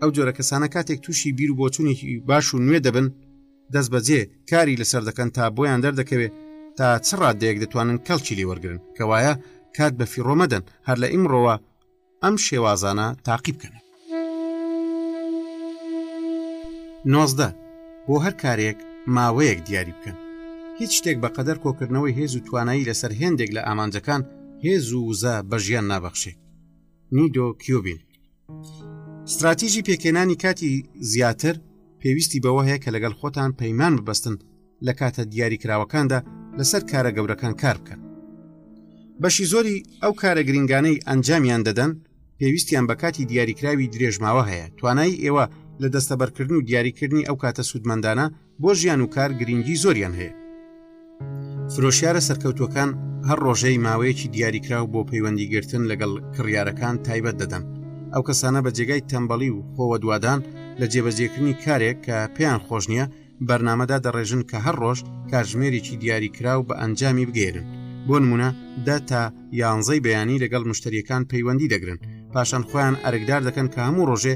ئەو جۆرە کەسانە کاتێک تووشی بیرو بۆچونێکی باش و نوێ دەبن، دەست بەجێ کاری لەسەر دەکەن تا بۆیان دەردەکەوێ تا چ ڕادەیەک دەتوانن کەڵکی لێ وەرگن کەوایە کات بە فیڕۆ مەدەن هەر لە ئیمڕۆوە ئەم شێوازانە تاقی بکەن. نۆزدە بۆ هەر کارێک ماوەیەک دیاری بکەن هیچ شتێک بە قەدەر کۆکردنەوەی هێز و توانایی لەسەر هێندێک لە ئامانجەکان هێز و وزە بە ژیان نابەخشێ نیدۆ کیوبین ستراتیژی پێکێنانی کاتی زیاتر پێویستی بەوە هەیە کە لەگەڵ خۆتان پەیمان ببەستن لە کاتە دیاریکراوەکاندا لەسەر کارە گەورەکان کار بکەن بەشی زۆری ئەو کارە گرنگانەی ئەنجامیان دەدەن پێویستیان بە کاتی دیاریکراوی درێژماوە هەیە توانای ئێوە لە دەستەبەرکردن و دیاریکردنی ئەو کاتە سوودمەندانە بۆ ژیان و کار گرنگی زۆریان هەیە فرۆشیارە سەرکەوتوەکان هەر ڕۆژەی ماوەیەکی دیاریکراو بۆ پەیوەندی گرتن لەگەڵ کڕیارەکان تایبەت دەدەن ئەو کەسانە بە جێگای تەمبەڵی و خۆوە دوادان لە جێبەجێکردنی کارێک کە پێیان خۆش نییە بەرنمەدا دەڕێژن کە هەر ڕۆژ کارژمێرێکی دیاریکراو بە ئەنجامی بگەێرن بۆ نمونە دە تا یانزەی بەیانی لەگەڵ مشتریەکان پەیوەندی دەگرن پاشان خۆیان ئەرکدار دەکەن کە هەموو ڕۆژێ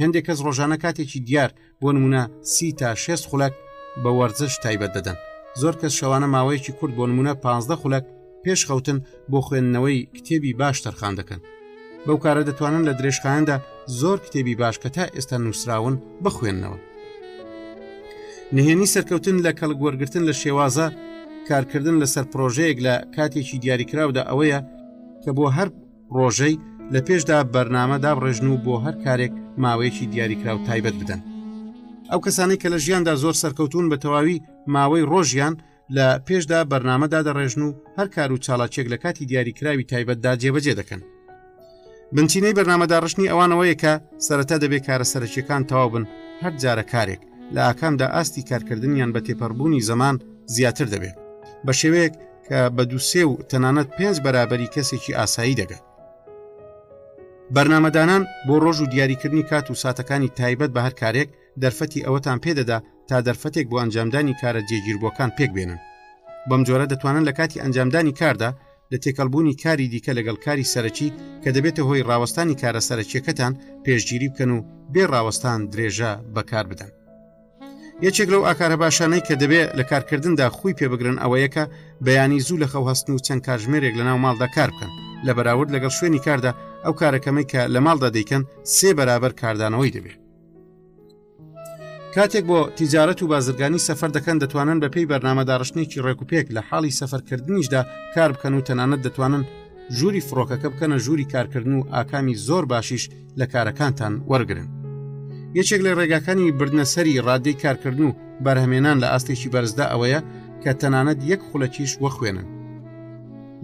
هەندێک کەس ڕۆژانە کاتێکی دیار بۆ نمونە سی تا شێست خولەک بە وەرزش تایبەت دەدەن زۆر کەس شەوانە ماوەیەکی کورد بۆ نمونە پ خولەک پێش خەوتن بۆ خوێندنەوەی کتێبی باش تەرخان دەکەن بەو کارە دەتوانن لە درێژخایەندا زۆر کتێبی باش کە تا ئێستا نووسراون بخوێندنەوە نهێنی سەرکەوتن لە کەڵک وەرگتن لە شێوازە کارکردن لەسەر پرۆژەیەک لە کاتێکی دیاریکراودا ئەوەیە کە بۆ هەر ڕۆژەی لە پێشدا بەرنامە دابڕێژن و بۆ هەر کارێک ماوەیەکی دیاریکراو تایبەت بدەن ئەو کەسانی کە لە ژیاندا زۆر سەرکەوتون بە تەواوی ماوەی ڕۆژیان لە پێشدا بەرنمەدا دەڕێژن و هەر کار و چاڵاچێک لە کاتی دیاریکراوی تایبەتدا جێبەجێ دەکەن بنچینەی بەرنمەداڕشتنی ئەوانەوەیە کە سەرەتا دەبێت کارە سەرەکیەکان تەواو بن هەر جارە کارێک لە ئاکامدا ئاستی کارکردنیان بە تێپەڕبوونی زەمان زیاتر دەبێت بە شێوەیەک کە بە دووسێ و تەنانەت پێنج بەرابەری کەسێکی ئاسایی دەگەن بەرنمەدانان بۆ ڕۆژ و دیاریکردنی کات و ساتەکانی تایبەت بە هەر کارێک دەرفەتی ئەوەتان پێدەدا تا دەرفەتێک بۆ ئەنجامدانی کارە جێگیربووەکان پێک بێنن بەم جۆرە دەتوانن لە کاتی ئەنجامدانی کاردا لە تێکەڵبوونی کاری دیکە لەگەڵ کاری سەرەکی کە دەبێتە هۆی ڕاوەستانی کارە سەرەکیەکەتان پێشگیری بکەن و بێ ڕاوەستان درێژە بەکار بدەن یەکێک لەو ئاکارە باشانەی کە دەبێت لە کارکردندا خوی پێبگرن ئەوەیەکە بەیانی زوو لە خەو هەستن و چەند کارژمێرێک لە ناو ماڵدا کار بکەن لە بەراورد لەگەڵ شوێنی کاردا ئەو کارەکەمەی کە لە ماڵدا دەیکەن سێ بەرابەر کاردانەوەی دەبێت کاتێک بۆ تیجارەت و بازرگانی سەفەر دەکەن دەتوانن بە پێی بەرنامە داڕشتنێکی ڕێکوپێک لە حاڵی سەفەرکردنیشدا کار بکەن و تەنانەت دەتوانن ژووری فڕۆکەکە بکەنە ژووری کارکردن و ئاکامی زۆر باشیش لە کارەکانتان وەرگن یەکێک لە ڕێگاکانی بردنە سەری ڕادەی کارکردن و بەرهەمێنان لە ئاستێکی بەرزدا ئەوەیە کە تەنانەت یەک خولەکیش وەخوێنن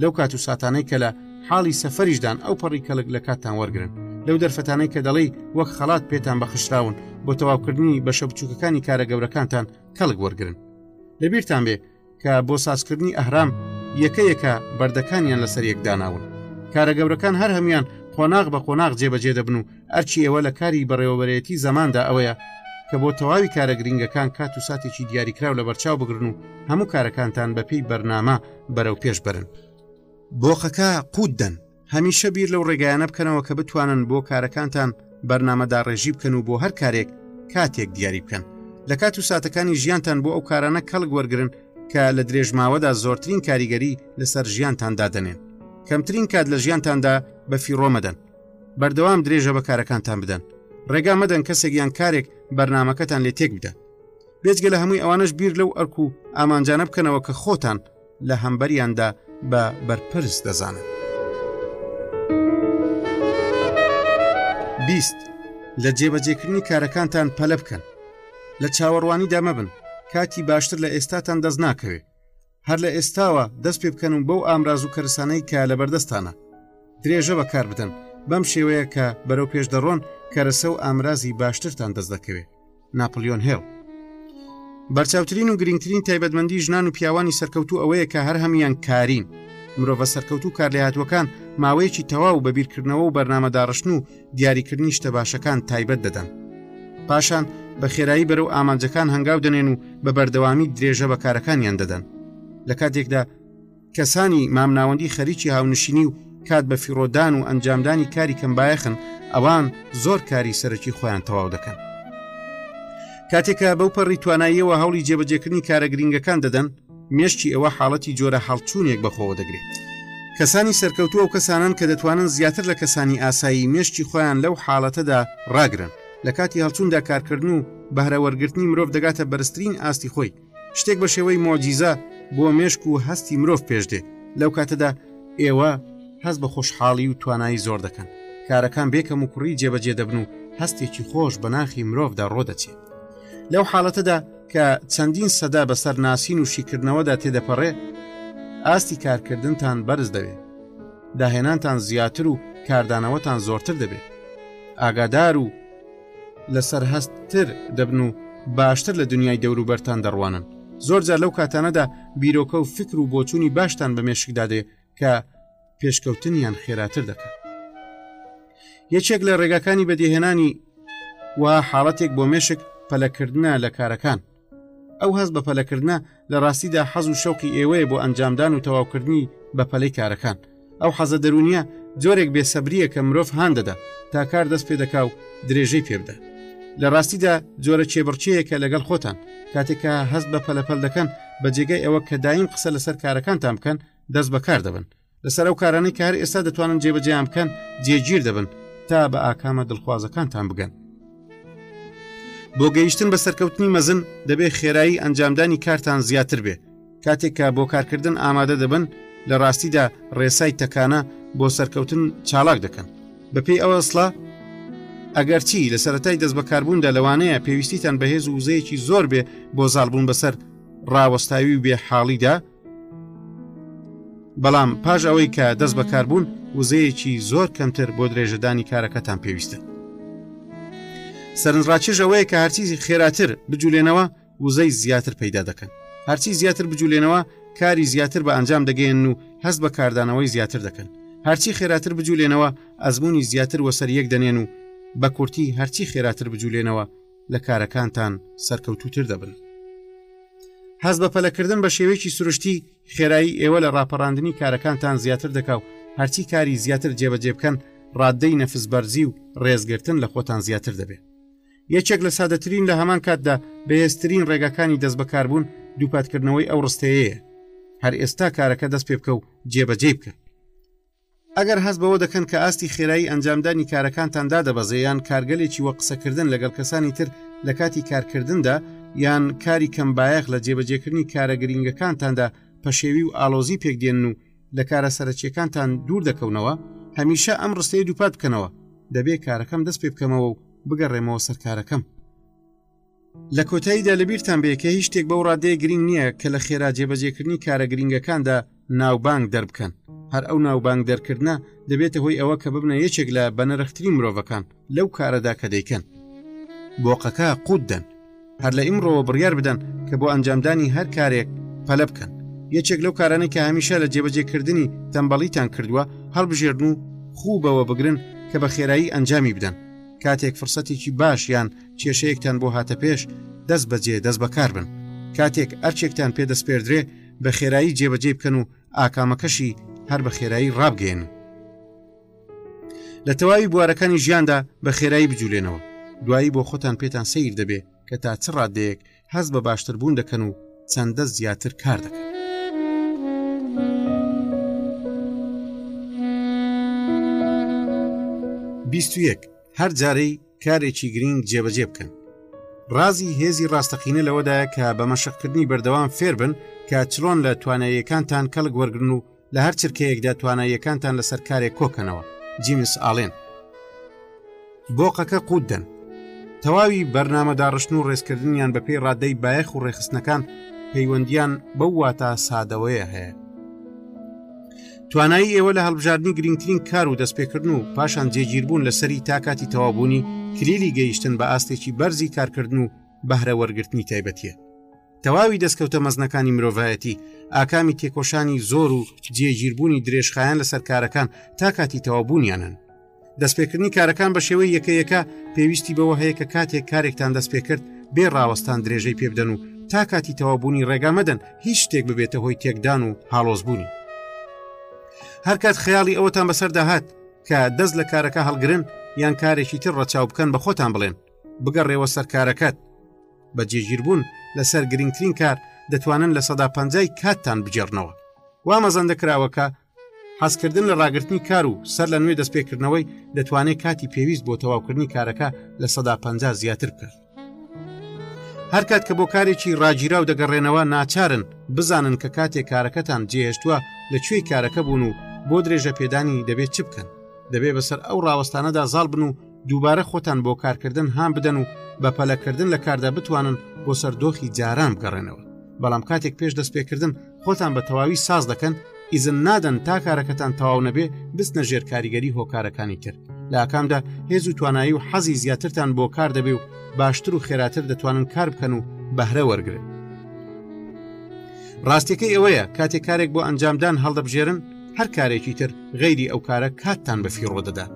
لەو کات و ساتانەی کە لە حاڵی سەفەریشدان ئەو پەڕی کەڵک لە کاتتان وەرگن لەو دەرفەتانەی کە دەڵی وەک خەڵات پێتان بەخشراون بۆ تەواوکردنی بەشە بچووکەکانی کارە گەورەکانتان کەڵک وەرگن لەبیرتان بێ کە بۆ سازکردنی ئەهرام یەکە یەکە بەردەکانیان لەسەر یەکداناون کارە گەورەکان هەر هەموان قۆناغ بە قۆناغ جێبەجێ دەبن و ئەرچی ئێوە لە کاری بەڕێوەبەرێتی زەماندا ئەوەیە کە بۆ تەواوی کارە گرنگەکان کات و ساتێکی دیاریکراو لە بەرچاو بگرن و هەموو کارەکانتان بەپی بەرنامە بەرەو پێش برن بۆقەکە قووت دەن هەمیشە بیر لەو ڕێگایانە بکەنەوە کە بتوانن بۆ کارەکانتان بەرنمەدا ڕێژی بکەن و بۆ هەر کارێک کاتێک دیاری بکەن لە کات و ساتەکانی ژیانتان بۆ ئەو کارانە کەڵک وەرگن کە لە درێژماوەدا زۆرترین کاریگەری لەسەر ژیانتان دادەنێن کەمترین کات لە ژیانتاندا بە فیڕۆمەدەن بەردەوام درێژە بە کارەکانتان بدەن ڕێگا مەدەن کەسێک یان کارێک بەرنمەکەتان لێ تێک بدە بێجگە لە هەمووی ئەوانش بیر لەو ئەرک و ئامانجانە بکەنەوە کە خۆتان لە هەمبەریاندا بە بەرپرس دەزانن. بیست لە جێبەجێکردنی کارەکانتان پەلە بکەن لە چاوەڕوانیدا مەبن کاتی باشتر لە ئێستاتان دەست ناکەوێت هەر لە ئێستاوە دەست پێ بکەن و بەو ئامراز و کەرسانەی کە لە بەردەستانە درێژە بەکار بدەن بەم شێوەیە کە بەرەو پێش دەڕۆن کەرەسە و ئامرازی باشترتان دەست دەکەوێت ناپلیۆن هێڵ بەرچاوترین و گرنگترین تایبەتمەندی ژنان و پیاوانی سەرکەوتو ئەوەیە کە هەر هەموان کارین مرۆڤە سەرکەوتو کار لە هاتووەکان ماوەیەکی تەواو بە بیرکردنەوە و بەرنامە داڕشتن و دیاریکردنی شتە باشەکان تایبەت دەدەن پاشان بە خێرایی بەرەو ئامانجەکان هەنگاو دەنێن و بە بەردەوامی درێژە بە کارەکانیان دەدەن لە کاتێکدا کەسانی مامناوەندی خەریکی هاونشینی و کات بە فیڕۆدان و ئەنجامدانی کاری کەمبایەخن ئەوان زۆر کاری سەرەکی خۆیان تەواو دەکەن کاتێکە بەو پەڕی تواناییەوە هەوڵی جێبەجێکردنی کارە گرنگەکان دەدەن مێشتی ئەوە حاڵەتی جۆرە هەڵچوونێک بەخۆوە دەگرێت کەسانی سەرکەوتووە و کەسانن کە دەتوانن زیاتر لە کەسانی ئاسایی مێشتی خۆیان لەو حاڵەتەدا ڕاگرن لە کاتی هەڵچوندا کارکردن و بەهرەوەرگرتنی مرۆڤ دەگاتە بەرزترین ئاستی خۆی شتێک بە شێوەی مۆجیزە بۆ مێشک و هەستی مرۆڤ پێشدێ لەو کاتەدا ئێوە هەست بە خۆشحاڵی و توانایی زۆر دەکەن کارەکان بێکەم و کوڕی جێبەجێ دەبن و هەستێکی خۆش بە ناخی مرۆڤدا ڕۆدەچێت لەو حاڵەتەدا کە چەندین سەدا بەسەر ناسین و شیکردنەوەدا تێدەپەڕێ ئاستی کارکردنتان بەرز دەوێت داهێنانتان زیاتر و کاردانەوەتان زۆرتر دەبێت ئاگادار و لەسەر هەست تر دەبن و باشتر لە دنیای دەوروبەرتان دەڕوانن زۆر جار لەو کاتانەدا بیرۆکە و فکر و بۆچوونی باشتان بە مێشکدادێ کە پێشکەوتنیان خێراتر دەکات یەکێک لە ڕێگاکانی بەدیهێنانی و حاڵەتێک بۆ مێشک پەلەکردە لە کارەکان ئەو هەست بە پەلەکردە لە ڕاستیدا حەز و شەوقی ئێوەیە بۆ ئەنجامدان و تەواوکردنی بە پەلەی کارەکان ئەو حەزە دەرونیە جۆرێک بێسەبریە کە مرۆڤ هاان دەدا تا کار دەست پێ دەکا و درێژەی پێبدا لە ڕاستیدا جۆرە چێبڕچەیەکە لەگەڵ خۆتان کاتێکە هەست بە پەلەپەل دەکەن بە جێگای ئەوە کە دایم قسە لەسەر کارەکانتان بکەن دەست بەکار دەبن لەسەر ئەو کارانەی کار ئێستا دەتوانن جێبەجیان بکەن جێگیر دەبن تا بە ئاکامە دڵخوازەکانتان بگەن بۆ گەیشتن بە سەرکەوتنی مەزن دەبێت خێرایی ئەنجامدانی کارتان زیاتر بێ کاتێک کە بۆ کارکردن ئامادە دەبن لە ڕاستیدا ڕێسای تەکانە بۆ سەرکەوتن چالاک دەکەن بەپێی ئەوە ئەسڵا ئەگەرچی لە سەتای دەست بەکاربووندا لەوانەیە پێویستیتان بەهێز و وزەیەکی زۆر بێ بۆ زالبوون بەسەر ڕاوەستاوی و بێ حاڵیدا بەڵام پاش ئەوەی کە دەست بەکاربوون وزەیەکی زۆر کەمتر بۆ درێژەدانی کارەکەتان پێویستە سەرنجڕاکێش ئەوەیە کە هەرچی خێراتر بجولێنەوە وزەی زیاتر پەیدا دەکەن هەرچی زیاتر بجولێنەوە کاری زیاتر بە ئەنجام دەگەێن و هەست بە کاردانەوەی زیاتر دەکەن هەرچی خێراتر بجولێنەوە ئەزمموی زیاتر وەسەر یەک دەنێن و بە کورتی هەرچی خێراتر بجولێنەوە لە کارەکانتان سەرکەوتوتر دەبن هەز بە پەلەکردن بە شێوەیەکی سروشتی خێرایی ئێوە لە ڕاپەڕاندنی کارەکانتان زیاتر دەکا و هەرچی کاری زیاتر جێبەجێ بکەن ڕاددەی نەفس بەرزی و ڕێزگرتن لە خۆتان زیاتر دەبێت یەکێک لە سادەترین لە هەمان کاتدا بەهێزترین ڕێگاکانی دەست بەکاربوون دووپاتکردنەوەی ئەو ڕستەیەیە هەر ئێستا کارەکە دەست پێ بکە و جێبەجێ بکە ئەگەر هەست بەوە دەکەن کە ئاستی خێرایی ئەنجامدانی کارەکانتان دادەبەزێ یان کارگەلێکی وەک قسەکردن لەگەڵ کەسانی تر لە کاتی کارکردندا یان کاری کەم بایەخ لە جێبەجێکردنی کارە گرینگەکانتاندا پەشێوی و ئالۆزی پێکدێن و لە کارە سەرەکیەکانتان دوور دەکەونەوە هەمیشە ئەم ڕستەیە دووپات بکەنەوە دەبێ کارەکەم دەست پێ بکەمەوە و بگەڕێمەوە سەرکارەکەم. لە کۆتاییدا لەبیرتان بێ کە هیچ شتێک بەو ڕادەیە گرنگ نییە کە لە خێرا جێبەجێکردنی کارە گرنگەکاندا ناوبانگ دەربکەن هەر ئەو ناوبانگ دەرکردە دەبێتە هۆی ئەوە کە ببنە یەکێک لە بەنرخترین مرۆڤەکان لەو کارەدا کە دەیکەن بۆقەکە قوت دەن هەر لە ئیمڕۆوە بڕیار بدەن کە بۆ ئەنجامدانی هەر کارێک پەلە بکەن یەکێک لەو کارانەی کە هەمیشە لە جێبەجێکردنی تەمبەڵیتان کردووە هەڵبژێرن و خوو بەوە بگرن کە بە خێرایی ئەنجامی بدەن کاتێک فرسەتێکی باشیان کێشەیەکتان بۆ هاتە پێش دەست بەجێ دەست بەکار بن کاتێک ئەرچێکتان پێ دەستپێردرێ بە خێرایی جێبەجێ بکەن و ئاکامەکەشی هەر بە خێرایی ڕابگەێن لە تەواوی بوارەکانی ژیاندا بە خێرایی بجوولێنەوە دوایی بۆ خۆتان پێتان سیر دەبێ کە تا چ ڕادەیەک هەست بە باشتربوون دەکەن و چەندە زیاتر کار دەکەن. بیستویەک هەر جارەی کارێکی گرنگ جێبەجێ بکەن ڕازی هێزی ڕاستەقینە لەوەدایە کە بە مەشقکردنی بەردەوام فێربن کە چلۆن لە تواناییەکانتان کەڵک وەرگن و لە هەر چرکەیەکدا تواناییەکانتان لەسەر کارێک کۆکەنەوە جیمس ئاڵێن بۆقەکە قووت دەن تەواوی بەرنامە داڕشتن و ڕێزکردنیان بەپێی ڕادەی بایەخ و ڕێخستنەکان پەیوەندیان بەو واتا سادەوەیە هەیە توانایی ئێوە لە هەڵبژاردننی گرنگترین کار و دەستپێکردن و پاشان جێگیربوون لەسەری تاکاتی تەوابوونی کلیلی گەیشتن بە ئاستێکی بەرزی کارکردن و بەهرە وەرگرتنی تایبەتە تەواوی دەستکەوتە مەزنەکانی مرۆڤایەتی، ئاکامی تێکۆشانی زۆر و جێگیربوونی درێژخایەن لەسەر کارەکان تا کاتی تەوابوونیانن. دەستپێکردنی کارەکان بە شێوەی یەکەیەکە پێویستی بەوە هەیە کە کاتێک کارێکتان دەست پێکرد بێ ڕاوەستان درێژەی پێ بدەن و تا کاتی تەوابوونی ڕێگا مەدەن هیچ شتێک ببێتە هۆی تێکدان و هاڵۆزبوونی هەرکات خەیاڵی ئەوەتان بەسەردا هات کە دەست لە کارەکە هەڵگرن یان کارێکی تر ڕەچاو بکەن بە خۆتان بڵێن بگەڕێوە سەرکارەکەت بە جێگیربوون لەسەر گرنگترین کار دەتوانن لە سەدا پەنجای کاتتان بگێڕنەوە وا مەزەندە کراوەکە حەزکردن لە ڕاگررتنی کار و سەر لە نوێ دەستپێکردنەوەی دەتوانێت کاتی پێویست بۆ تەواوکردنی کارەکە لە سەدا پ زیاتر بکات هەر کات کە بۆ کارێکی ڕاگیرا و دەگەڕێنەوە ناچارن بزانن کە کاتێک کارەکەتان جێهێشتووە لە کوێی کارەکە بوون و بۆ درێژە پێدانی دەبێت چ بکەن دەبێ بەسەر ئەو ڕاوەستانەدا زاڵ بن و دووبارە خۆتان بۆ کارکردن هان بدەن و بە پەلەکردن لە کاردا بتوانن بۆ سەر دۆخی جاران بگەڕێنەوە بەڵام کاتێک پێش دەستپێکردن خۆتان بە تەواوی ساز دەکەن ئیزن نادەن تا کارەکەتان تەواو نەبێ بستنە ژێر کاریگەری هۆکارەکانی تر لاکامدا هێز و توانایی و حەزی زیاترتان بۆ کار دەبێ و باشتر و خێراتر دەتوانن کار بکەن و بەهرە وەرگن ڕاستەکەی ئەوەیە کاتێک کارێک بۆ ئەنجامدان هەڵدەبژێرن هەر کارێکی تر غەیری ئەو کارە کاتتان بە فیڕۆ دەدا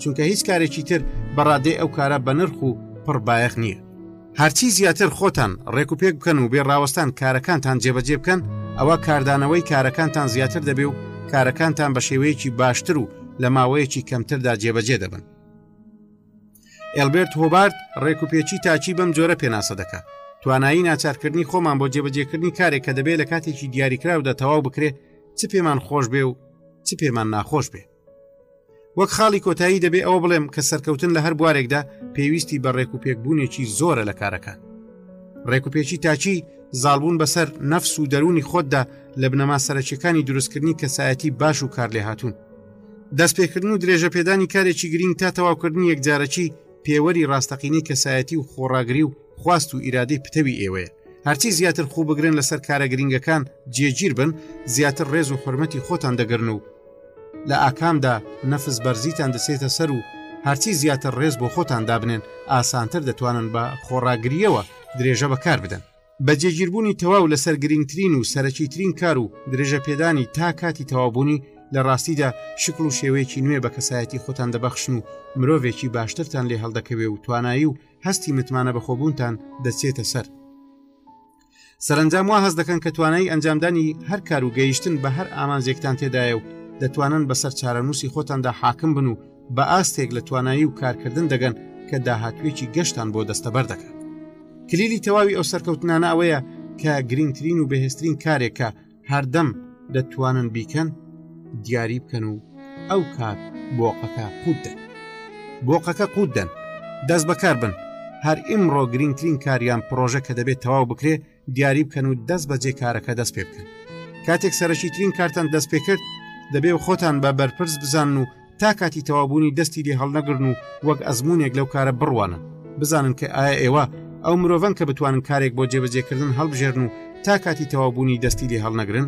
چونکە هیچ کارێکی تر بەڕادەی ئەو کارە بە نرخ و پڕبایەخ نییە هەرچی زیاتر خۆتان ڕێک و پێک بکەن و بێ ڕاوەستان کارەکانتان جێبەجێ بکەن ئەوە کاردانەوەی کارەکانتان زیاتر دەبێ و کارەکانتان بە شێوەیەکی باشتر و لە ماوەیەکی کەمتردا جێبەجێ دەبن ئەلبرت هۆبارد ڕێک و پێچی تاچی بەم جۆرە پێناسە دەکات توانایی ناچارکردنی خۆمان بۆ جێبەجێکردنی کارێک کە دەبێت لە کاتێکی دیاریکراودا تەواو بکرێت چ پێمان خۆش بێ و چ پێمان ناخۆش بێ وەک خاڵی کۆتایی دەبێ ئەوە بڵێم کە سەرکەوتن لە هەر بوارێکدا پێویستی بە ڕێک و پێکبوونێکی زۆرە لە کارەکان ڕێکوپێکی تاچی زالبوون بەسەر نەفس و دەرونی خۆتدا لە بنەما سەرەکیەکانی دروستکردنی کەسایەتی باش و کار لێ هاتوون دەستپێکردن و درێژە پێدانی کارێکی گرنگ تا تەواوکردنی یەکجارەکی پێوەری ڕاستەقینەی کەسایەتی و خۆڕاگری و خواست و ئیرادەی پتەوی ئێوەیە هەرچی زیاتر خوو بگرن لەسەر کارە گرنگەکان جێگیر بن زیاتر ڕێز و حرمەتی خۆتان دەگرن و لە ئاکامدا نەفس بەرزیتان دەسێتە سەر و هەرچی زیاتر ڕێز بۆ خۆتان دابنێن ئاسانتر دەتوانن بە خۆڕاگریەوە درێژە بەکار بدەن بە جێگیربوونی تەواو لەسەر گرنگترین و سەرەکی ترین کار و درێژە پێدانی تا کاتی تەوابوونی لە ڕاستیدا شکل و شێوەیەکی نوێ بە کەسایەتی خۆتان دەبەخشن و مرۆڤێکی باشترتان لێ هەڵدەکەوێ و توانایی و هەستی متمانە بەخۆبوونتان دەچێتە سەر سەرنجام وا هەز دەکەن کە توانای ئەنجامدانی هەر کار و گەیشتن بە هەر ئامانجێکتان تێدایە و دەتوانن بەسەر چارەنووسی خۆتاندا حاکم بن و بە ئاستێک لە توانایی و کارکردن دەگەن کە داهاتوێکی گەشتان بۆ دەستەبەر دەکات کلیلی تەواوی ئەو سەرکەوتنانە ئەوەیە کە گرنگترین و بەهێسترین کارێکە هەردەم دەتوانن بیکەن دیاری بکەن و ئەو کات بۆقەکە قووت دەن بۆقەکە قووت دەن دەست بەکار بن هەر ئیمڕۆ گرنگترین کاریان پرۆژە کە دەبێت تەواو بکرێ دیاری بکەن و دەست بە جێکارەکە دەست پێ بکەن کاتێک سەرەکی ترین کارتان دەست پێ کرد دەبێ و خۆتان بە بەرپرس بزان و تا کاتی تەوابوونی دەستی لێ هەڵنەگرن و وەک ئەزمونێک لەو کارە بڕوانن بزانن کە ئایا ئێوە ئەو مرۆڤەن کە بتوانن کارێک بۆ جێبەجێکردن هەڵبژێرن و تا کاتی تەوابوونی دەستی لێ هەڵنەگرن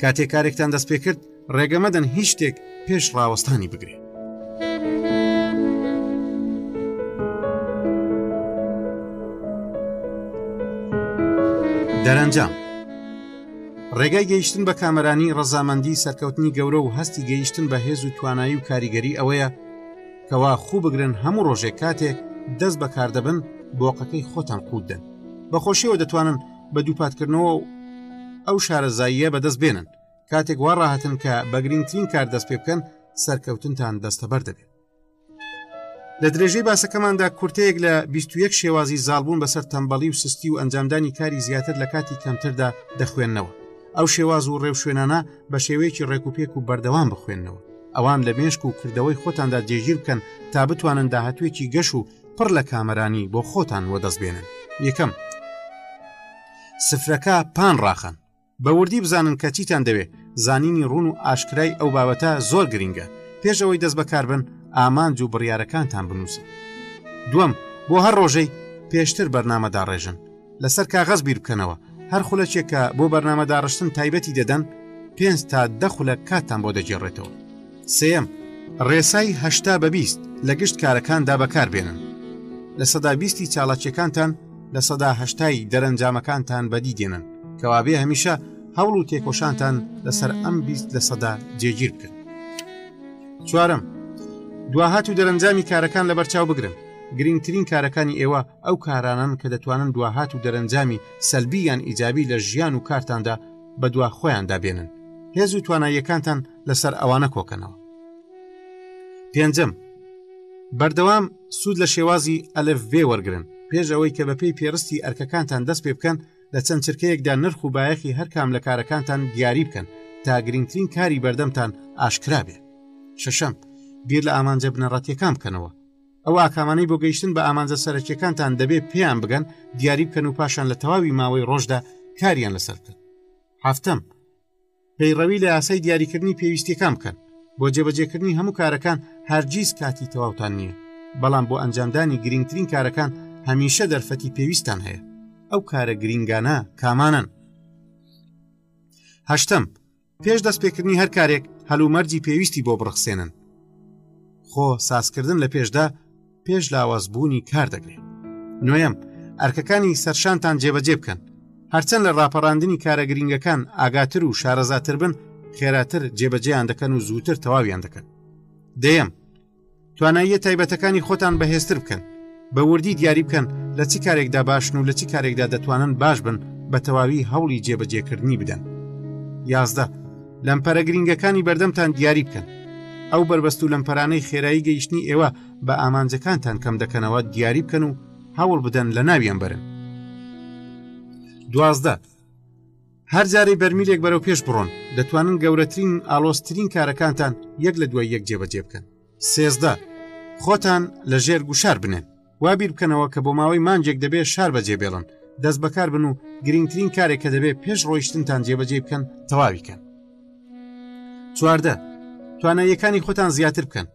کاتێک کارێکتان دەست پێ کرد ڕێگەمەدەن هیچ شتێک پێش ڕاوەستانی بگرێ دەرەنجام ڕێگای گەیشتن بە کامەرانی ڕەزامەندی سەرکەوتنی گەورە و هەستی گەیشتن بە هێز و توانایی و کاریگەری ئەوەیە کەوا خوو بگرن هەموو ڕۆژێک کاتێک دەست بەکار دەبن بۆقەکەی خۆتان قوتدەن بەخۆشیەوە دەتوانن بە دووپاتکردنەوە و ئەو شارەزاییە بەدەست بێنن کاتێک وا ڕاهتن کە بەگرنگترین کار دەست پێ بکەن سەرکەوتنتان دەستەبەر دەبێت لە درێژەی باسەکەماندا کورتەیەک لە 21 شێوازی زالبوون بەسەر تەمبەڵی و سستی و ئەنجامدانی کاری زیاتر لە کاتی کەمتردا دەخوێندنەوە ئەو شێواز و ڕێوشوێنانە بە شێوەیەکی ڕێکوپێک و بەردەوام بخوێندنەوە ئەوان لە مێشک و کردەوەی خۆتاندا جێگیر بکەن تا بتوانن داهاتوێکی گەش و پڕ لە کامەرانی بۆ خۆتان وەدەست بێنن یەکەم سفرەکە پان ڕاخن بە وردی بزانن کە چیتان دەوێ زانینی ڕون و ئاشکرای ئەو بابەتە زۆر گرنگە پێش ئەوەی دەست بەکاربن ئامانج و بڕیارەکانتان بنووسن دوم بۆ هەر ڕۆژەی پێشتر بەرنامە داڕێژن لەسەر کاغەز بیر بکەنەوە هەر خولەکێکە بۆ بەرنامە داڕشتن تایبەتی دەدەن پێنج تا دەخولە کاتان بۆ دەگێڕێتەوە سێیەم، ڕێسای هەشتا بە بیست لە گشت کارەکاندا بەکاربێنن. لە سەدا بیستی چاڵاکیەکانتان لە سەدا هەشتای دەرەنجامەکانتان بەدی دێنن کەوابێ هەمیشە هەوڵ و تێکۆشانتان لەسەر ئەم بیست لە سەدا جێگیر بکەن. چوارم، دواهات و دەرەنجامی کارەکان لە بەرچاو بگرن. گرنگترین کارەکانی ئێوە ئەو کارانن کە دەتوانن دواهات و دەرەنجامی سەلبی یان ئیجابی لە ژیان و کارتاندا بە دوا خۆیاندا بێنن. هێز و تواناییەکانتان لەسەر ئەوانە کۆکەنەوە پێنجەم بەردەوام سوود لە شێوازی ئەلف بێ وەرگن پێش ئەوەی کە بەپێی پێڕستی ئەرکەکانتان دەست پێ بکەن لە چەند چرکەیەکدا نرخ و بایەخی هەرکام لە کارەکانتان دیاری بکەن تا گرنگترین کاری بەردەمتان ئاشکرا بێ شەشەم بیر لە ئامانجە بنەڕەتیەکان بکەنەوە ئەو ئاکامانەی بۆ گەیشتن بە ئامانجە سەرەکیەکانتان دەبێت پێیان بگەن دیاری بکەن و پاشان لە تەواوی ماوەی ڕۆژدا کاریان لەسەر بکەن هەفتم پەیڕەوی لە یاسای دیاریکردنی پێویستیەکان بکەن بۆ جێبەجێکردنی هەموو کارەکان هەرگیز کاتی تەواوتان نییە بەڵام بۆ ئەنجامدانی گرنگترین کارەکان هەمیشە دەرفەتی پێویستان هەیە ئەو کارە گرنگانە کامانن هەشتم پێش دەستپێکردنی هەر کارێک هەلومەرجی پێویستی بۆ بڕخسێنن خۆ سازکردن لە پێشدا پێش لاوازبوونی کار دەگرێت نوێم ئەرکەکانی سەرشانتان جێبەجێ بکەن هەرچەند لە ڕاپەڕاندنی کارە گرنگەکان ئاگاتر و شارەزاتر بن خێراتر جێبەجێیان دەکەن و زووتر تەواویان دەکەن دەیەم تواناییە تایبەتەکانی خۆتان بەهێزتر بکەن بە وردی دیاری بکەن لە چی کارێکدا باشن و لە چی کارێکدا دەتوانن باش بن بە تەواوی هەوڵی جێبەجێکردنی بدەن یازدە لەم پەرە گرنگەکانی بەردەمتان دیاری بکەن ئەو بەربەست و لەمپەرانەی خێرایی گەیشتنی ئێوە بە ئامانجەکانتان کەم دەکەنەوە دیاری بکەن و هەوڵ بدەن لە ناویان بەرن دوازدە هەر جارەی بەرمیلێک بەرەو پێش بڕۆن دەتوانن گەورەترین ئالۆسترین کارەکانتان یەک لە دوای یەک جێبەجێ بکەن سێزدە خۆتان لە ژێر گوشار بنێن وابیر بکەنەوە کە بۆ ماوەی مانجێک دەبێت شار بەجێ بێڵن دەست بەکار بن و گرنگترین کارێک کە دەبێت پێش ڕۆیشتنتان جێبەجێ بکەن تەواویکەن چواردە تواناییەکانی خۆتان زیاتر بکەن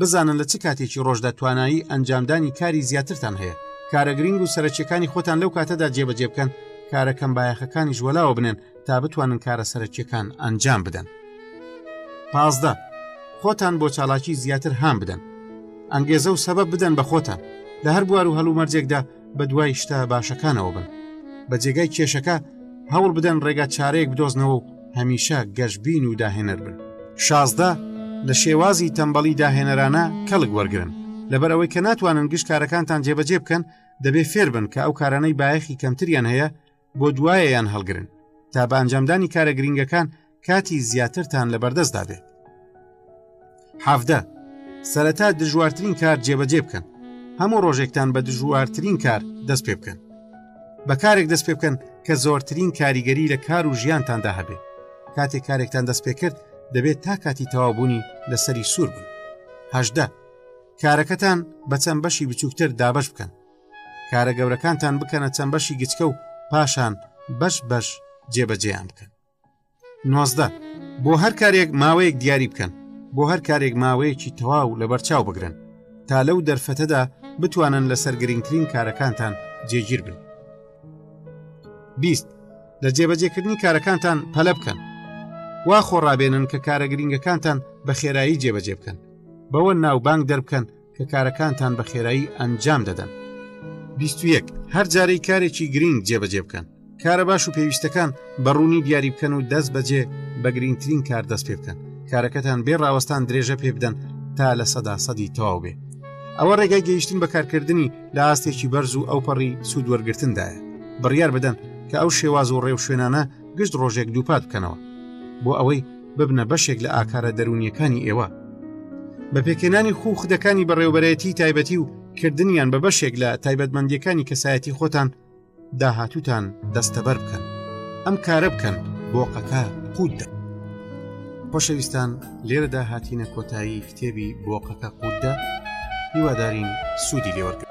بزانن لە چ کاتێکی ڕۆژدا توانایی ئەنجامدانی کاری زیاترتان هەیە کارە گرنگ و سەرەکیەکانی خۆتان لەو کاتەدا جێبەجێ بکەن کارەکەم بایەخەکانی ژوەلاوە بنێن تا بتوانن کارە سەرەکیەکان ئەنجام بدەن. پازدە خۆتان بۆ چالاکی زیاتر هام بدەن ئەنگێزە و سەبەب بدەن بە خۆتان لە هەر بوار و هەلومەرجێکدا بە دوای شتە باشەکانەوە بن بە جێگای کێشەکە هەوڵ بدەن ڕێگا چارێک بدۆزنەوە و هەمیشە گەشببین و داهێنەر بن شازدە لە شێوازی تەمبەڵی داهێنەرانە کەڵک وەرگن لەبەر ئەوەی کە ناتوانن گشت کارەکانتان جێبەجێ بکەن دەبێ فێربن کە ئەو کارانەی بایەخی کەمتریان هەیە بۆ دوایە یان هەڵگرن تا بە ئەنجامدانی کارە گرنگەکان کاتی زیاترتان لە بەردەستدا بێت حافدە سەرەتا دژوارترین کار جێبەجێ بکەن هەموو ڕۆژێکتان بە دژوارترین کار دەست پێ بکەن بە کارێک دەست پێ بکەن کە زۆرترین کاریگەری لە کار و ژیانتاندا هەبێت کاتێک کارێکتان دەست پێکرد دەبێت تا کاتی تەوابوونی لەسەری سوور بن هەشدە کارەکەتان بە چەند بەشی بچووکتر دابش بکەن کارە گەورەکانتان بکەنە چەند بەشی گچکە و پاشان بەش بەش جێبەجێیان بکەن. نۆزدە بۆ هەر کارێک ماوەیەک دیاری بکەن بۆ هەر کارێک ماوەیەکی تەواو لە بەرچاو بگرن تا لەو دەرفەتەدا بتوانن لە سەرگرنگترین کارەکانتان جێگیر بن. بیست لە جێبەجێکردنی کارەکانتان پەلە بکەن وا خۆڕابێنن کە کارە گرنگەکانتان بە خێرایی جێبەجێ بکەن بەوە ناوبانگ دەربکەن کە کارەکانتان بە خێرایی ئەنجام دەدەن. 21 هەر جارەی کارێکی گرنگ جێبەجێ بکەن کارە باش و پێویستەکان بە ڕوونی دیاری بکەن و دەست بەجێ بە گرنگترین کار دەست پێ بکەن کارەکەتان بێ ڕاوەستان درێژە پێ بدەن تا لە سەدا سەدی تەواو بێ ئەوە ڕێگای گەیشتن بە کارکردنی لە ئاستێکی بەرز و ئەو پەڕی سوود وەرگتندایە بڕیار بدەن کە ئەو شێواز و ڕێو شوێنانە گشت ڕۆژێک دووپات بکەنەوە بۆ ئەوەی ببنە بەشێک لە ئاکارە دەرونیەکانی ئێوە بە پێکێنانی خوو خدەکانی بەڕێوبەرەتی تایبەتی و کردنیان بە بەشێک لە تایبەتمەندیەکانی کەسایەتی خۆتان داهاتوتان دەستەبەر بکەن ئەم کارە بکەن بۆقەکە قووت دە خۆشەویستان لێرەدا هاتینە کۆتایی کتێبی بۆقەکە قووتدا هیوادارین سوودی لێوەرگن